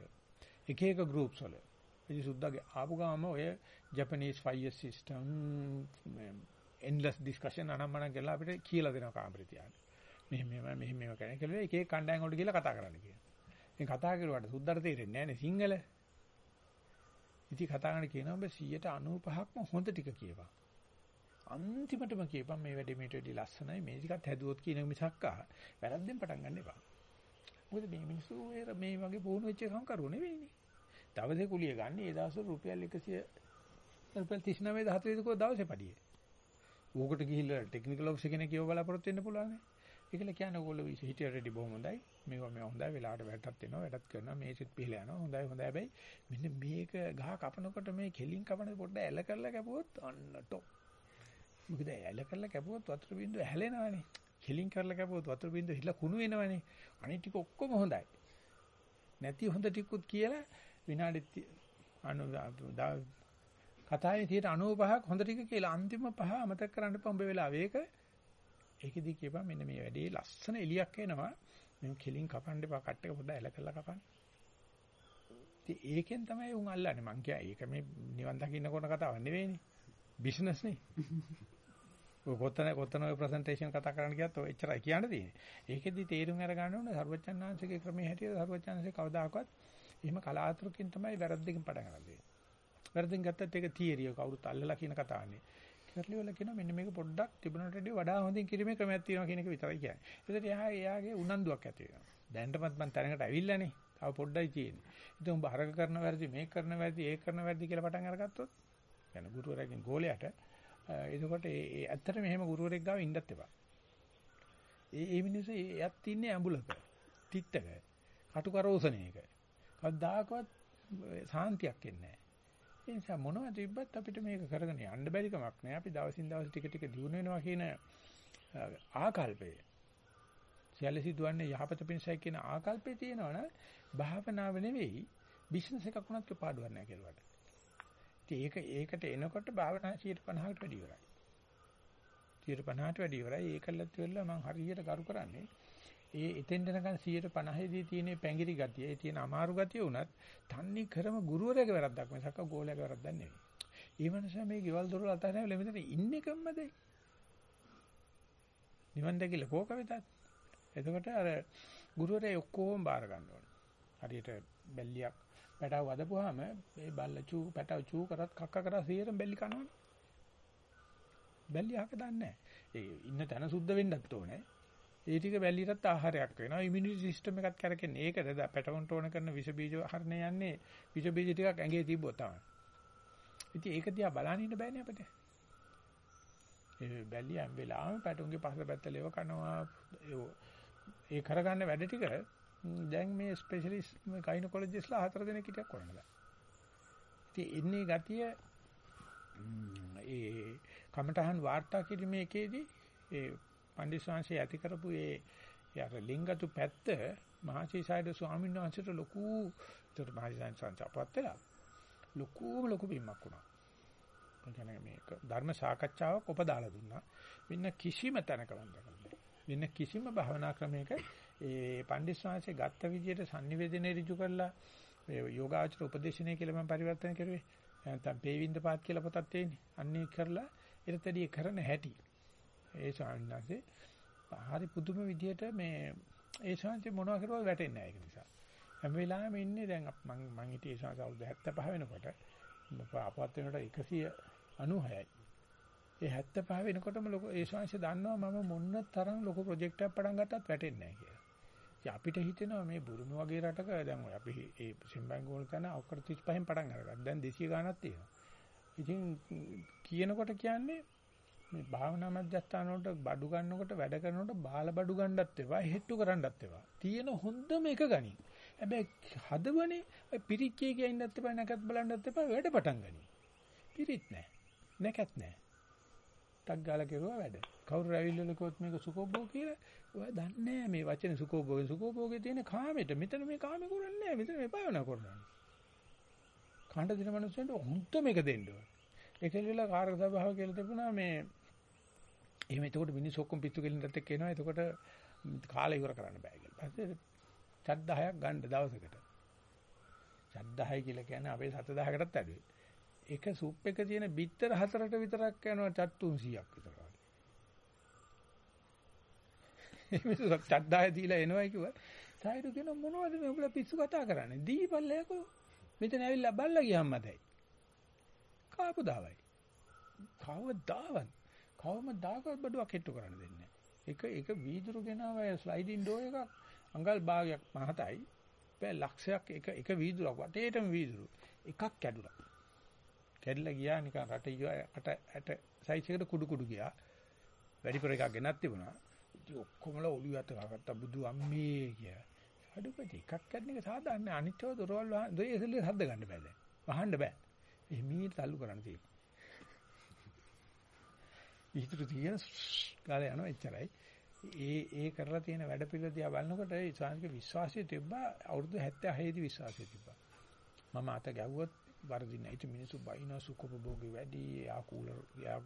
එක එක groups වල. ඉතින් සුද්දාගේ ආපු ගාම ඔය Japanese fire system endless discussion අනම්මන කියලා අපිට කියලා දෙනවා කාමරේ තියාගෙන. මෙහෙම මෙහෙම මෙහෙම මෙහෙම කරන කියලා එක එක කණ්ඩායම් වලට ගිහලා කතා කරන්න කියනවා. ඉතින් කතා කරුවාට සුද්දාට තේරෙන්නේ නැහැ නේ සිංහල. ඉතින් කතා කරන කියනවා ඔබ 195ක්ම හොඳ ටික කියපන්. අන්තිමටම කියපන් මේ වැඩේ මේට වැඩි ලස්සනයි මේ ටිකත් හැදුවොත් කියන මිසක්කා වැරද්දෙන් පටන් ගන්න එපා. මොකද මේ මිනිස්සු මේ වගේ පුහුණු වෙච්ච සංකරුව නෙවෙයිනේ. දවසේ කුලිය ගන්න ඒ දවස්වල රුපියල් 100 රුපියල් 39 14 කෝ දවසේ පඩියේ. ඌකට ගිහිල්ලා ටෙක්නිකල් ඔෆිස් කෙනෙක් කියව බලාපොරොත්තු වෙන්න පුළුවන් නේ. ඒකල කියන්නේ ඕගොල්ලෝ හිටිය රෙඩි බොහොම හොඳයි. මේවා මේ හොඳයි වෙලාවට වැටත් වෙනවා වැඩත් කරනවා මේසෙත් පිහලා යනවා හොඳයි හොඳයි හැබැයි මෙන්න මේක ගහ කපනකොට මේ කෙලින් කපන පොඩ්ඩ ඇල කරලා කැපුවොත් අන්න ටොප්. මොකද ඇල කරලා කැපුවොත් වතුර බින්දුව හැලෙනවානේ. කෙලින් කරලා කැපුවොත් වතුර බින්දුව හිලා කුණු වෙනවනේ. අනිත් ටික ඔක්කොම හොඳයි. නැති හොඳ ටිකුත් කියලා විනාඩි අනු කතාවේ 95ක් හොඳ ටික කියලා අන්තිම පහ අමතක කරන්න පොම්බ වෙලාව. ඒක ඒකෙදි කියපන් මෙන්න මේ වැඩේ ලස්සන එලියක් එනවා. මේ කෙලින් කපන්න එපා කට් එක පොඩ්ඩක් ඇල කරලා කපන්න. ඉතින් ඒකෙන් තමයි උන් අල්ලන්නේ. මං කිය ඒක මේ නිවන් දකින්න කරන කතාවක් නෙවෙයිනේ. බිස්නස් නේ. ඔය කොතන කොතන ඔය ප්‍රසන්ටේෂන් කතා කරන්න ගියත් ඔය එච්චරයි කියන්න තියෙන්නේ. ඒකෙදි තේරුම් අරගන්න ඕනේ සර්වචන්නාංශිකේ ක්‍රමයේ හැටියට සර්වචන්නාංශේ කවදාකවත් එහෙම කලාතුරකින් තමයි වැරද්දකින් පටන් ගන්න දෙන්නේ. වැරද්දෙන් ගත්තත් ඒක තියරිය කවුරුත් අල්ලලා කියන කතාවන්නේ. කරලි වල කියනවා මෙන්න මේක පොඩ්ඩක් තිබුණට වඩා වඩා හොඳින් කිරීමේ ක්‍රමයක් තියෙනවා කියන එක විතරයි කියන්නේ. ඒකට එහා එයාගේ උනන්දුවක් ඇති වෙනවා. දැනටමත් මම තැනකට ඇවිල්ලානේ. තව පොඩ්ඩයි තියෙන්නේ. ඉතින් උඹ අරක කරන වැරදි මේක කරන වැරදි ඒක කරන වැරදි කියලා පටන් අරගත්තොත් يعني ගුරුවරයාගෙන් ගෝලයට එතකොට ඒ ඇත්තට මෙහෙම ගුරුවරෙක් ගාව ඉන්නත් එපා. ඒ ඒ මිනිස්සු එයත් ඉන්නේ ඇඹුලක. තිත්තක. කටු කරෝසනයක. කවදාකවත් සාන්තියක් එන්නේ නැහැ. ඒ නිසා මොනවද තිබ්බත් අපිට මේක කරගෙන යන්න බැරි කමක් නෑ. අපි දවසින් දවස ටික ටික දියුණු වෙනවා කියන ආකල්පය. සියල්ල සිදුවන්නේ යහපත පිණිසයි කියන ආකල්පේ තියෙනවනේ භාවනාව නෙවෙයි බිස්නස් එකක් වුණත් පාඩුවක් නෑ කියලා. ඒක ඒකට එනකොට භාවනා 150කට වැඩි ඉවරයි. 150ට වැඩි ඉවරයි. ඒකලත් වෙලා මම හරියට කරු කරන්නේ. ඒ එතෙන් දෙනකන් 150 දී තියෙන පැංගිරි ගතිය, ඒ තියෙන අමාරු ගතිය උනත් තන්නේ කරම ගුරුවරයාගේ වැරද්දක් මිසක් ගෝලයාගේ වැරද්දක් නෙවෙයි. ඒ මනුස්සයා මේ ගෙවල් දොරවල් අතහැරලා මෙතන ඉන්නේ කම්මද? නිවන් දැකලා කෝක වෙතත්. එතකොට අර ගුරුවරයා ඔක්කොම බාර ගන්න ඕනේ. හරියට බැල්ලියක් පැටව වදපුවාම මේ බල්ල චූ පැටව චූ කරත් කක්ක කරා 100ට බැල්ලි කනවනේ. බැල්ලි අහක දන්නේ නැහැ. ඒ ඉන්න තැන සුද්ධ වෙන්නත් ඕනේ. ඒ ටික බැල්ලියටත් ආහාරයක් වෙනවා. ඉමුනිටි සිස්ටම් එකත් කරකෙන්නේ. ඒකද පැටවුන්ට ඕන කරන විස බීජ හරණය යන්නේ විස බීජ ටිකක් ඇඟේ තිබ්බොත් තමයි. ඉතින් ඒක දිහා බලන්න ඉන්න බෑනේ අපිට. ඒ බැල්ලිය හැම වෙලාවෙම පැටුන්ගේ පහළ පැත්ත ලෙව කනවා. ඒ කරගන්න වැඩ ටික දැන් මේ ස්පෙෂලිස්ට් ගයිනකොලොජිස්ට්ලා හතර දෙනෙක් හිටියක් කරන්න බෑ. ඉතින් ඉන්නේ ගතිය ඒ කමඨහන් වාර්තා කිරීමේකේදී ඒ පන්දිස්වාංශය ඇති කරපු ඒ යාර ලිංගතු පැත්ත මහසීසයිද ස්වාමීන් වහන්සේට ලොකු ඒතර මහසීසයන් සංචාපවත් වෙලා ලොකුම ලොකු බිම්මක් වුණා. ඒ කියන්නේ මේක ධර්ම සාකච්ඡාවක් උපදාලා දුන්නා. වෙන කිසිම තැනක වන්දනන්නේ. වෙන කිසිම භාවනා ක්‍රමයක ඒ පන්දිස්වාංශය ගත්ත විදියට sannivedana ඍජු කරලා ඒ යෝගාචර උපදේශනය කියලා මම පරිවර්තන කරුවේ. නැත්නම් පේවින්ද පාත් කියලා පොතක් තියෙන්නේ. අන්නේ කරලා ඊටතදී කරන හැටි. ඒ ස්වාමීන් වහන්සේ හරි පුදුම විදියට මේ ඒ ශාන්ති මොනවා කරුවා වැටෙන්නේ නැහැ ඒක නිසා. හැම වෙලාවෙම ඉන්නේ දැන් මම මම හිටියේ ශාන්ති අවුරුදු 75 වෙනකොට අපවත් වෙනකොට 196යි. ඒ 75 වෙනකොටම ලොකු ඒ ශාන්ති දන්නවා මම මොන්න තරම් ලොකු ප්‍රොජෙක්ට් එකක් පටන් ගත්තත් වැටෙන්නේ නැහැ කියලා. ඉතින් අපිට හිතෙනවා මේ බුරුම වගේ රටක දැන් ඔය අපි ඒ සිම්බැංග වල තන අවකර 35න් පටන් අරගත්තා. දැන් 200 ගාණක් තියෙනවා. ඉතින් කියනකොට කියන්නේ මේ භාවනා මධ්‍යස්ථාන වලට බඩු ගන්නකොට වැඩ කරනකොට බාල බඩු ගන්නත් එපා හෙට්ටු කරන්නත් එපා. තියෙන හොඳම එක ගනි. හැබැයි හදවනේ පිරිච්චේ කියන්නත් එපා නැකත් බලන්නත් එපා වැඩ පටන් ගනි. පිරිත් නැහැ. නැකත් නැහැ. ටක් ගාලා කෙරුවා වැඩ. කවුරු ඇවිල්ලා කිව්වොත් මේක සුකෝබෝ කියලා ඔයා දන්නේ මේ වචනේ සුකෝබෝගේ සුකෝබෝගේ තියෙන කාමෙට මෙතන මේ කාමේ කරන්නේ නැහැ. මෙතන මේ භාවනා කරනවා. කණ්ඩ දින මිනිස්සුන්ට හොඳ මේක දෙන්න ඕන. ඒකෙල් වෙලා කාර්ය සභාව කියලා තිබුණා මේ එහෙම එතකොට මිනිස්සු ඔක්කොම පිස්සු කෙලින්නත් එක්ක එනවා. එතකොට කාලය ඉවර කරන්න බෑ කියලා. පස්සේ චත් 10ක් ගන්න දවසකට. චත් 10 කියලා කියන්නේ අපේ 7000කටත් අඩුයි. එක සුප් එක තියෙන බිත්තර හතරට විතරක් යනවා චත් 300ක් විතර වගේ. එමෙතු චත් 10 දීලා එනවා කිව්වා. සායිරු කියන මොනවද මේ උඹලා පිස්සු කතා කරන්නේ? දීපල්ලයකෝ. මෙතන ඇවිල්ලා බල්ලා ගියාම මතයි. කාපු දාවයි. කවදාවත් කවමදාකවත් බඩුවක් හෙට්ටු කරන්න දෙන්නේ නැහැ. එක එක වීදුරු ගෙනාව ස්ලයිඩින් ඩෝ එකක් අඟල් භාගයක් මහතයි. බෑ ලක්ෂයක් එක එක වීදුරක් වටේටම වීදුරු. එකක් කැඩුනා. කැඩලා ගියා නිකන් රට යට ඇට සයිස් එකට කුඩු කුඩු ගියා. වැඩිපුර එකක් ගෙනත් තිබුණා. ඉතින් ඔක්කොමලා ඔළුව යට ගත්තා බුදු අම්මේ කිය. අඩුපටි එකක් කැඩන එක සාමාන්‍ය අනිත්‍යව දොරවල් දෙයසලේ හද්ද ගන්න බෑ දැන්. වහන්න බෑ. එහිමීට තල්ලු කරන්න තියෙනවා. විහිතුරු තියෙන කාලේ යනවා එච්චරයි. ඒ ඒ කරලා තියෙන වැඩ පිළිවෙල දිහා බලනකොට ඒ ස්වාමීන්ගේ විශ්වාසය තිබ්බා අවුරුදු 76 දී විශ්වාසය තිබ්බා. මම අත ගැව්වොත් වරදින්න. ඉතින් මිනිස්සු බයිනවා සුඛෝපභෝගී වැඩි, යා කූලර්, යා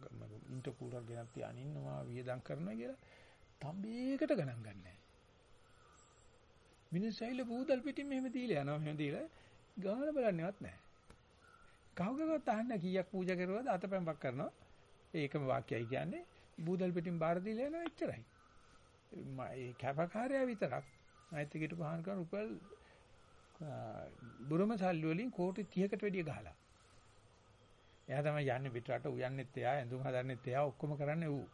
ඉන්ටර් කූලර් ගෙනත් තියාන ඉන්නවා, වියදම් කරනවා කියලා තඹේකට ගණන් ගන්නෑ. මිනිස්සු ඇවිල්ලා බූදල් පිටින් මෙහෙම දීලා යනවා, මෙහෙම දීලා ගාන බලන්නේවත් නැහැ. කවුරුකවත් අහන්න කීයක් පූජා කරුවද අතපැම්පක් කරනවා. ඒකම වාක්‍යයි කියන්නේ බූදල් පිටින් බාර දීලා යනවා එච්චරයි. මේ කැපකාරයා විතරක් මෛත්‍රිකට පහන් කරන රුපියල් බුරුම සල්ලි වලින් කෝටි 30කට වැඩිය ගහලා. එයා තමයි යන්නේ පිටරට උයන්නෙත් එයා ඇඳුම් හදන්නෙත් එයා ඔක්කොම කරන්නේ ඌ.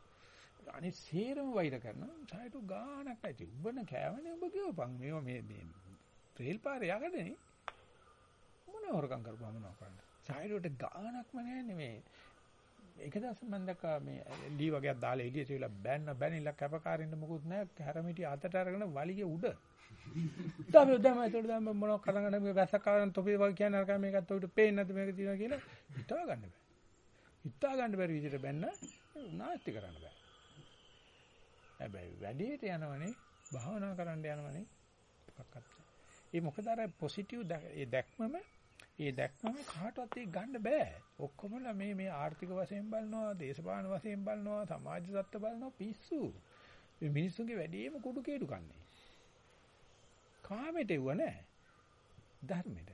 අනිත් සේරම වෛර කරනවා. සායතු ගානක් ඇති. උඹන කෑවනේ උඹ කියවපන්. මේව මේ මේ රේල් පාරේ යකඩනේ. මොන හොරකම් කරපුවා මොනව කරන්නේ. සායතුට ගානක්ම නැහැ නෙමේ. ඒක දැස මම දැක්කා මේ ලී වගේක් දාලා එළියට වෙලා බෑන්න බෑනිලා කැපකාරින්න මොකුත් නැහැ හැරමිටි අතට අරගෙන වලිගේ උඩ තමයි දැම ඒතකොට දැන් මොනවක් කරගෙන මේ වැසකාරන් තොපේ වගේ කියන අරක මේකත් උඩ පේන්නේ නැද්ද මේක තියෙනවා කියලා හිතා ගන්න බෑ හිතා ගන්න බැරි විදිහට බැන්න නාස්ති කරන්න බෑ හැබැයි වැඩේට යනවනේ භාවනා කරන්න යනවනේ මොකක්වත් ඒ මොකද අර පොසිටිව් ඒ දැක්මම ඒ දැක්මම කාටවත් ඒක ගන්න බෑ. ඔක්කොමලා මේ මේ ආර්ථික වශයෙන් බලනවා, දේශපාලන වශයෙන් බලනවා, සමාජ තත්ත්ව බලනවා පිස්සු. මේ මිනිස්සුන්ගේ වැඩිම කුඩු කේඩු කන්නේ. කාමයට එවුව නෑ. ධර්මෙට.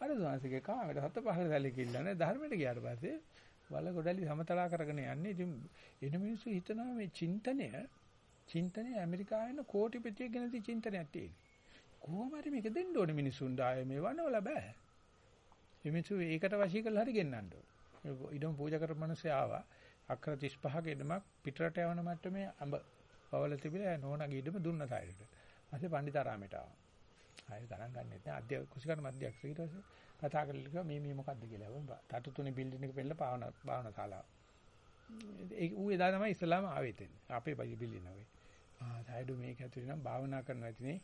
අර සාංශිකේ කාමයට හත පහල සැලකිල්ල නෑ ධර්මෙට ගියාට පස්සේ වල ගොඩලි සමතලා කරගෙන යන්නේ. ඉතින් එන මිනිස්සු හිතනවා මේ චින්තනය චින්තනය ඇමරිකාවේ කෝටි ප්‍රතියක් ගැන චින්තනයක් තියෙනවා. කොහොම හරි මේක දෙන්න ඕනේ මිනිස්සුන්ට ආයේ මේ වනවල බෑ. එමිසු ඒකට වශී කරලා හරි ගෙන්නන්න ඕනේ. ඊඩම් පූජා කරපු මිනිස්සු ආවා. අක්කර 35ක ඉදමක් පිටරට යවන මට්ටමේ අඹ පවල තිබිලා නෝනාගේ ඉදම දුන්න සායරට. ඊපස්සේ පණ්ඩිතාරාමයට ආවා. ආයෙ ගණන් ගන්නෙත් නෑ. අධ්‍ය කුසිකර මධ්‍යක්ෂ ඊට පස්සේ කතා කරලා කිව්වා මේ මේ මොකද්ද කියලා. තටු තුනේ බිල්ඩින් එක පෙන්නලා භාවනා භාවනා ශාලාව. ඒ ඌ එදා තමයි ඉස්ලාම ආවේ තෙන්. අපේ බිල්ඩින් එකේ. ආ සයිඩු මේක ඇතුලේ නම් භාවනා කරනවා ඇතිනේ.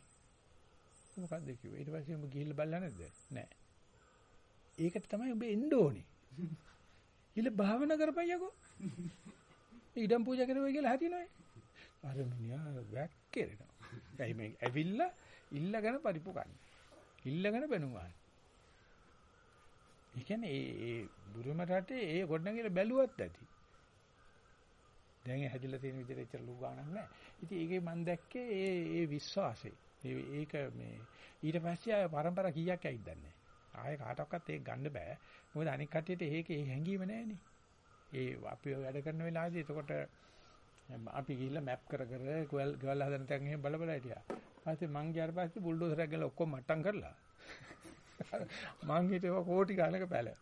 මොකද්ද කිව්වේ. ඊට පස්සේ උඹ ගිහිල්ලා බලලා නැද්ද? නෑ. ඒකට තමයි උඹ එන්න ඕනේ. ඉල භාවනා කරපయ్యකෝ. ඊඩම් පූජා කරුවා කියලා හරිනවනේ. අර මිනිහා වැක්කිරෙනවා. එයි මේ ඇවිල්ලා ඉල්ලගෙන පරිප්පු ගන්න. ඉල්ලගෙන බැනුම් ගන්න. ඒ කියන්නේ ඒ ඒ බුරුම රටේ ඒ ගොඩනගිල බැලුවත් ඇති. දැන් හැදිලා තියෙන විදිහට එච්චර ලු ගානක් නැහැ. ඉතින් ඒකේ මම දැක්කේ ඒ ඒ විශ්වාසය. ඒක මේ ඊට පස්සේ ආය પરම්පරා කීයක් ඇවිත් දන්නේ ආයේ කාටවත් ඒක ගන්න බෑ. මොකද අනික් කට්ටියට ඒකේ හැංගීම නැහැනේ. ඒ අපි වැඩ කරන වෙලාවේදී එතකොට අපි ගිහිල්ලා මැප් කර කර ගෙවල් ගෙවල් හදන තැන් එහෙම බල බල හිටියා. ඊපස්සේ මං ගියාට පස්සේ බුල්ඩෝසරයක් ගල ඔක්කොම මට්ටම් කරලා මං හිතුවා කෝටි ගණක පැල.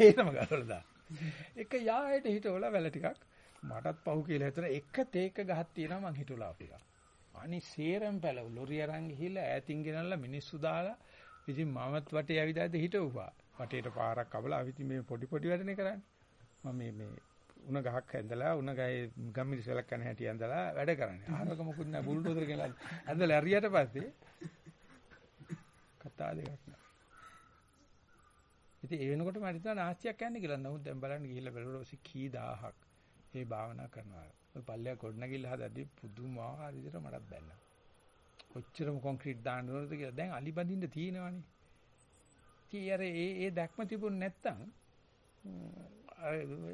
ඒකම ගලවලා දාන්න. එක යායට හිටවල වැල ටිකක් මටත් පහු කියලා හිතන එක තේක ගහක් තියෙනවා මං හිතුවලා අපිට. අනි සේරම් පැල ලොරි අරන් ගිහිල්ලා ඈතින් ගෙනල්ලා මිනිස්සු දාලා ඉතින් මමත් වටේ ඇවිදාද හිටවුවා. වටේට පාරක් කවලා අපි මේ පොඩි පොඩි වැඩනේ කරන්නේ. මම මේ මේ උණ ගහක් ඇඳලා උණ ගහේ ගම්මිරි සලක් කන හැටි ඇඳලා වැඩ කරන්නේ. ආරක මොකුත් නෑ බුල්ඩෝසර් ගෙනල්ලා ඇඳලා හරියට පස්සේ කතා දෙකක් නෑ. ඉතින් ඒ වෙනකොට මට හිතෙනවා නාස්තියක් යන්නේ කියලා. නමුත් දැන් බලන්න ගිහිල්ලා බලනකොට කී දහහක් මේ භාවනා කරනවා. ඔය පල්ලෙය ගොඩනගිල්ල හදද්දි පුදුමාකාර විදිහට මටත් බැන්නා. කොච්චරම කොන්ක්‍රීට් දාන්න ඕනද කියලා දැන් අලි බඳින්න තියෙනවනේ. ඉතින් ඒ ඒ දැක්ම තිබුණ නැත්තම්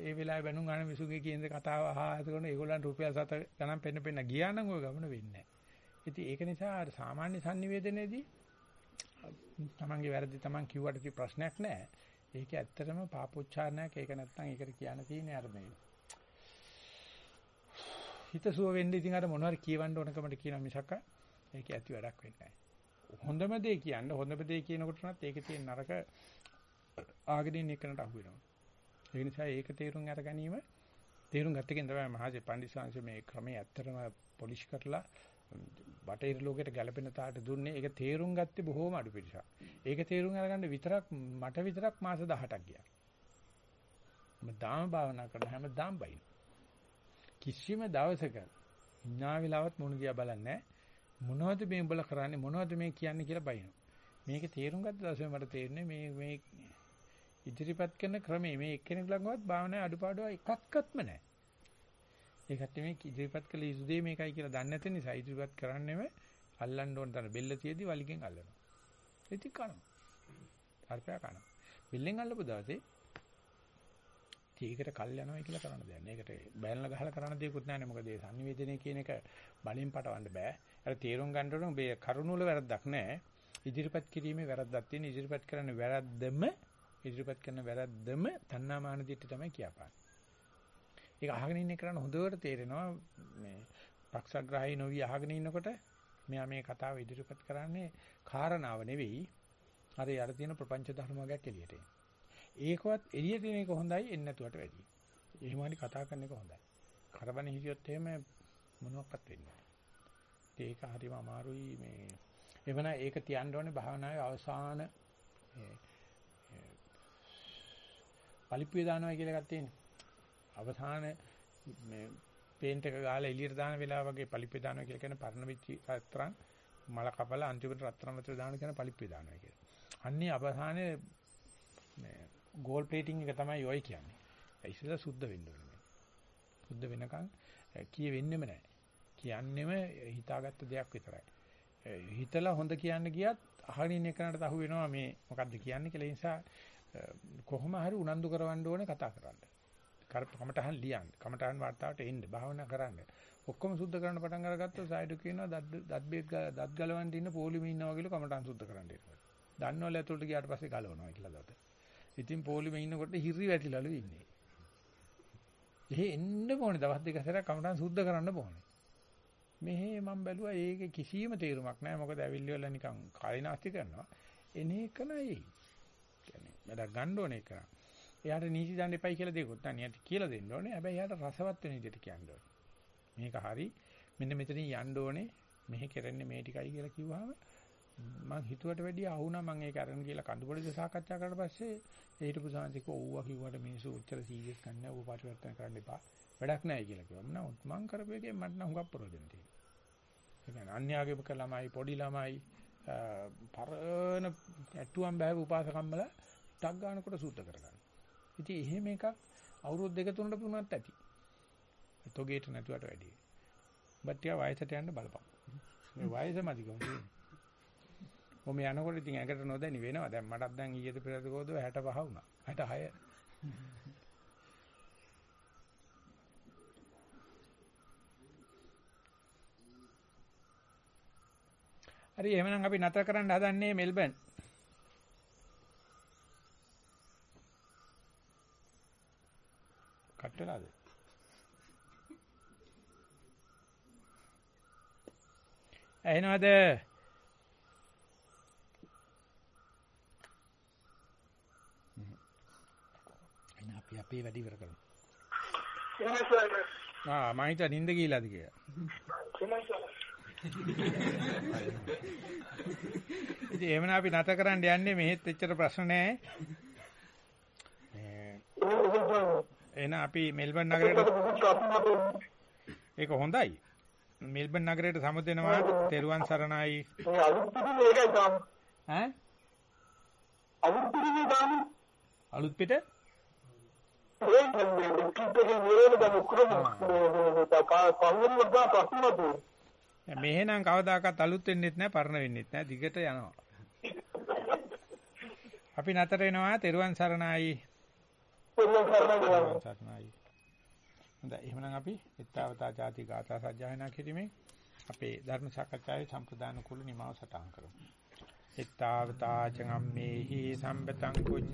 ඒ වෙලාවේ බැනුම් ගන්න මිසුගේ කියන කතාව අහා එතකොට ඒගොල්ලන් රුපියල් 7 ගණන් පෙන්න පෙන්න ගියා නම් ඔය ගමන වෙන්නේ නැහැ. ඉතින් ඒක නිසා සාමාන්‍ය sannivedanayේදී තමන්ගේ වැරදි තමන් කිව්වට කි ප්‍රශ්නයක් නැහැ. ඒක ඇත්තටම පාපොච්චාරණයක්. ඒක නැත්තම් ඒකට කියන්න තියෙන්නේ අර මේ හිතසුව වෙන්න ඉතින් අර මොනවාරි කියවන්න ඕනකමට කියන මිසක් ඒක ඇති වැඩක් වෙන්නේ නැහැ. හොඳම දේ කියන්න හොඳම දේ කියනකොට නත් ඒකේ තියෙන නරක ආගෙන ඉන්න එකනට අහු වෙනවා. ඒ නිසා ඒක තේරුම් අර ගැනීම තේරුම් ගත්තකින් තමයි මහජ පඬිස්සංශ මේ ක්‍රමයේ ඇත්තටම පොලිෂ් කරලා බටහිර ලෝකයට ගැලපෙන තාට දුන්නේ. ඒක තේරුම් ගත්තේ බොහෝම අඩු පිටසක්. ඒක තේරුම් අරගන්න විතරක් මට විතරක් මාස 18ක් ගියා. මම දාම භාවනා කරන හැමදාම බයින. කිසිම දවසක ඉන්නා වෙලාවත් මොන දිහා බලන්නේ මොනවද මේ උඹලා කරන්නේ මොනවද මේ කියන්නේ කියලා බයිනවා. මේක තේරුම් ගත්ත දවසේ මට තේරෙන්නේ මේ මේ ඉදිරිපත් කරන ක්‍රමේ මේ එක්කෙනෙක් ළඟවත් භාවනාවේ අඩුපාඩු එකක්වත්ම නැහැ. ඒකට මේ ඉදිරිපත් කළ යුතු දේ මේකයි කියලා දන්නේ නැති නිසා ඉදිරිපත් කරන්නේම අල්ලන්න ඕන තරම් බෙල්ල තියදී වලිගෙන් අල්ලනවා. ඉතින් කනවා. හර්පයා කනවා. බෙල්ලෙන් අල්ලපු දවසේ ඒකට කල් යනවා කියලා කරන්න දෙයක් නෑ. ඒකට බැලන ගහලා කරන්න දෙයක්වත් නෑනේ. මොකද ඒ sannivedanaye කියන එක බලෙන් පටවන්න බෑ. අර තීරුම් ගන්න ඕන මේ කරුණු වල වැරද්දක් නෑ. ඉදිරිපත් කිරීමේ වැරද්දක් තියෙන. ඉදිරිපත් කරන වැරද්දම ඉදිරිපත් කරන වැරද්දම තණ්හාමාන දිට්ඨි තමයි කියපාන්නේ. ඒක අහගෙන ඉන්න කරන්න හොඳට තේරෙනවා මේ පක්ෂග්‍රාහී නොවි අහගෙන ඉන්නකොට මෙයා මේ කතාව ඉදිරිපත් කරන්නේ කාරණාව නෙවෙයි. අර යට තියෙන ප්‍රපංච ධර්ම වර්ගයක් එළියට එන. ඒකවත් එළියට එන එක හොඳයි එන්නේ නැතුවට වැඩි. එහෙම හරි කතා කරන එක හොඳයි. කරබන හිටියොත් එහෙම මොනවත් වෙන්නේ නැහැ. ඒක හරිම අමාරුයි මේ එවන ඒක තියන්න ඕනේ භාවනාවේ අවසාන පලිප්පුවේ දානවා කියලා එකක් තියෙනවා. අවසාන මේ පේන්ට් එක ගාලා එළියට දාන වෙලාව වගේ පලිප්පේ දානවා කියලා කියන පරණ වෙච්ච රත්තරන් මල කපලා අන්තිමට රත්තරන් වතුර දාන කියන පලිප්පේ දානවා කියලා. අන්නේ අවසානයේ මේ ගෝල් ප්ලේටින් එක තමයි ඔය කියන්නේ. ඉස්සෙල්ලා සුද්ධ වෙන්න ඕනේ. සුද්ධ වෙනකන් කියවෙන්නෙම නැහැ. කියන්නෙම හිතාගත්ත දෙයක් විතරයි. හිතලා හොඳ කියන්න ගියත් අහගෙන එකනට අහු වෙනවා මේ මොකද්ද කියන්නේ කියලා. ඒ නිසා කොහොම හරි උනන්දු කරවන්න ඕනේ කතා කරන්න. කමටහන් ලියන්න. කමටහන් වටාවට එන්න භාවනා කරන්න. ඔක්කොම සුද්ධ කරන්න පටන් අරගත්තොත් සයිඩු කියනවා දත් දත් බේත් දත් ගලවන්න ඉන්න පොලිමේ ඉන්නවා කියලා කමටහන් සුද්ධ කරන්න ඉන්නවා. දන්නවල ඇතුළට ගියාට පස්සේ ගලවනවා කියලා දත. ඉතින් පොලිමේ ඉන්නකොට හිරි වැටිලාලු ඉන්නේ. එහෙ එන්න ඕනේ දවස් දෙක සැරයක් කමටහන් සුද්ධ කරන්න ඕනේ. මෙහෙ මම බැලුවා ඒකේ කිසිම තේරුමක් නැහැ. මොකද ඇවිල්ලි වල නිකන් කාලිනාස්ති කරනවා. එනේ එක නයි. කියන්නේ වැඩක් ගන්න ඕනේ එක. එයාට නීති දාන්න එපයි කියලා දෙයක්වත් නැහැ. නියත් කියලා දෙන්න ඕනේ. හැබැයි එයාට රසවත් වෙන විදිහට කියන්න ඕනේ. මේක හරි. මෙන්න මෙතනින් යන්න ඕනේ. මෙහෙ කරන්නේ මේ ටිකයි කියලා කිව්වහම මං හිතුවට වැඩිය අහුණා මං ඒක අරන් කියලා කඳුපොඩිද සාකච්ඡා කරලා පස්සේ ඒ හිටපු සාන්තික ඔව්වා කිව්වට මිනිස්සු උත්තර සීරියස් ගන්න ඕව පරිවර්තන කරන්න එපා. වැඩක් නැහැ කියලා කිව්වා. නමුත් මං කරපු එකේ මට නම් හුඟක් ප්‍රයෝජන තියෙනවා. ඒ කියන්නේ අන්‍යාගමික ළමයි පොඩි ළමයි පරණ ඇට්ටුවම් බෑව උපාසකම්මල ටක් ගන්නකොට සූත්‍ර කරගන්න. ඉතින් එහෙම එකක් අවුරුදු දෙක තුනකට පුණත් ඇති. තොගේට නැතුවට වැඩි. බට්ටිය වයසට යන්න බලපන්. මේ වයස මදිකම තියෙන්නේ. මොම යනකොට ඉතින් ඇඟට නොදැනි වෙනවා. දැන් මටත් දැන් ඊයේද පෙරේද කෝද 65 වුණා. 66. හරි එහෙනම් අපි නතර කරන්න හදන්නේ මෙල්බන්. කට් වෙලාද? ඇහෙනවද? එන අපි වැඩි ඉවර කරමු. ආ මම හිතා නිින්ද ගිහලාද කියලා. ඉතින් එහෙමනම් අපි නැත කරන්න යන්නේ මෙහෙත් එච්චර ප්‍රශ්න නැහැ. එහෙනම් අපි මෙල්බන් නගරයට ඒක හොඳයි. මෙල්බන් නගරයට සමුදෙනවා තෙරුවන් සරණයි. ඈ? අලුත් පිට මෙහෙනම් කවදාකවත් අලුත් වෙන්නෙත් නැහැ පරණ වෙන්නෙත් නැහැ දිගට යනවා. අපි නතර වෙනවා තෙරුවන් සරණයි. තෙරුවන් සරණයි. හොඳයි එහෙනම් අපි ඊත්තාවතා ಜಾති ගාථා සජ්ජායනා කිරීමේ අපේ ධර්ම සාකච්ඡාවේ සම්ප්‍රදාන කුල නිමාව සටහන් කරමු. ඊත්තාවතා චංගම්මේහි සම්පතං කුඤ්ඤ